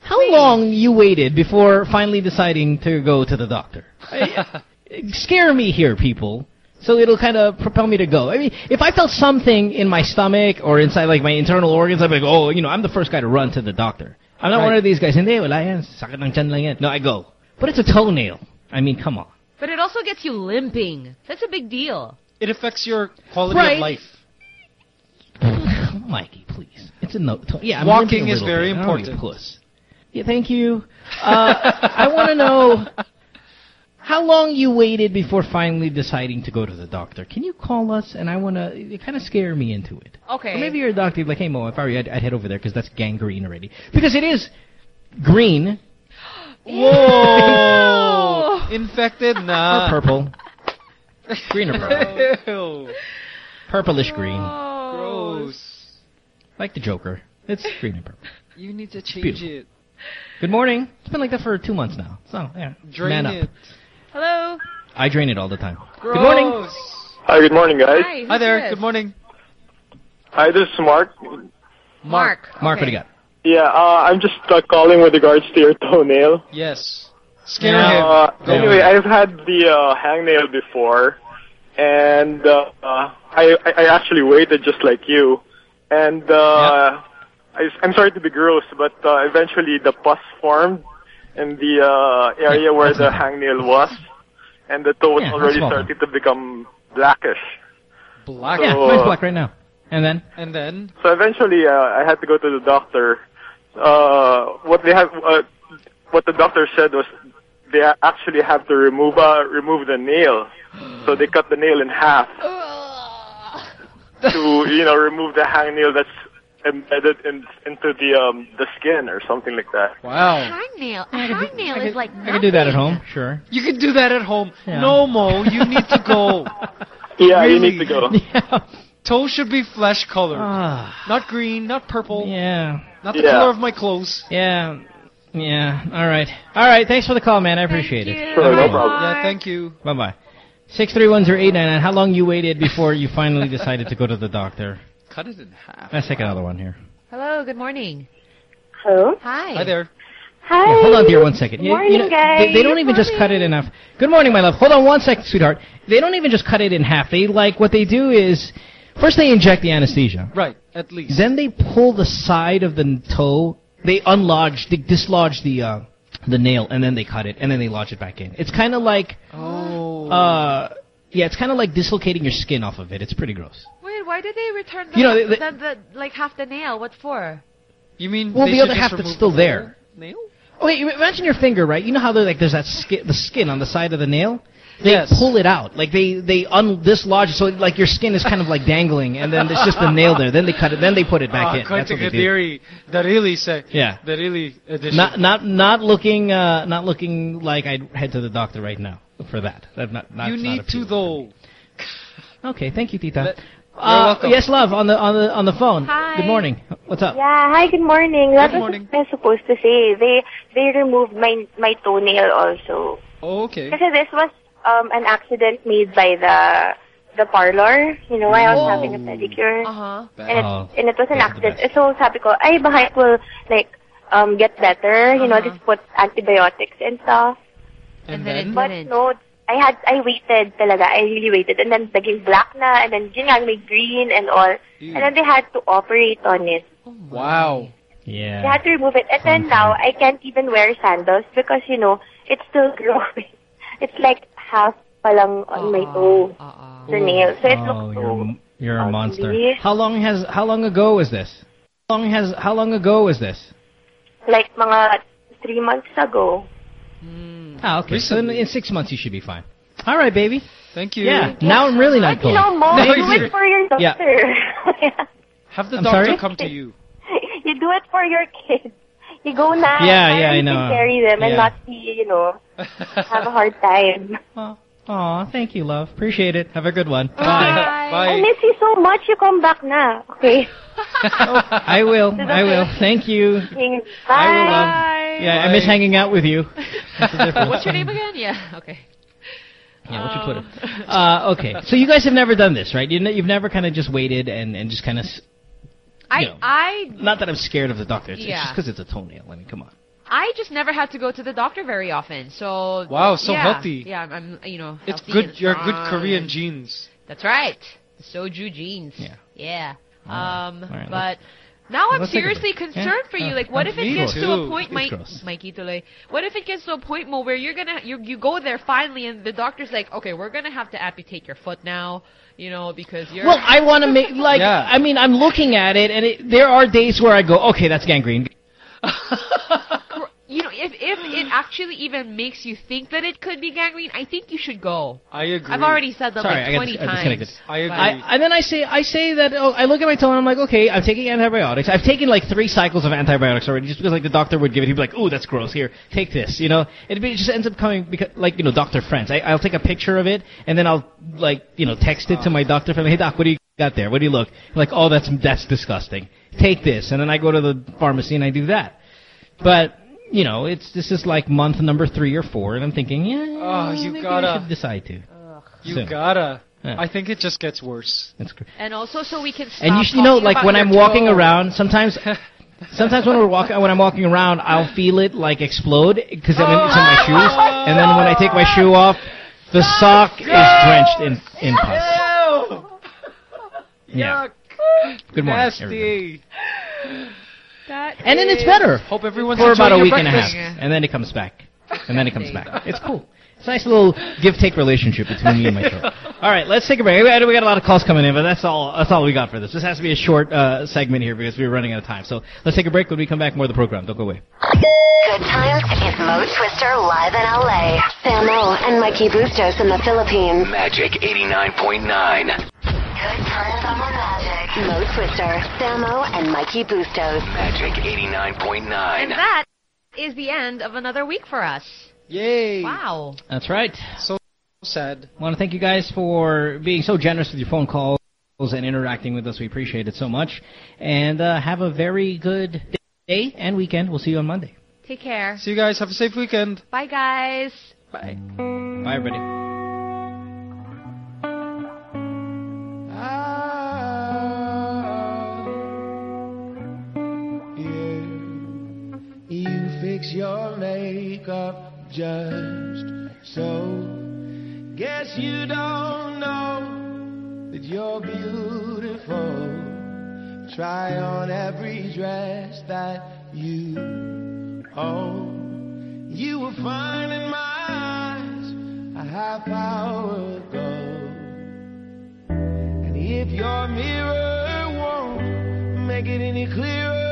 Speaker 3: How long you waited before finally deciding to go to the doctor? I- [laughs] Scare me here, people. So it'll kind of propel me to go. I mean, if I felt something in my stomach or inside like my internal organs, I'd be like, oh, you know, I'm the first guy to run to the doctor. I'm not
Speaker 4: Right.
Speaker 3: one of these guys. Hindi, wala yan. Sakit ng tiyan lang yan. No, I go. But it's a toenail. I mean, come on.
Speaker 5: But it also gets you limping. That's a big deal.
Speaker 4: It affects your quality
Speaker 3: Right.
Speaker 4: of life.
Speaker 3: Mikey, please. It's a no. Yeah, I'm
Speaker 4: Walking is very
Speaker 3: bit. I don't wanna be a
Speaker 4: important.
Speaker 3: Puss. Yeah, thank you. Uh, I want to know [laughs] how long you waited before finally deciding to go to the doctor. Can you call us? And I want to. You kind of scare me into it.
Speaker 5: Okay.
Speaker 3: Or maybe you're a doctor. You're like, hey Mo, if I were you, I'd, I'd head over there because that's gangrene already. Because it is green [gasps]
Speaker 4: Whoa! Infected? [laughs] Nah.
Speaker 3: or purple. Green or purple.
Speaker 4: Ew.
Speaker 3: Purplish green,
Speaker 4: Gross.
Speaker 3: like the Joker. It's green and purple. [laughs]
Speaker 4: You need to change it.
Speaker 3: Good morning. It's been like that for two months now. So yeah,
Speaker 4: Drain
Speaker 3: man up.
Speaker 4: it.
Speaker 5: Hello.
Speaker 3: I drain it all the time.
Speaker 4: Gross.
Speaker 3: Good morning.
Speaker 18: Hi, good morning, guys.
Speaker 5: Hi.
Speaker 4: Hi there.
Speaker 5: this?
Speaker 4: Good morning.
Speaker 18: Hi, this is Mark.
Speaker 5: Mark.
Speaker 3: Mark, what
Speaker 5: Okay.
Speaker 3: do you got?
Speaker 18: Yeah, uh, I'm just uh, calling with regards to your [laughs] toenail.
Speaker 4: Yes. Scare
Speaker 18: Uh,
Speaker 4: him.
Speaker 18: anyway, I've had the uh, hangnail before, and uh, uh, I, I I actually waited just like you, and uh, I, I'm sorry to be gross, but uh, eventually the pus formed in the uh, area where the hangnail was, and the toe was
Speaker 3: Yeah,
Speaker 18: already
Speaker 3: small.
Speaker 18: starting to become blackish.
Speaker 4: Black.
Speaker 3: Yeah,
Speaker 18: So,
Speaker 3: mine's
Speaker 18: uh,
Speaker 3: black right now. And then?
Speaker 4: And then?
Speaker 18: So eventually, uh, I had to go to the doctor. Uh, what they have, uh, what the doctor said was, they actually have to remove uh, remove the nail. So they cut the nail in half to you know remove the hangnail that's embedded in, into the um the skin or something like that.
Speaker 4: Wow.
Speaker 15: Hangnail. A hangnail is like
Speaker 3: I can do that at home, sure.
Speaker 4: You can do that at home.
Speaker 3: Yeah.
Speaker 4: No, Mo, you need to go. [laughs]
Speaker 18: Yeah, you need to go. [laughs]
Speaker 4: Toe should be flesh colored.
Speaker 3: Ah.
Speaker 4: not green, not purple.
Speaker 3: Yeah.
Speaker 4: Not the
Speaker 18: Yeah.
Speaker 4: color of my clothes.
Speaker 3: Yeah. Yeah. All right. All right. Thanks for the call, man. I appreciate it.
Speaker 18: Sure, no problem.
Speaker 4: Yeah, thank you.
Speaker 3: Bye bye. Six three one zero eight nine nine. How long you waited before you finally decided to go to the doctor?
Speaker 4: Cut it in half.
Speaker 3: Let's take another one here.
Speaker 5: Hello. Good morning.
Speaker 7: Hello.
Speaker 5: Hi.
Speaker 4: Hi there.
Speaker 7: Hi.
Speaker 3: Yeah, hold on, dear, one second. You-
Speaker 7: Morning,
Speaker 3: you know,
Speaker 7: guys.
Speaker 3: They, they don't even just cut it in half. Good morning, my love. Hold on one second, sweetheart. They don't even just cut it in half. They like what they do is first they inject the anesthesia.
Speaker 4: Right, at least.
Speaker 3: Then they pull the side of the toe. They unlodge, they dislodge the uh, the nail, and then they cut it, and then they lodge it back in. It's kind of like,
Speaker 4: oh,
Speaker 3: uh, yeah, it's kind of like dislocating your skin off of it. It's pretty gross.
Speaker 15: Wait, why did they return the,
Speaker 3: You know, they-
Speaker 15: the, the, like half the nail? What for?
Speaker 4: You mean
Speaker 3: Well,
Speaker 4: they
Speaker 3: the other half that's still
Speaker 4: the
Speaker 3: there.
Speaker 4: whole Nail?
Speaker 3: Okay, you imagine your finger, right? You know how there like there's that skin, the skin on the side of the nail. They
Speaker 4: Yes.
Speaker 3: pull it out, like they they un dislodge, it, so like your skin is kind of like dangling, and then it's just the nail there. Then they cut it, then they put it back
Speaker 4: Ah,
Speaker 3: in. That's what they do.
Speaker 4: Kadiri, the really say.
Speaker 3: Yeah.
Speaker 4: The really edition.
Speaker 3: Not not not looking uh not looking like I'd head to the doctor right now for that. That not, not
Speaker 4: you
Speaker 3: not
Speaker 4: need to though.
Speaker 3: Okay, thank you, Tita.
Speaker 4: Let- You're
Speaker 3: uh,
Speaker 4: welcome.
Speaker 3: yes, love on the on the on the phone.
Speaker 15: Hi.
Speaker 3: Good morning. What's up?
Speaker 7: Yeah, hi, good morning. That
Speaker 4: Good
Speaker 7: was
Speaker 4: morning.
Speaker 7: what I was supposed to say. They they removed my my toenail also.
Speaker 4: Oh, okay.
Speaker 7: Kasi this was um an accident made by the the parlor. You know, I was
Speaker 4: Oh.
Speaker 7: having a pedicure.
Speaker 5: Uh-huh.
Speaker 7: And it,
Speaker 3: Oh.
Speaker 7: and it was an
Speaker 3: Yeah,
Speaker 7: accident. So sabi ko, ay baka it will like um get better. You know,
Speaker 5: Uh-huh.
Speaker 7: just put antibiotics and stuff.
Speaker 4: And,
Speaker 5: And then
Speaker 4: then?
Speaker 7: But no, I had I waited talaga. I really waited. And then naging black na. And then yun nga, may green and all.
Speaker 4: Ew.
Speaker 7: And then they had to operate on it.
Speaker 4: Oh wow.
Speaker 3: Yeah.
Speaker 7: They had to remove it. And then now, I can't even wear sandals because, you know, it's still [laughs] growing. It's like half palang on my ah, toe, ah, ah.
Speaker 5: Uh-uh.
Speaker 7: the nail. So it
Speaker 3: oh,
Speaker 7: looks
Speaker 3: you're
Speaker 7: so...
Speaker 3: a- you're a monster. How long has how long ago was this? How long has how long ago was this?
Speaker 19: like mga three months ago. Hmm.
Speaker 3: Ah, okay. So in, in six months you should be fine. All right, baby.
Speaker 4: Thank you.
Speaker 3: Yeah. Now I'm really not
Speaker 19: You
Speaker 3: going.
Speaker 19: know, Mo,
Speaker 4: No,
Speaker 19: you do
Speaker 4: you're-
Speaker 19: it for your daughter.
Speaker 3: Yeah.
Speaker 4: Have the
Speaker 3: I'm
Speaker 4: doctor
Speaker 3: sorry?
Speaker 4: come to you. [laughs]
Speaker 19: you do it for your kids. You go now.
Speaker 3: Yeah, yeah, I
Speaker 19: you
Speaker 3: know.
Speaker 19: can carry them and not be, you know, have a hard time. [laughs]
Speaker 3: Aw, thank you, love. Appreciate it. Have a good one. Bye.
Speaker 19: I miss you so much. You come back now. Okay. [laughs]
Speaker 3: I will. I will. Thank you.
Speaker 19: Bye.
Speaker 3: I will, love. Yeah, I miss hanging out with you. That's the difference.
Speaker 5: What's your name again? Yeah. Okay.
Speaker 3: Yeah, what's your Twitter? Uh, okay, so you guys have never done this, right? You ne- you've never kind of just waited and, and just kind of...
Speaker 5: I
Speaker 3: know.
Speaker 5: I
Speaker 3: Not that I'm scared of the doctor. It's, it's
Speaker 5: Yeah.
Speaker 3: just because it's a toenail. I mean, come on.
Speaker 5: I just never had to go to the doctor very often. So
Speaker 4: Wow, so
Speaker 5: yeah,
Speaker 4: healthy.
Speaker 5: Yeah, I'm, I'm you know
Speaker 4: It's good.
Speaker 5: and
Speaker 4: You're good Korean
Speaker 5: and-
Speaker 4: genes.
Speaker 5: That's right. The soju genes.
Speaker 3: Yeah.
Speaker 5: Yeah.
Speaker 3: Alright.
Speaker 5: Um,
Speaker 3: Alright,
Speaker 5: but now I'm
Speaker 3: let's take a
Speaker 5: seriously concerned
Speaker 3: Yeah.
Speaker 5: for you.
Speaker 3: Uh,
Speaker 5: Like, what
Speaker 3: uh,
Speaker 5: if it
Speaker 3: me
Speaker 5: gets to a point,
Speaker 3: It's
Speaker 5: Mike,
Speaker 3: gross.
Speaker 5: Mikey Tuloy, what if it gets to a point, Mo, where you're gonna you you go there finally, and the doctor's like, okay, we're gonna have to amputate your foot now, you know, because you're.
Speaker 3: Well, I want to make [laughs] like I mean, I'm looking at it, and it, there are days where I go, okay, that's gangrene. [laughs]
Speaker 5: you know, if if it [gasps] actually even makes you think that it could be gangrene, I think you should go.
Speaker 4: I agree.
Speaker 5: I've already said that
Speaker 3: Sorry,
Speaker 5: like
Speaker 3: I got
Speaker 5: 20
Speaker 3: dis- I disconnected.
Speaker 5: times.
Speaker 4: I agree.
Speaker 3: I, and then I say, I say that oh, I look at my toe and I'm like, okay, I'm taking antibiotics. I've taken like three cycles of antibiotics already, just because like the doctor would give it. He'd be like, oh, that's gross. Here, take this. You know, it, it just ends up coming because like you know, doctor friends. I, I'll take a picture of it and then I'll like you know text it to my doctor friend. Hey doc, what do you got there? What do you look? Like, oh, that's that's disgusting. Take this, and then I go to the pharmacy and I do that. But you know, it's this is like month number three or four, and I'm thinking, yeah,
Speaker 4: Oh, you
Speaker 3: maybe
Speaker 4: gotta.
Speaker 3: I should decide to.
Speaker 4: You
Speaker 3: Soon.
Speaker 4: gotta.
Speaker 3: Yeah.
Speaker 4: I think it just gets worse.
Speaker 3: That's great.
Speaker 5: And also, so we can stop
Speaker 3: And you, should, you know, like when I'm walking around, sometimes, [laughs] sometimes when we're walking, when I'm walking around, I'll feel it like explode because I'm in, it's in my oh. shoes, and then when I take my shoe off, the sock is drenched in in pus. Yeah. Good morning, everybody.
Speaker 4: Nasty.
Speaker 3: And then it's better
Speaker 4: Hope everyone's
Speaker 3: for about a week
Speaker 4: your
Speaker 3: and a half,
Speaker 4: breakfast.
Speaker 3: and then it comes back, and then it comes back. [laughs] It's cool. It's a nice little give-take relationship between me and my show. [laughs] All right, let's take a break. We got we got a lot of calls coming in, but that's all. That's all we got for this. This has to be a short uh, segment here because we're running out of time. So let's take a break. When we come back, more of the program. Don't go away.
Speaker 1: Good times is Mo Twister live in LA. Samo and Mikey Bustos in the Philippines.
Speaker 20: Magic 89.9.
Speaker 1: Good times on the Magic. Mo Twister, Samo, and Mikey Bustos.
Speaker 20: Magic 89.9.
Speaker 5: And that is the end of another week for us.
Speaker 4: Yay.
Speaker 5: Wow.
Speaker 3: That's right.
Speaker 4: So sad.
Speaker 3: I want to thank you guys for being so generous with your phone calls and interacting with us. We appreciate it so much. And uh, have a very good day and weekend. We'll see you on Monday.
Speaker 5: Take care.
Speaker 4: See you guys. Have a safe weekend.
Speaker 5: Bye, guys.
Speaker 3: Bye. Bye, everybody.
Speaker 12: Your makeup just so. Guess you don't know that you're beautiful. Try on every dress that you own. You were fine in my eyes a half hour ago. And if your mirror won't make it any clearer,